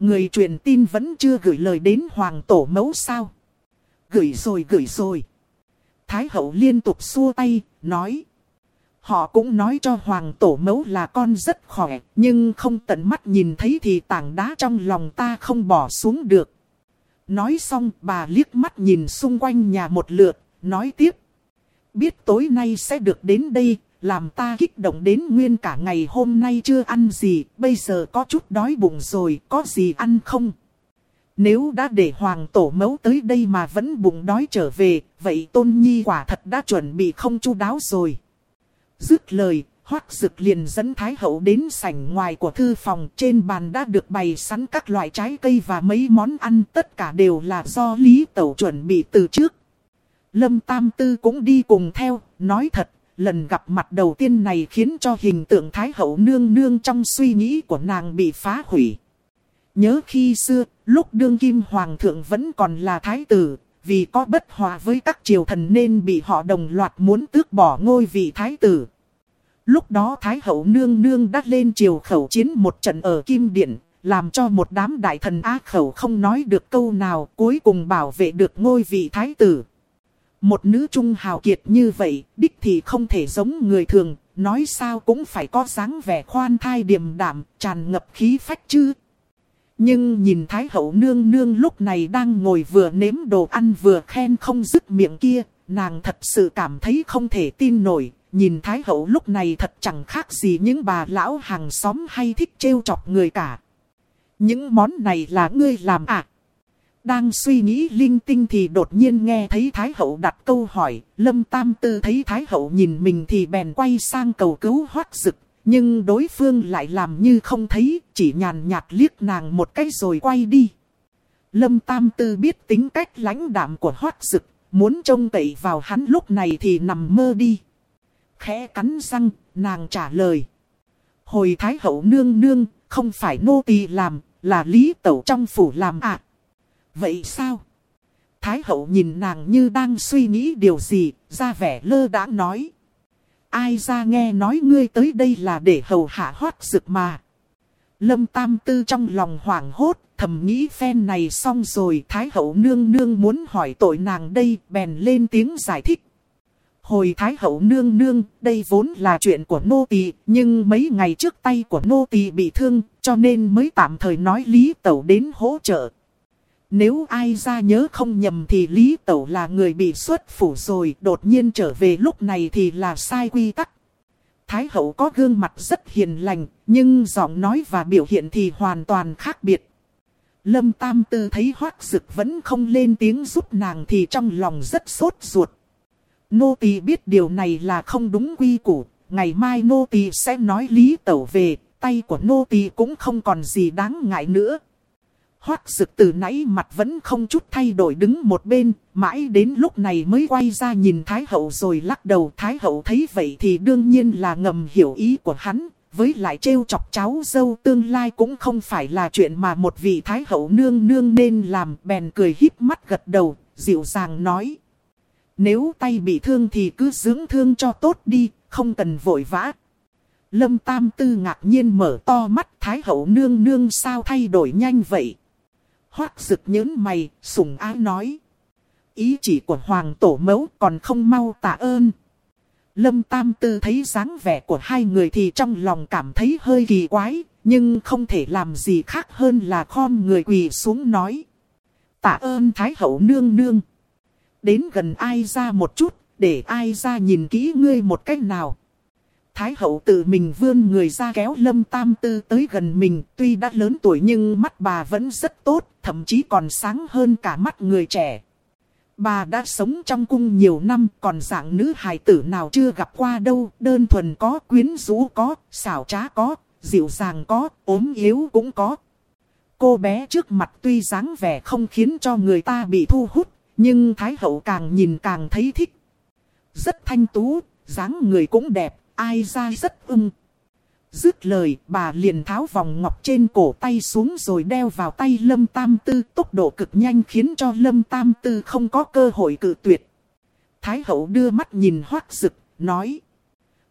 Người truyền tin vẫn chưa gửi lời đến hoàng tổ mẫu sao? Gửi rồi gửi rồi. Thái hậu liên tục xua tay, nói. Họ cũng nói cho hoàng tổ mẫu là con rất khỏe, nhưng không tận mắt nhìn thấy thì tảng đá trong lòng ta không bỏ xuống được. Nói xong bà liếc mắt nhìn xung quanh nhà một lượt, nói tiếp. Biết tối nay sẽ được đến đây, làm ta kích động đến nguyên cả ngày hôm nay chưa ăn gì, bây giờ có chút đói bụng rồi, có gì ăn không? Nếu đã để hoàng tổ mẫu tới đây mà vẫn bụng đói trở về, vậy tôn nhi quả thật đã chuẩn bị không chu đáo rồi. Dứt lời, hoắc dực liền dẫn Thái Hậu đến sảnh ngoài của thư phòng. Trên bàn đã được bày sẵn các loại trái cây và mấy món ăn. Tất cả đều là do Lý Tẩu chuẩn bị từ trước. Lâm Tam Tư cũng đi cùng theo, nói thật, lần gặp mặt đầu tiên này khiến cho hình tượng Thái Hậu nương nương trong suy nghĩ của nàng bị phá hủy. Nhớ khi xưa, lúc đương kim hoàng thượng vẫn còn là thái tử, vì có bất hòa với các triều thần nên bị họ đồng loạt muốn tước bỏ ngôi vị thái tử. Lúc đó Thái hậu nương nương đã lên triều khẩu chiến một trận ở Kim Điện, làm cho một đám đại thần á khẩu không nói được câu nào cuối cùng bảo vệ được ngôi vị thái tử. Một nữ trung hào kiệt như vậy, đích thì không thể giống người thường, nói sao cũng phải có dáng vẻ khoan thai điềm đạm, tràn ngập khí phách chứ. Nhưng nhìn Thái hậu nương nương lúc này đang ngồi vừa nếm đồ ăn vừa khen không dứt miệng kia, nàng thật sự cảm thấy không thể tin nổi. Nhìn Thái hậu lúc này thật chẳng khác gì những bà lão hàng xóm hay thích trêu chọc người cả. Những món này là ngươi làm à? Đang suy nghĩ linh tinh thì đột nhiên nghe thấy Thái hậu đặt câu hỏi, Lâm Tam Tư thấy Thái hậu nhìn mình thì bèn quay sang cầu cứu hoác dực, nhưng đối phương lại làm như không thấy, chỉ nhàn nhạt liếc nàng một cái rồi quay đi. Lâm Tam Tư biết tính cách lãnh đạm của hoác dực, muốn trông cậy vào hắn lúc này thì nằm mơ đi. Khẽ cắn răng, nàng trả lời. Hồi Thái hậu nương nương, không phải nô tỳ làm, là lý tẩu trong phủ làm ạ. À? Vậy sao? Thái hậu nhìn nàng như đang suy nghĩ điều gì, ra vẻ lơ đã nói. Ai ra nghe nói ngươi tới đây là để hầu hạ hoát rực mà. Lâm Tam Tư trong lòng hoảng hốt, thầm nghĩ phen này xong rồi Thái hậu nương nương muốn hỏi tội nàng đây, bèn lên tiếng giải thích. Hồi Thái hậu nương nương, đây vốn là chuyện của nô tỳ, nhưng mấy ngày trước tay của nô tỳ bị thương, cho nên mới tạm thời nói Lý Tẩu đến hỗ trợ. Nếu ai ra nhớ không nhầm thì Lý Tẩu là người bị xuất phủ rồi, đột nhiên trở về lúc này thì là sai quy tắc. Thái hậu có gương mặt rất hiền lành, nhưng giọng nói và biểu hiện thì hoàn toàn khác biệt. Lâm Tam Tư thấy hoác dực vẫn không lên tiếng giúp nàng thì trong lòng rất sốt ruột. Nô tỳ biết điều này là không đúng quy củ, ngày mai nô tỳ sẽ nói lý tẩu về, tay của nô tỳ cũng không còn gì đáng ngại nữa. Hoác dực từ nãy mặt vẫn không chút thay đổi đứng một bên, mãi đến lúc này mới quay ra nhìn Thái Hậu rồi lắc đầu. Thái Hậu thấy vậy thì đương nhiên là ngầm hiểu ý của hắn, với lại trêu chọc cháu dâu tương lai cũng không phải là chuyện mà một vị Thái Hậu nương nương nên làm. Bèn cười híp mắt gật đầu, dịu dàng nói. Nếu tay bị thương thì cứ dưỡng thương cho tốt đi, không cần vội vã. Lâm Tam Tư ngạc nhiên mở to mắt Thái Hậu nương nương sao thay đổi nhanh vậy. Hoác rực nhớn mày, sùng ái nói. Ý chỉ của Hoàng Tổ Mẫu còn không mau tạ ơn. Lâm Tam Tư thấy dáng vẻ của hai người thì trong lòng cảm thấy hơi kỳ quái, nhưng không thể làm gì khác hơn là khom người quỳ xuống nói. Tạ ơn Thái Hậu nương nương. Đến gần ai ra một chút, để ai ra nhìn kỹ ngươi một cách nào. Thái hậu tự mình vươn người ra kéo lâm tam tư tới gần mình, tuy đã lớn tuổi nhưng mắt bà vẫn rất tốt, thậm chí còn sáng hơn cả mắt người trẻ. Bà đã sống trong cung nhiều năm, còn dạng nữ hài tử nào chưa gặp qua đâu, đơn thuần có, quyến rũ có, xảo trá có, dịu dàng có, ốm yếu cũng có. Cô bé trước mặt tuy dáng vẻ không khiến cho người ta bị thu hút, nhưng Thái hậu càng nhìn càng thấy thích. Rất thanh tú, dáng người cũng đẹp, ai ra rất ưng. Dứt lời, bà liền tháo vòng ngọc trên cổ tay xuống rồi đeo vào tay Lâm Tam Tư. Tốc độ cực nhanh khiến cho Lâm Tam Tư không có cơ hội cự tuyệt. Thái hậu đưa mắt nhìn hoác dực, nói.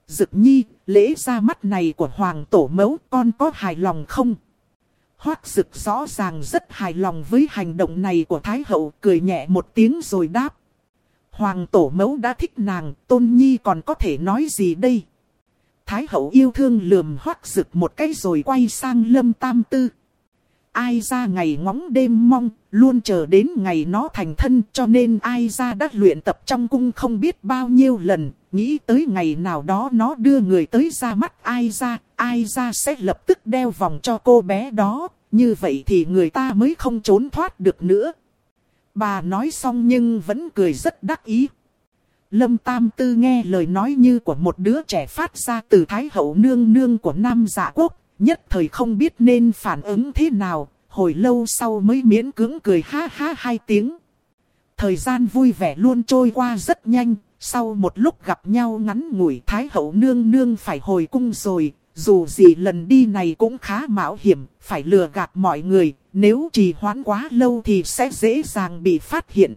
Dực nhi, lễ ra mắt này của Hoàng Tổ Mẫu con có hài lòng không? Hoác dực rõ ràng rất hài lòng với hành động này của Thái hậu, cười nhẹ một tiếng rồi đáp. Hoàng Tổ Mẫu đã thích nàng, Tôn Nhi còn có thể nói gì đây? Thái hậu yêu thương lườm hoác rực một cái rồi quay sang lâm tam tư. Ai ra ngày ngóng đêm mong, luôn chờ đến ngày nó thành thân cho nên ai ra đã luyện tập trong cung không biết bao nhiêu lần, nghĩ tới ngày nào đó nó đưa người tới ra mắt ai ra, ai ra sẽ lập tức đeo vòng cho cô bé đó, như vậy thì người ta mới không trốn thoát được nữa. Bà nói xong nhưng vẫn cười rất đắc ý. Lâm Tam Tư nghe lời nói như của một đứa trẻ phát ra từ Thái Hậu nương nương của Nam Dạ Quốc, nhất thời không biết nên phản ứng thế nào, hồi lâu sau mới miễn cưỡng cười ha ha hai tiếng. Thời gian vui vẻ luôn trôi qua rất nhanh, sau một lúc gặp nhau ngắn ngủi Thái Hậu nương nương phải hồi cung rồi, dù gì lần đi này cũng khá mạo hiểm, phải lừa gạt mọi người, nếu trì hoãn quá lâu thì sẽ dễ dàng bị phát hiện.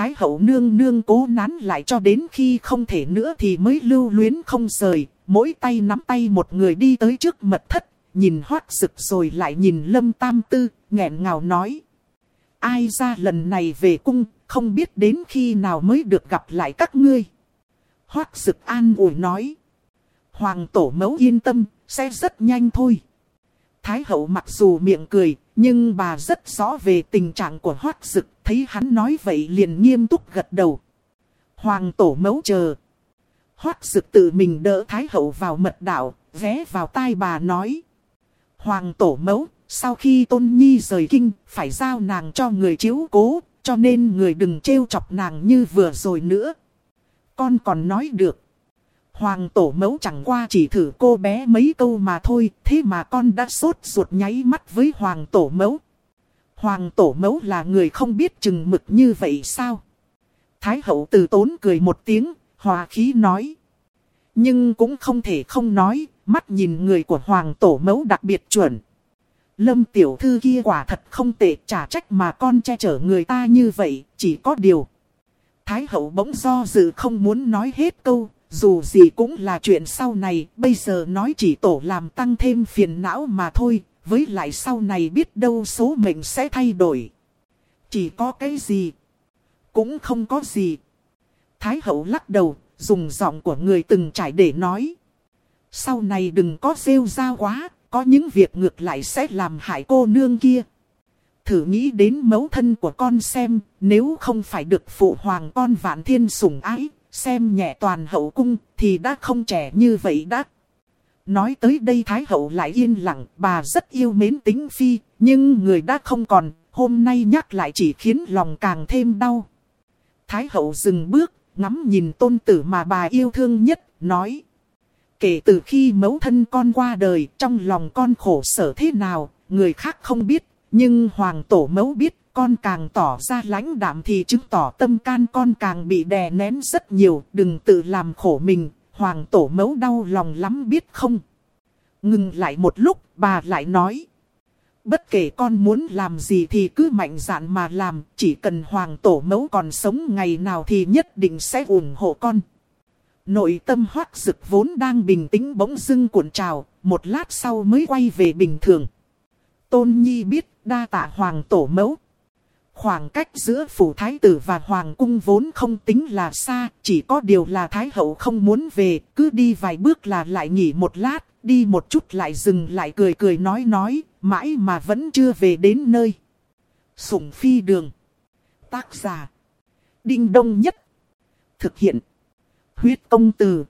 Thái hậu nương nương cố nán lại cho đến khi không thể nữa thì mới lưu luyến không rời, mỗi tay nắm tay một người đi tới trước mật thất, nhìn hoát sực rồi lại nhìn lâm tam tư, nghẹn ngào nói. Ai ra lần này về cung, không biết đến khi nào mới được gặp lại các ngươi. Hoác sực an ủi nói. Hoàng tổ mẫu yên tâm, sẽ rất nhanh thôi. Thái hậu mặc dù miệng cười, nhưng bà rất rõ về tình trạng của hoác dực, thấy hắn nói vậy liền nghiêm túc gật đầu. Hoàng tổ mẫu chờ. Hoác dực tự mình đỡ Thái hậu vào mật đạo, ghé vào tai bà nói. Hoàng tổ mẫu, sau khi tôn nhi rời kinh, phải giao nàng cho người chiếu cố, cho nên người đừng trêu chọc nàng như vừa rồi nữa. Con còn nói được. Hoàng tổ mẫu chẳng qua chỉ thử cô bé mấy câu mà thôi, thế mà con đã sốt ruột nháy mắt với hoàng tổ mẫu. Hoàng tổ mẫu là người không biết chừng mực như vậy sao? Thái hậu từ tốn cười một tiếng, hòa khí nói. Nhưng cũng không thể không nói, mắt nhìn người của hoàng tổ mẫu đặc biệt chuẩn. Lâm tiểu thư kia quả thật không tệ trả trách mà con che chở người ta như vậy, chỉ có điều. Thái hậu bỗng do dự không muốn nói hết câu, dù gì cũng là chuyện sau này, bây giờ nói chỉ tổ làm tăng thêm phiền não mà thôi, với lại sau này biết đâu số mệnh sẽ thay đổi. Chỉ có cái gì? Cũng không có gì. Thái hậu lắc đầu, dùng giọng của người từng trải để nói. Sau này đừng có rêu ra quá, có những việc ngược lại sẽ làm hại cô nương kia. Thử nghĩ đến mẫu thân của con xem, nếu không phải được phụ hoàng con vạn thiên sủng ái, xem nhẹ toàn hậu cung thì đã không trẻ như vậy đã. Nói tới đây Thái hậu lại yên lặng, bà rất yêu mến tính phi, nhưng người đã không còn, hôm nay nhắc lại chỉ khiến lòng càng thêm đau. Thái hậu dừng bước, ngắm nhìn tôn tử mà bà yêu thương nhất, nói. Kể từ khi mẫu thân con qua đời, trong lòng con khổ sở thế nào, người khác không biết, nhưng hoàng tổ mẫu biết con càng tỏ ra lãnh đạm thì chứng tỏ tâm can con càng bị đè nén rất nhiều, đừng tự làm khổ mình, hoàng tổ mẫu đau lòng lắm biết không. Ngừng lại một lúc, bà lại nói. Bất kể con muốn làm gì thì cứ mạnh dạn mà làm, chỉ cần hoàng tổ mẫu còn sống ngày nào thì nhất định sẽ ủng hộ con. Nội tâm hoác rực vốn đang bình tĩnh bỗng dưng cuộn trào, một lát sau mới quay về bình thường. Tôn Nhi biết đa tạ hoàng tổ mẫu. Khoảng cách giữa phủ thái tử và hoàng cung vốn không tính là xa, chỉ có điều là thái hậu không muốn về, cứ đi vài bước là lại nghỉ một lát, đi một chút lại dừng lại cười cười nói nói, mãi mà vẫn chưa về đến nơi. Sủng phi đường. Tác giả. Đinh đông nhất. Thực hiện. Huyết công từ.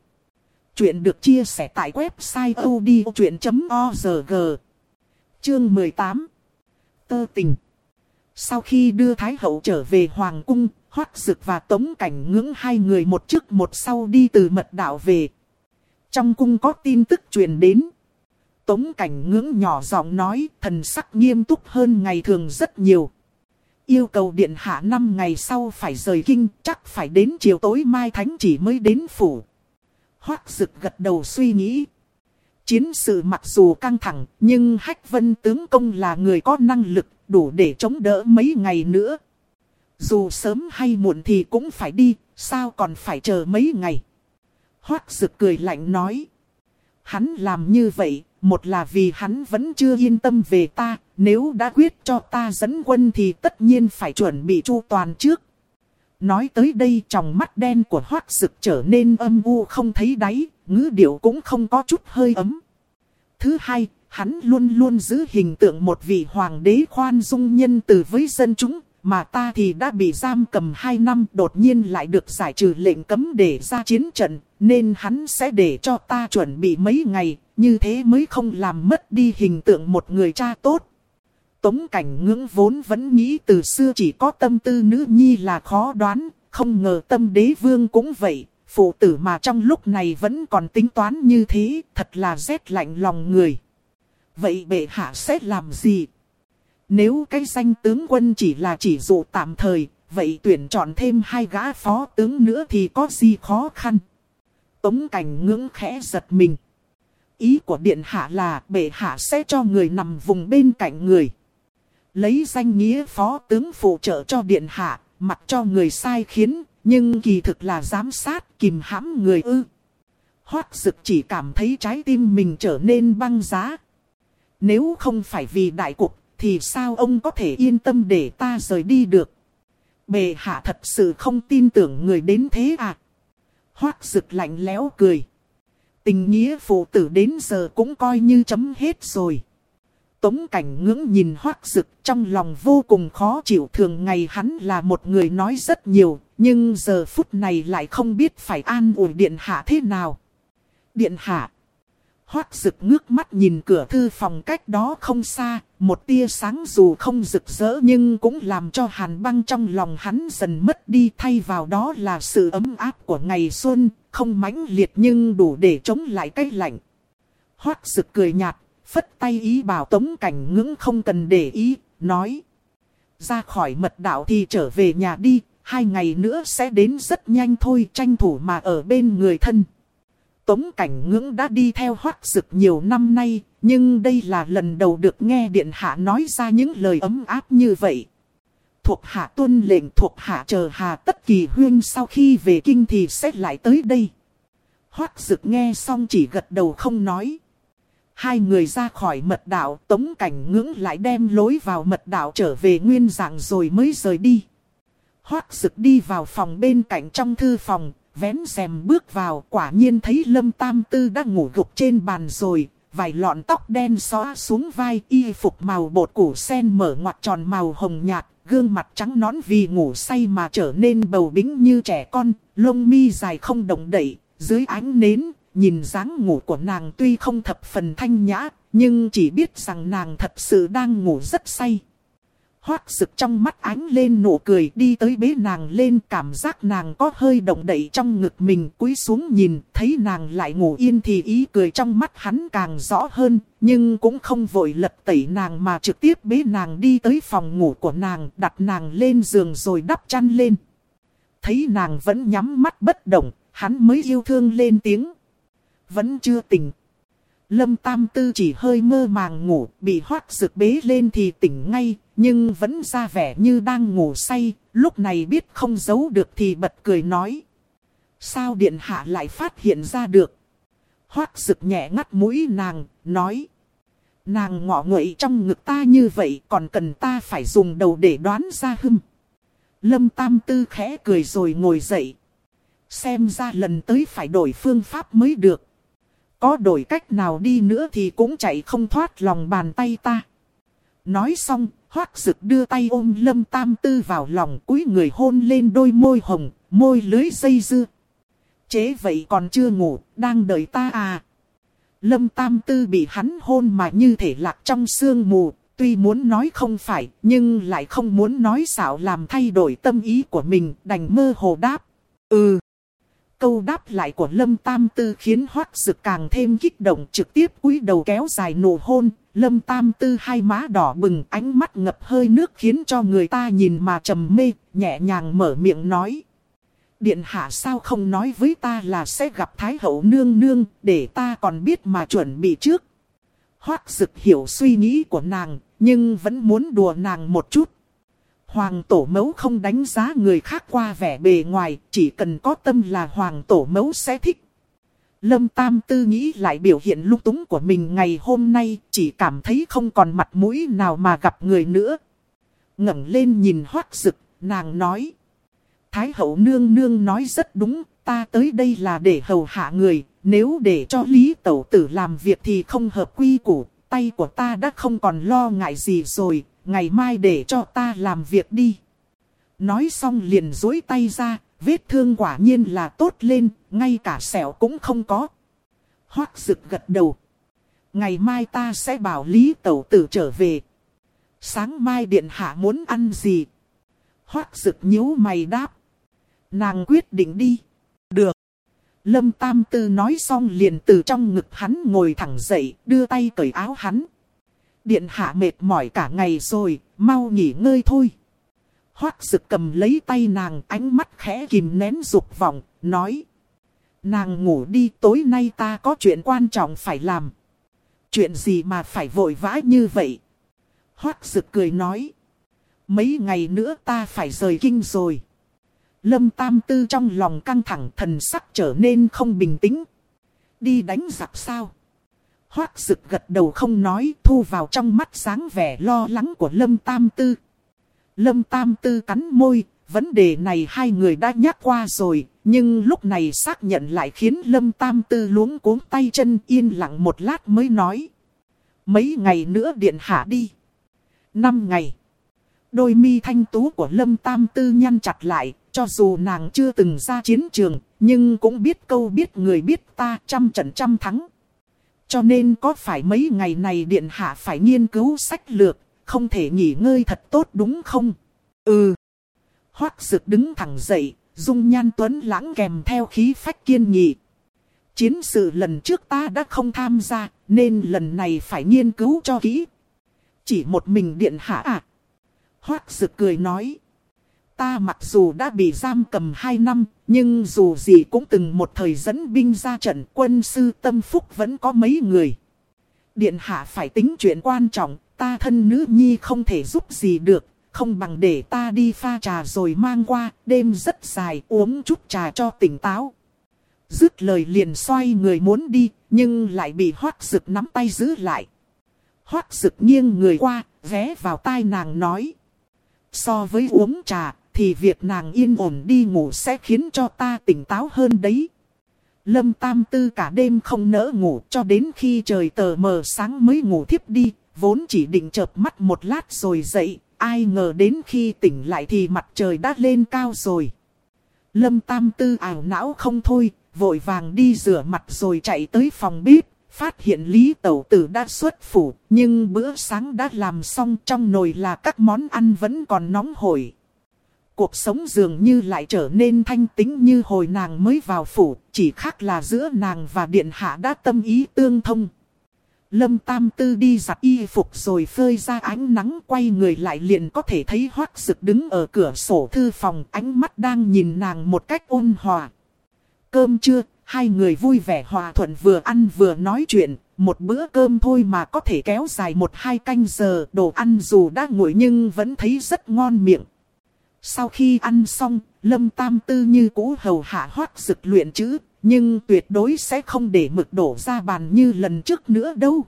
Chuyện được chia sẻ tại website odchuyện.org. Chương 18. Tơ tình. Sau khi đưa Thái Hậu trở về Hoàng Cung, Hoác Dực và Tống Cảnh ngưỡng hai người một trước một sau đi từ mật đạo về. Trong cung có tin tức truyền đến. Tống Cảnh ngưỡng nhỏ giọng nói thần sắc nghiêm túc hơn ngày thường rất nhiều. Yêu cầu điện hạ năm ngày sau phải rời kinh, chắc phải đến chiều tối mai thánh chỉ mới đến phủ. Hoác Dực gật đầu suy nghĩ. Chiến sự mặc dù căng thẳng, nhưng Hách Vân tướng công là người có năng lực, đủ để chống đỡ mấy ngày nữa. Dù sớm hay muộn thì cũng phải đi, sao còn phải chờ mấy ngày. Hoác rực cười lạnh nói. Hắn làm như vậy, một là vì hắn vẫn chưa yên tâm về ta, nếu đã quyết cho ta dẫn quân thì tất nhiên phải chuẩn bị chu toàn trước. Nói tới đây trong mắt đen của hoác rực trở nên âm u không thấy đáy, ngữ điệu cũng không có chút hơi ấm. Thứ hai, hắn luôn luôn giữ hình tượng một vị hoàng đế khoan dung nhân từ với dân chúng, mà ta thì đã bị giam cầm hai năm đột nhiên lại được giải trừ lệnh cấm để ra chiến trận, nên hắn sẽ để cho ta chuẩn bị mấy ngày, như thế mới không làm mất đi hình tượng một người cha tốt. Tống cảnh ngưỡng vốn vẫn nghĩ từ xưa chỉ có tâm tư nữ nhi là khó đoán, không ngờ tâm đế vương cũng vậy, phụ tử mà trong lúc này vẫn còn tính toán như thế, thật là rét lạnh lòng người. Vậy bệ hạ sẽ làm gì? Nếu cái danh tướng quân chỉ là chỉ dụ tạm thời, vậy tuyển chọn thêm hai gã phó tướng nữa thì có gì khó khăn? Tống cảnh ngưỡng khẽ giật mình. Ý của điện hạ là bệ hạ sẽ cho người nằm vùng bên cạnh người. Lấy danh nghĩa phó tướng phụ trợ cho điện hạ, mặc cho người sai khiến, nhưng kỳ thực là giám sát, kìm hãm người ư. Hoác dực chỉ cảm thấy trái tim mình trở nên băng giá. Nếu không phải vì đại cục, thì sao ông có thể yên tâm để ta rời đi được? Bề hạ thật sự không tin tưởng người đến thế à? Hoác rực lạnh lẽo cười. Tình nghĩa phụ tử đến giờ cũng coi như chấm hết rồi. Tống cảnh ngưỡng nhìn hoác rực trong lòng vô cùng khó chịu. Thường ngày hắn là một người nói rất nhiều, nhưng giờ phút này lại không biết phải an ủi điện hạ thế nào. Điện hạ. Hoác rực ngước mắt nhìn cửa thư phòng cách đó không xa, một tia sáng dù không rực rỡ nhưng cũng làm cho hàn băng trong lòng hắn dần mất đi thay vào đó là sự ấm áp của ngày xuân, không mãnh liệt nhưng đủ để chống lại cái lạnh. Hoác rực cười nhạt, phất tay ý bảo tống cảnh ngưỡng không cần để ý, nói. Ra khỏi mật đạo thì trở về nhà đi, hai ngày nữa sẽ đến rất nhanh thôi tranh thủ mà ở bên người thân. Tống cảnh ngưỡng đã đi theo hoác dực nhiều năm nay, nhưng đây là lần đầu được nghe Điện Hạ nói ra những lời ấm áp như vậy. Thuộc hạ tuân lệnh thuộc hạ chờ hà tất kỳ huyên sau khi về kinh thì sẽ lại tới đây. Hoác dực nghe xong chỉ gật đầu không nói. Hai người ra khỏi mật đạo, tống cảnh ngưỡng lại đem lối vào mật đạo trở về nguyên dạng rồi mới rời đi. Hoác Sực đi vào phòng bên cạnh trong thư phòng, vén rèm bước vào quả nhiên thấy Lâm Tam Tư đang ngủ gục trên bàn rồi, vài lọn tóc đen xóa xuống vai y phục màu bột củ sen mở ngoặt tròn màu hồng nhạt, gương mặt trắng nón vì ngủ say mà trở nên bầu bính như trẻ con, lông mi dài không động đậy, dưới ánh nến, nhìn dáng ngủ của nàng tuy không thập phần thanh nhã, nhưng chỉ biết rằng nàng thật sự đang ngủ rất say. Hoác sực trong mắt ánh lên nụ cười, đi tới bế nàng lên, cảm giác nàng có hơi động đậy trong ngực mình, cúi xuống nhìn, thấy nàng lại ngủ yên thì ý cười trong mắt hắn càng rõ hơn, nhưng cũng không vội lật tẩy nàng mà trực tiếp bế nàng đi tới phòng ngủ của nàng, đặt nàng lên giường rồi đắp chăn lên. Thấy nàng vẫn nhắm mắt bất động, hắn mới yêu thương lên tiếng. Vẫn chưa tỉnh. Lâm Tam Tư chỉ hơi mơ màng ngủ, bị hoác rực bế lên thì tỉnh ngay, nhưng vẫn ra vẻ như đang ngủ say, lúc này biết không giấu được thì bật cười nói. Sao điện hạ lại phát hiện ra được? Hoác rực nhẹ ngắt mũi nàng, nói. Nàng ngọ nguậy trong ngực ta như vậy còn cần ta phải dùng đầu để đoán ra hưng. Lâm Tam Tư khẽ cười rồi ngồi dậy. Xem ra lần tới phải đổi phương pháp mới được. Có đổi cách nào đi nữa thì cũng chạy không thoát lòng bàn tay ta. Nói xong, hoác rực đưa tay ôm lâm tam tư vào lòng cúi người hôn lên đôi môi hồng, môi lưới dây dưa. Chế vậy còn chưa ngủ, đang đợi ta à. Lâm tam tư bị hắn hôn mà như thể lạc trong sương mù, tuy muốn nói không phải, nhưng lại không muốn nói xạo làm thay đổi tâm ý của mình, đành mơ hồ đáp. Ừ. Câu đáp lại của Lâm Tam Tư khiến Hoắc Dực càng thêm kích động trực tiếp cúi đầu kéo dài nụ hôn. Lâm Tam Tư hai má đỏ bừng ánh mắt ngập hơi nước khiến cho người ta nhìn mà trầm mê, nhẹ nhàng mở miệng nói. Điện hạ sao không nói với ta là sẽ gặp Thái hậu nương nương để ta còn biết mà chuẩn bị trước. Hoắc Dực hiểu suy nghĩ của nàng, nhưng vẫn muốn đùa nàng một chút. Hoàng tổ mẫu không đánh giá người khác qua vẻ bề ngoài, chỉ cần có tâm là hoàng tổ mẫu sẽ thích. Lâm Tam Tư nghĩ lại biểu hiện lúc túng của mình ngày hôm nay, chỉ cảm thấy không còn mặt mũi nào mà gặp người nữa. ngẩng lên nhìn hoác rực, nàng nói. Thái hậu nương nương nói rất đúng, ta tới đây là để hầu hạ người, nếu để cho Lý Tẩu Tử làm việc thì không hợp quy củ, tay của ta đã không còn lo ngại gì rồi, ngày mai để cho ta làm việc đi. Nói xong liền dối tay ra, vết thương quả nhiên là tốt lên, ngay cả sẹo cũng không có. Hoác rực gật đầu. Ngày mai ta sẽ bảo Lý Tẩu Tử trở về. Sáng mai điện hạ muốn ăn gì? Hoác rực nhíu mày đáp. Nàng quyết định đi. Được. Lâm Tam Tư nói xong liền từ trong ngực hắn ngồi thẳng dậy, đưa tay cởi áo hắn. Điện hạ mệt mỏi cả ngày rồi, mau nghỉ ngơi thôi. Hoác sực cầm lấy tay nàng ánh mắt khẽ kìm nén dục vọng, nói. Nàng ngủ đi tối nay ta có chuyện quan trọng phải làm. Chuyện gì mà phải vội vã như vậy? Hoác sực cười nói. Mấy ngày nữa ta phải rời kinh rồi. Lâm Tam Tư trong lòng căng thẳng thần sắc trở nên không bình tĩnh. Đi đánh giặc sao? Hoác sực gật đầu không nói thu vào trong mắt sáng vẻ lo lắng của Lâm Tam Tư. Lâm Tam Tư cắn môi, vấn đề này hai người đã nhắc qua rồi, nhưng lúc này xác nhận lại khiến Lâm Tam Tư luống cuống tay chân yên lặng một lát mới nói. Mấy ngày nữa điện hạ đi. Năm ngày. Đôi mi thanh tú của Lâm Tam Tư nhăn chặt lại, cho dù nàng chưa từng ra chiến trường, nhưng cũng biết câu biết người biết ta trăm trận trăm thắng. Cho nên có phải mấy ngày này điện hạ phải nghiên cứu sách lược, không thể nghỉ ngơi thật tốt đúng không? Ừ. Hoác Dực đứng thẳng dậy, dung nhan tuấn lãng kèm theo khí phách kiên nghị. Chiến sự lần trước ta đã không tham gia, nên lần này phải nghiên cứu cho kỹ. Chỉ một mình điện hạ à? Hoác Dực cười nói. Ta mặc dù đã bị giam cầm 2 năm, nhưng dù gì cũng từng một thời dẫn binh ra trận quân sư tâm phúc vẫn có mấy người. Điện hạ phải tính chuyện quan trọng, ta thân nữ nhi không thể giúp gì được, không bằng để ta đi pha trà rồi mang qua, đêm rất dài uống chút trà cho tỉnh táo. Dứt lời liền xoay người muốn đi, nhưng lại bị hoác rực nắm tay giữ lại. Hoác rực nghiêng người qua, vé vào tai nàng nói. So với uống trà, thì việc nàng yên ổn đi ngủ sẽ khiến cho ta tỉnh táo hơn đấy. Lâm Tam Tư cả đêm không nỡ ngủ cho đến khi trời tờ mờ sáng mới ngủ thiếp đi, vốn chỉ định chợp mắt một lát rồi dậy, ai ngờ đến khi tỉnh lại thì mặt trời đã lên cao rồi. Lâm Tam Tư ảo não không thôi, vội vàng đi rửa mặt rồi chạy tới phòng bếp, phát hiện Lý Tẩu Tử đã xuất phủ, nhưng bữa sáng đã làm xong trong nồi là các món ăn vẫn còn nóng hổi. Cuộc sống dường như lại trở nên thanh tính như hồi nàng mới vào phủ, chỉ khác là giữa nàng và điện hạ đã tâm ý tương thông. Lâm Tam Tư đi giặt y phục rồi phơi ra ánh nắng quay người lại liền có thể thấy hoác sực đứng ở cửa sổ thư phòng ánh mắt đang nhìn nàng một cách ôn hòa. Cơm trưa, hai người vui vẻ hòa thuận vừa ăn vừa nói chuyện, một bữa cơm thôi mà có thể kéo dài một hai canh giờ, đồ ăn dù đã nguội nhưng vẫn thấy rất ngon miệng. Sau khi ăn xong, Lâm Tam Tư như cũ hầu hạ hoác dực luyện chữ, nhưng tuyệt đối sẽ không để mực đổ ra bàn như lần trước nữa đâu.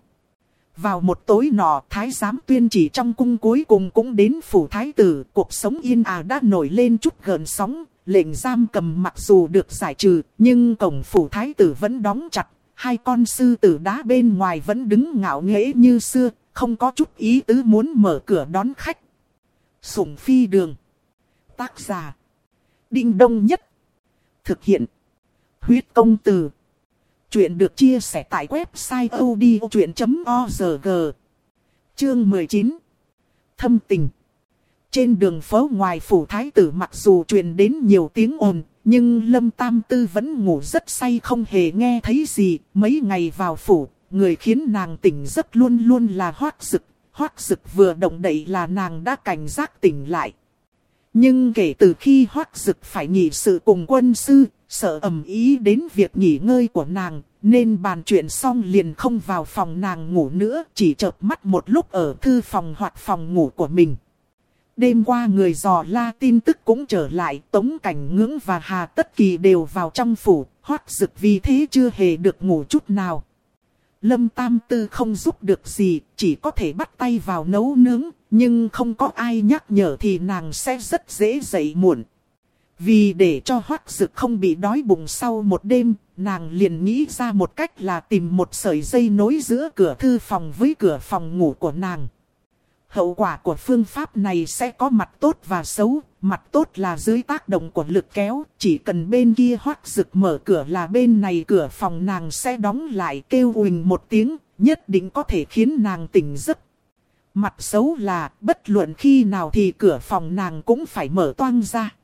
Vào một tối nọ, thái giám tuyên chỉ trong cung cuối cùng cũng đến phủ thái tử, cuộc sống yên ả đã nổi lên chút gần sóng, lệnh giam cầm mặc dù được giải trừ, nhưng cổng phủ thái tử vẫn đóng chặt, hai con sư tử đá bên ngoài vẫn đứng ngạo nghễ như xưa, không có chút ý tứ muốn mở cửa đón khách. Sủng phi đường. Tác giả. Đinh đông nhất. Thực hiện. Huyết công từ. Chuyện được chia sẻ tại website odchuyện.org. Chương 19. Thâm tình. Trên đường phố ngoài phủ thái tử mặc dù truyền đến nhiều tiếng ồn, nhưng Lâm Tam Tư vẫn ngủ rất say không hề nghe thấy gì. Mấy ngày vào phủ, người khiến nàng tỉnh giấc luôn luôn là hoác sực Hoác sực vừa động đậy là nàng đã cảnh giác tỉnh lại. Nhưng kể từ khi hoác dực phải nghỉ sự cùng quân sư, sợ ầm ý đến việc nghỉ ngơi của nàng, nên bàn chuyện xong liền không vào phòng nàng ngủ nữa, chỉ chợp mắt một lúc ở thư phòng hoặc phòng ngủ của mình. Đêm qua người dò la tin tức cũng trở lại, Tống Cảnh Ngưỡng và Hà Tất Kỳ đều vào trong phủ, hoác dực vì thế chưa hề được ngủ chút nào. Lâm Tam Tư không giúp được gì, chỉ có thể bắt tay vào nấu nướng, nhưng không có ai nhắc nhở thì nàng sẽ rất dễ dậy muộn. Vì để cho hoác dực không bị đói bụng sau một đêm, nàng liền nghĩ ra một cách là tìm một sợi dây nối giữa cửa thư phòng với cửa phòng ngủ của nàng. Hậu quả của phương pháp này sẽ có mặt tốt và xấu, mặt tốt là dưới tác động của lực kéo, chỉ cần bên kia hoác rực mở cửa là bên này cửa phòng nàng sẽ đóng lại kêu huỳnh một tiếng, nhất định có thể khiến nàng tỉnh giấc. Mặt xấu là bất luận khi nào thì cửa phòng nàng cũng phải mở toang ra.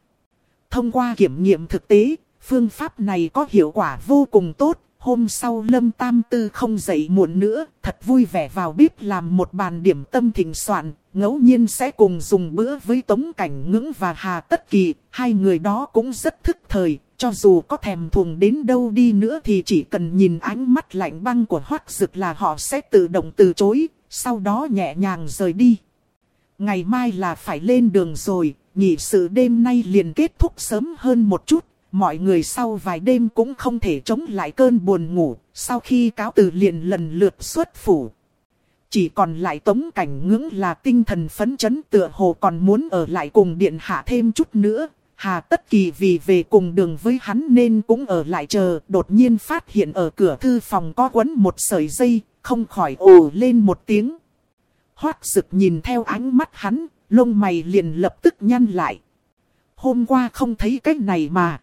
Thông qua kiểm nghiệm thực tế, phương pháp này có hiệu quả vô cùng tốt. Hôm sau Lâm Tam Tư không dậy muộn nữa, thật vui vẻ vào bếp làm một bàn điểm tâm thịnh soạn, ngẫu nhiên sẽ cùng dùng bữa với Tống Cảnh Ngưỡng và Hà Tất Kỳ, hai người đó cũng rất thức thời, cho dù có thèm thuồng đến đâu đi nữa thì chỉ cần nhìn ánh mắt lạnh băng của Hoắc Dực là họ sẽ tự động từ chối, sau đó nhẹ nhàng rời đi. Ngày mai là phải lên đường rồi, nhị sự đêm nay liền kết thúc sớm hơn một chút. Mọi người sau vài đêm cũng không thể chống lại cơn buồn ngủ, sau khi cáo từ liền lần lượt xuất phủ. Chỉ còn lại tống cảnh ngưỡng là tinh thần phấn chấn tựa hồ còn muốn ở lại cùng điện hạ thêm chút nữa. Hà tất kỳ vì về cùng đường với hắn nên cũng ở lại chờ, đột nhiên phát hiện ở cửa thư phòng có quấn một sợi dây, không khỏi ồ lên một tiếng. Hoác sực nhìn theo ánh mắt hắn, lông mày liền lập tức nhăn lại. Hôm qua không thấy cái này mà.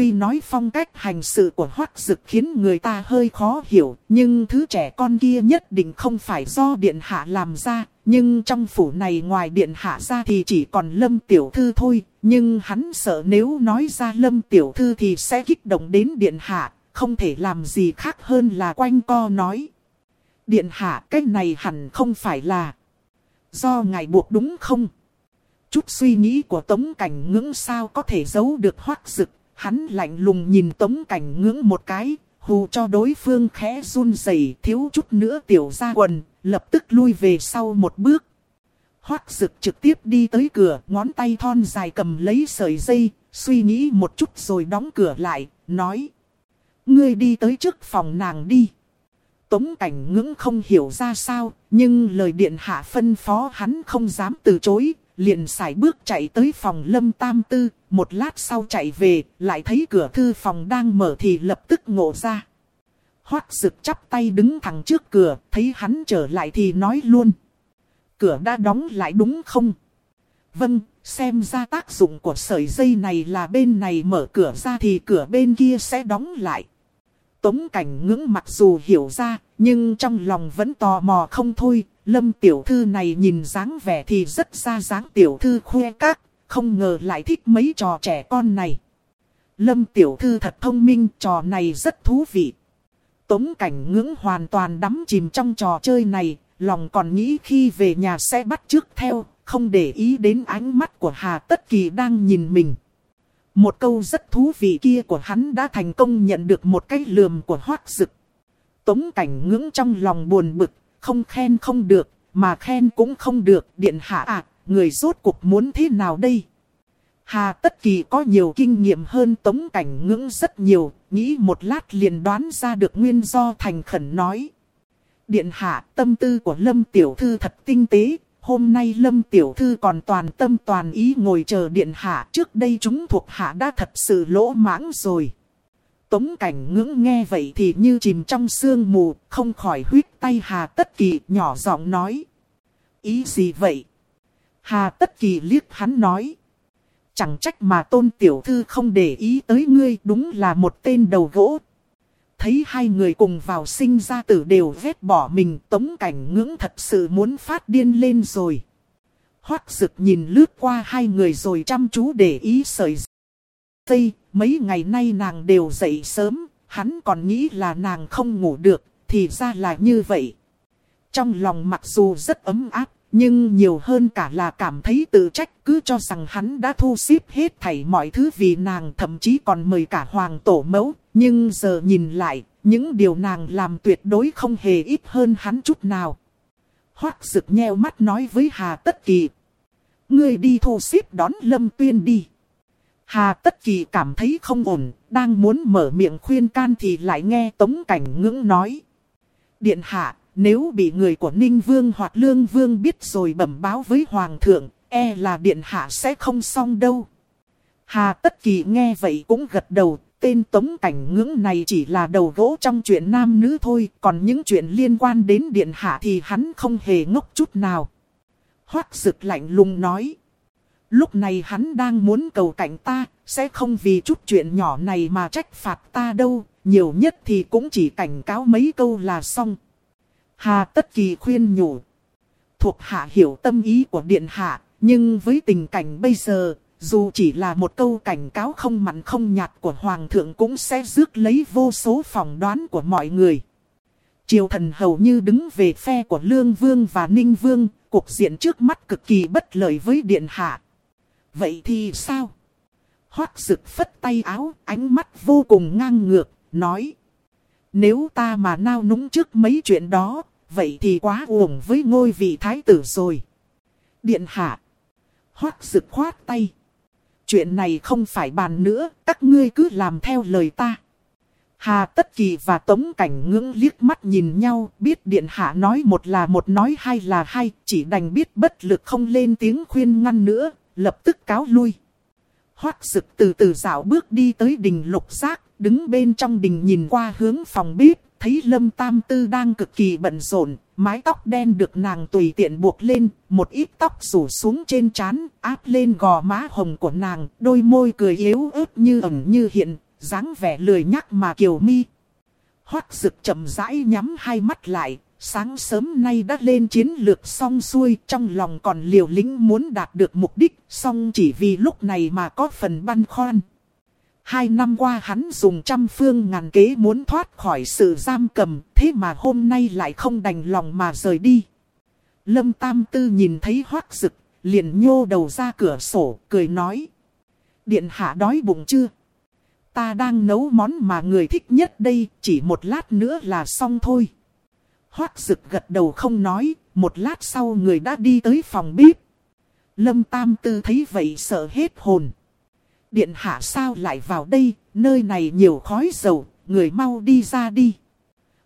Tuy nói phong cách hành sự của Hoắc Dực khiến người ta hơi khó hiểu, nhưng thứ trẻ con kia nhất định không phải do Điện Hạ làm ra. Nhưng trong phủ này ngoài Điện Hạ ra thì chỉ còn Lâm Tiểu Thư thôi. Nhưng hắn sợ nếu nói ra Lâm Tiểu Thư thì sẽ kích động đến Điện Hạ, không thể làm gì khác hơn là quanh co nói. Điện Hạ cái này hẳn không phải là do ngài buộc đúng không? Chút suy nghĩ của Tống Cảnh ngưỡng sao có thể giấu được Hoắc Dực Hắn lạnh lùng nhìn tống cảnh ngưỡng một cái, hù cho đối phương khẽ run rẩy thiếu chút nữa tiểu ra quần, lập tức lui về sau một bước. Hoác rực trực tiếp đi tới cửa, ngón tay thon dài cầm lấy sợi dây, suy nghĩ một chút rồi đóng cửa lại, nói. Ngươi đi tới trước phòng nàng đi. Tống cảnh ngưỡng không hiểu ra sao, nhưng lời điện hạ phân phó hắn không dám từ chối, liền xài bước chạy tới phòng lâm tam tư, một lát sau chạy về, lại thấy cửa thư phòng đang mở thì lập tức ngộ ra. Hoác rực chắp tay đứng thẳng trước cửa, thấy hắn trở lại thì nói luôn. Cửa đã đóng lại đúng không? Vâng, xem ra tác dụng của sợi dây này là bên này mở cửa ra thì cửa bên kia sẽ đóng lại. Tống cảnh ngưỡng mặc dù hiểu ra, nhưng trong lòng vẫn tò mò không thôi. Lâm tiểu thư này nhìn dáng vẻ thì rất ra dáng tiểu thư khoe các, không ngờ lại thích mấy trò trẻ con này. Lâm tiểu thư thật thông minh, trò này rất thú vị. Tống cảnh ngưỡng hoàn toàn đắm chìm trong trò chơi này, lòng còn nghĩ khi về nhà sẽ bắt trước theo, không để ý đến ánh mắt của Hà Tất Kỳ đang nhìn mình. Một câu rất thú vị kia của hắn đã thành công nhận được một cái lườm của hoác dực. Tống cảnh ngưỡng trong lòng buồn bực, không khen không được, mà khen cũng không được, điện hạ à, người rốt cuộc muốn thế nào đây? Hà Tất Kỳ có nhiều kinh nghiệm hơn Tống Cảnh Ngưỡng rất nhiều, nghĩ một lát liền đoán ra được nguyên do thành khẩn nói. Điện hạ, tâm tư của Lâm Tiểu Thư thật tinh tế, hôm nay Lâm Tiểu Thư còn toàn tâm toàn ý ngồi chờ Điện hạ. Trước đây chúng thuộc hạ đã thật sự lỗ mãng rồi. Tống Cảnh Ngưỡng nghe vậy thì như chìm trong sương mù, không khỏi huyết tay Hà Tất Kỳ nhỏ giọng nói. Ý gì vậy? Hà Tất Kỳ liếc hắn nói. Chẳng trách mà tôn tiểu thư không để ý tới ngươi đúng là một tên đầu gỗ. Thấy hai người cùng vào sinh ra tử đều vết bỏ mình tống cảnh ngưỡng thật sự muốn phát điên lên rồi. Hoác rực nhìn lướt qua hai người rồi chăm chú để ý sợi Tây, Mấy ngày nay nàng đều dậy sớm, hắn còn nghĩ là nàng không ngủ được, thì ra là như vậy. Trong lòng mặc dù rất ấm áp, nhưng nhiều hơn cả là cảm thấy tự trách cứ cho rằng hắn đã thu xếp hết thảy mọi thứ vì nàng thậm chí còn mời cả hoàng tổ mẫu. Nhưng giờ nhìn lại, những điều nàng làm tuyệt đối không hề ít hơn hắn chút nào. Hoác rực nheo mắt nói với Hà Tất Kỳ. Ngươi đi thu xếp đón Lâm Tuyên đi. Hà Tất Kỳ cảm thấy không ổn, đang muốn mở miệng khuyên can thì lại nghe Tống Cảnh ngưỡng nói. Điện hạ, nếu bị người của Ninh Vương hoặc Lương Vương biết rồi bẩm báo với Hoàng thượng, e là điện hạ sẽ không xong đâu. Hà Tất Kỳ nghe vậy cũng gật đầu, tên tống cảnh ngưỡng này chỉ là đầu gỗ trong chuyện nam nữ thôi, còn những chuyện liên quan đến điện hạ thì hắn không hề ngốc chút nào. Hoác Dực lạnh lùng nói. Lúc này hắn đang muốn cầu cảnh ta, sẽ không vì chút chuyện nhỏ này mà trách phạt ta đâu, nhiều nhất thì cũng chỉ cảnh cáo mấy câu là xong. Hà Tất Kỳ khuyên nhủ. Thuộc hạ hiểu tâm ý của Điện Hạ, nhưng với tình cảnh bây giờ, dù chỉ là một câu cảnh cáo không mặn không nhạt của Hoàng thượng cũng sẽ rước lấy vô số phỏng đoán của mọi người. Triều thần hầu như đứng về phe của Lương Vương và Ninh Vương, cuộc diện trước mắt cực kỳ bất lợi với Điện Hạ. Vậy thì sao? Hoác rực phất tay áo, ánh mắt vô cùng ngang ngược, nói. Nếu ta mà nao núng trước mấy chuyện đó, vậy thì quá uổng với ngôi vị thái tử rồi. Điện hạ. Hoác rực khoát tay. Chuyện này không phải bàn nữa, các ngươi cứ làm theo lời ta. Hà Tất Kỳ và Tống Cảnh ngưỡng liếc mắt nhìn nhau, biết Điện Hạ nói một là một nói hai là hai, chỉ đành biết bất lực không lên tiếng khuyên ngăn nữa, lập tức cáo lui. Hoác Sực từ từ dạo bước đi tới đình lục giác, đứng bên trong đình nhìn qua hướng phòng bếp, thấy Lâm Tam Tư đang cực kỳ bận rộn, mái tóc đen được nàng tùy tiện buộc lên, một ít tóc rủ xuống trên trán, áp lên gò má hồng của nàng, đôi môi cười yếu ớt như ẩn như hiện, dáng vẻ lười nhắc mà kiều mi. Hoắc Dực chậm rãi nhắm hai mắt lại, sáng sớm nay đã lên chiến lược xong xuôi, trong lòng còn liều lĩnh muốn đạt được mục đích, xong chỉ vì lúc này mà có phần băn khoăn. Hai năm qua hắn dùng trăm phương ngàn kế muốn thoát khỏi sự giam cầm, thế mà hôm nay lại không đành lòng mà rời đi. Lâm Tam Tư nhìn thấy hoác rực, liền nhô đầu ra cửa sổ, cười nói. Điện hạ đói bụng chưa? Ta đang nấu món mà người thích nhất đây, chỉ một lát nữa là xong thôi. Hoác rực gật đầu không nói, một lát sau người đã đi tới phòng bếp. Lâm Tam Tư thấy vậy sợ hết hồn. Điện hạ sao lại vào đây, nơi này nhiều khói dầu, người mau đi ra đi.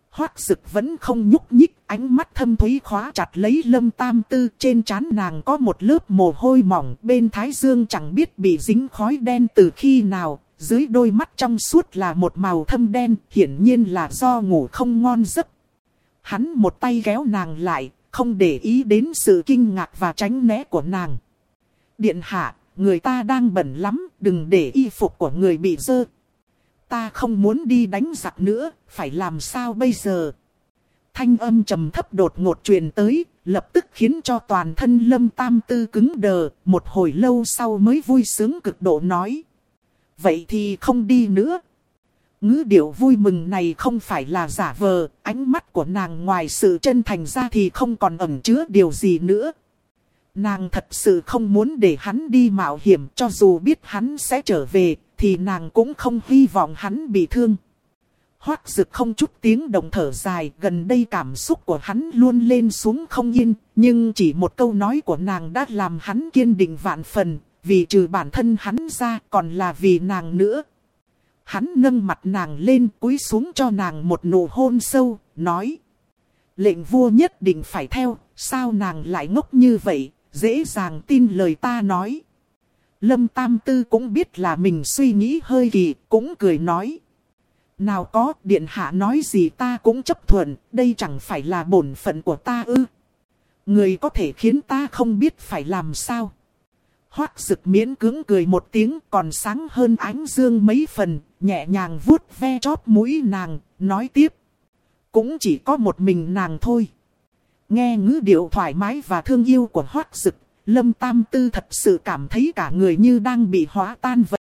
Hoác rực vẫn không nhúc nhích, ánh mắt thâm thúy khóa chặt lấy lâm tam tư. Trên trán nàng có một lớp mồ hôi mỏng, bên thái dương chẳng biết bị dính khói đen từ khi nào. Dưới đôi mắt trong suốt là một màu thâm đen, hiển nhiên là do ngủ không ngon giấc. Hắn một tay kéo nàng lại, không để ý đến sự kinh ngạc và tránh né của nàng. Điện hạ, người ta đang bẩn lắm, đừng để y phục của người bị dơ. ta không muốn đi đánh giặc nữa, phải làm sao bây giờ? Thanh âm trầm thấp đột ngột truyền tới, lập tức khiến cho toàn thân lâm tam tư cứng đờ, một hồi lâu sau mới vui sướng cực độ nói. Vậy thì không đi nữa. Ngữ điệu vui mừng này không phải là giả vờ, ánh mắt của nàng ngoài sự chân thành ra thì không còn ẩn chứa điều gì nữa. Nàng thật sự không muốn để hắn đi mạo hiểm cho dù biết hắn sẽ trở về, thì nàng cũng không hy vọng hắn bị thương. Hoác dực không chút tiếng động thở dài, gần đây cảm xúc của hắn luôn lên xuống không yên, nhưng chỉ một câu nói của nàng đã làm hắn kiên định vạn phần, vì trừ bản thân hắn ra còn là vì nàng nữa. Hắn nâng mặt nàng lên cúi xuống cho nàng một nụ hôn sâu, nói. Lệnh vua nhất định phải theo, sao nàng lại ngốc như vậy, dễ dàng tin lời ta nói. Lâm Tam Tư cũng biết là mình suy nghĩ hơi kỳ, cũng cười nói. Nào có, điện hạ nói gì ta cũng chấp thuận, đây chẳng phải là bổn phận của ta ư. Người có thể khiến ta không biết phải làm sao. Hoác rực miễn cứng cười một tiếng còn sáng hơn ánh dương mấy phần, nhẹ nhàng vuốt ve chóp mũi nàng, nói tiếp. Cũng chỉ có một mình nàng thôi. Nghe ngữ điệu thoải mái và thương yêu của hoác sực lâm tam tư thật sự cảm thấy cả người như đang bị hóa tan vậy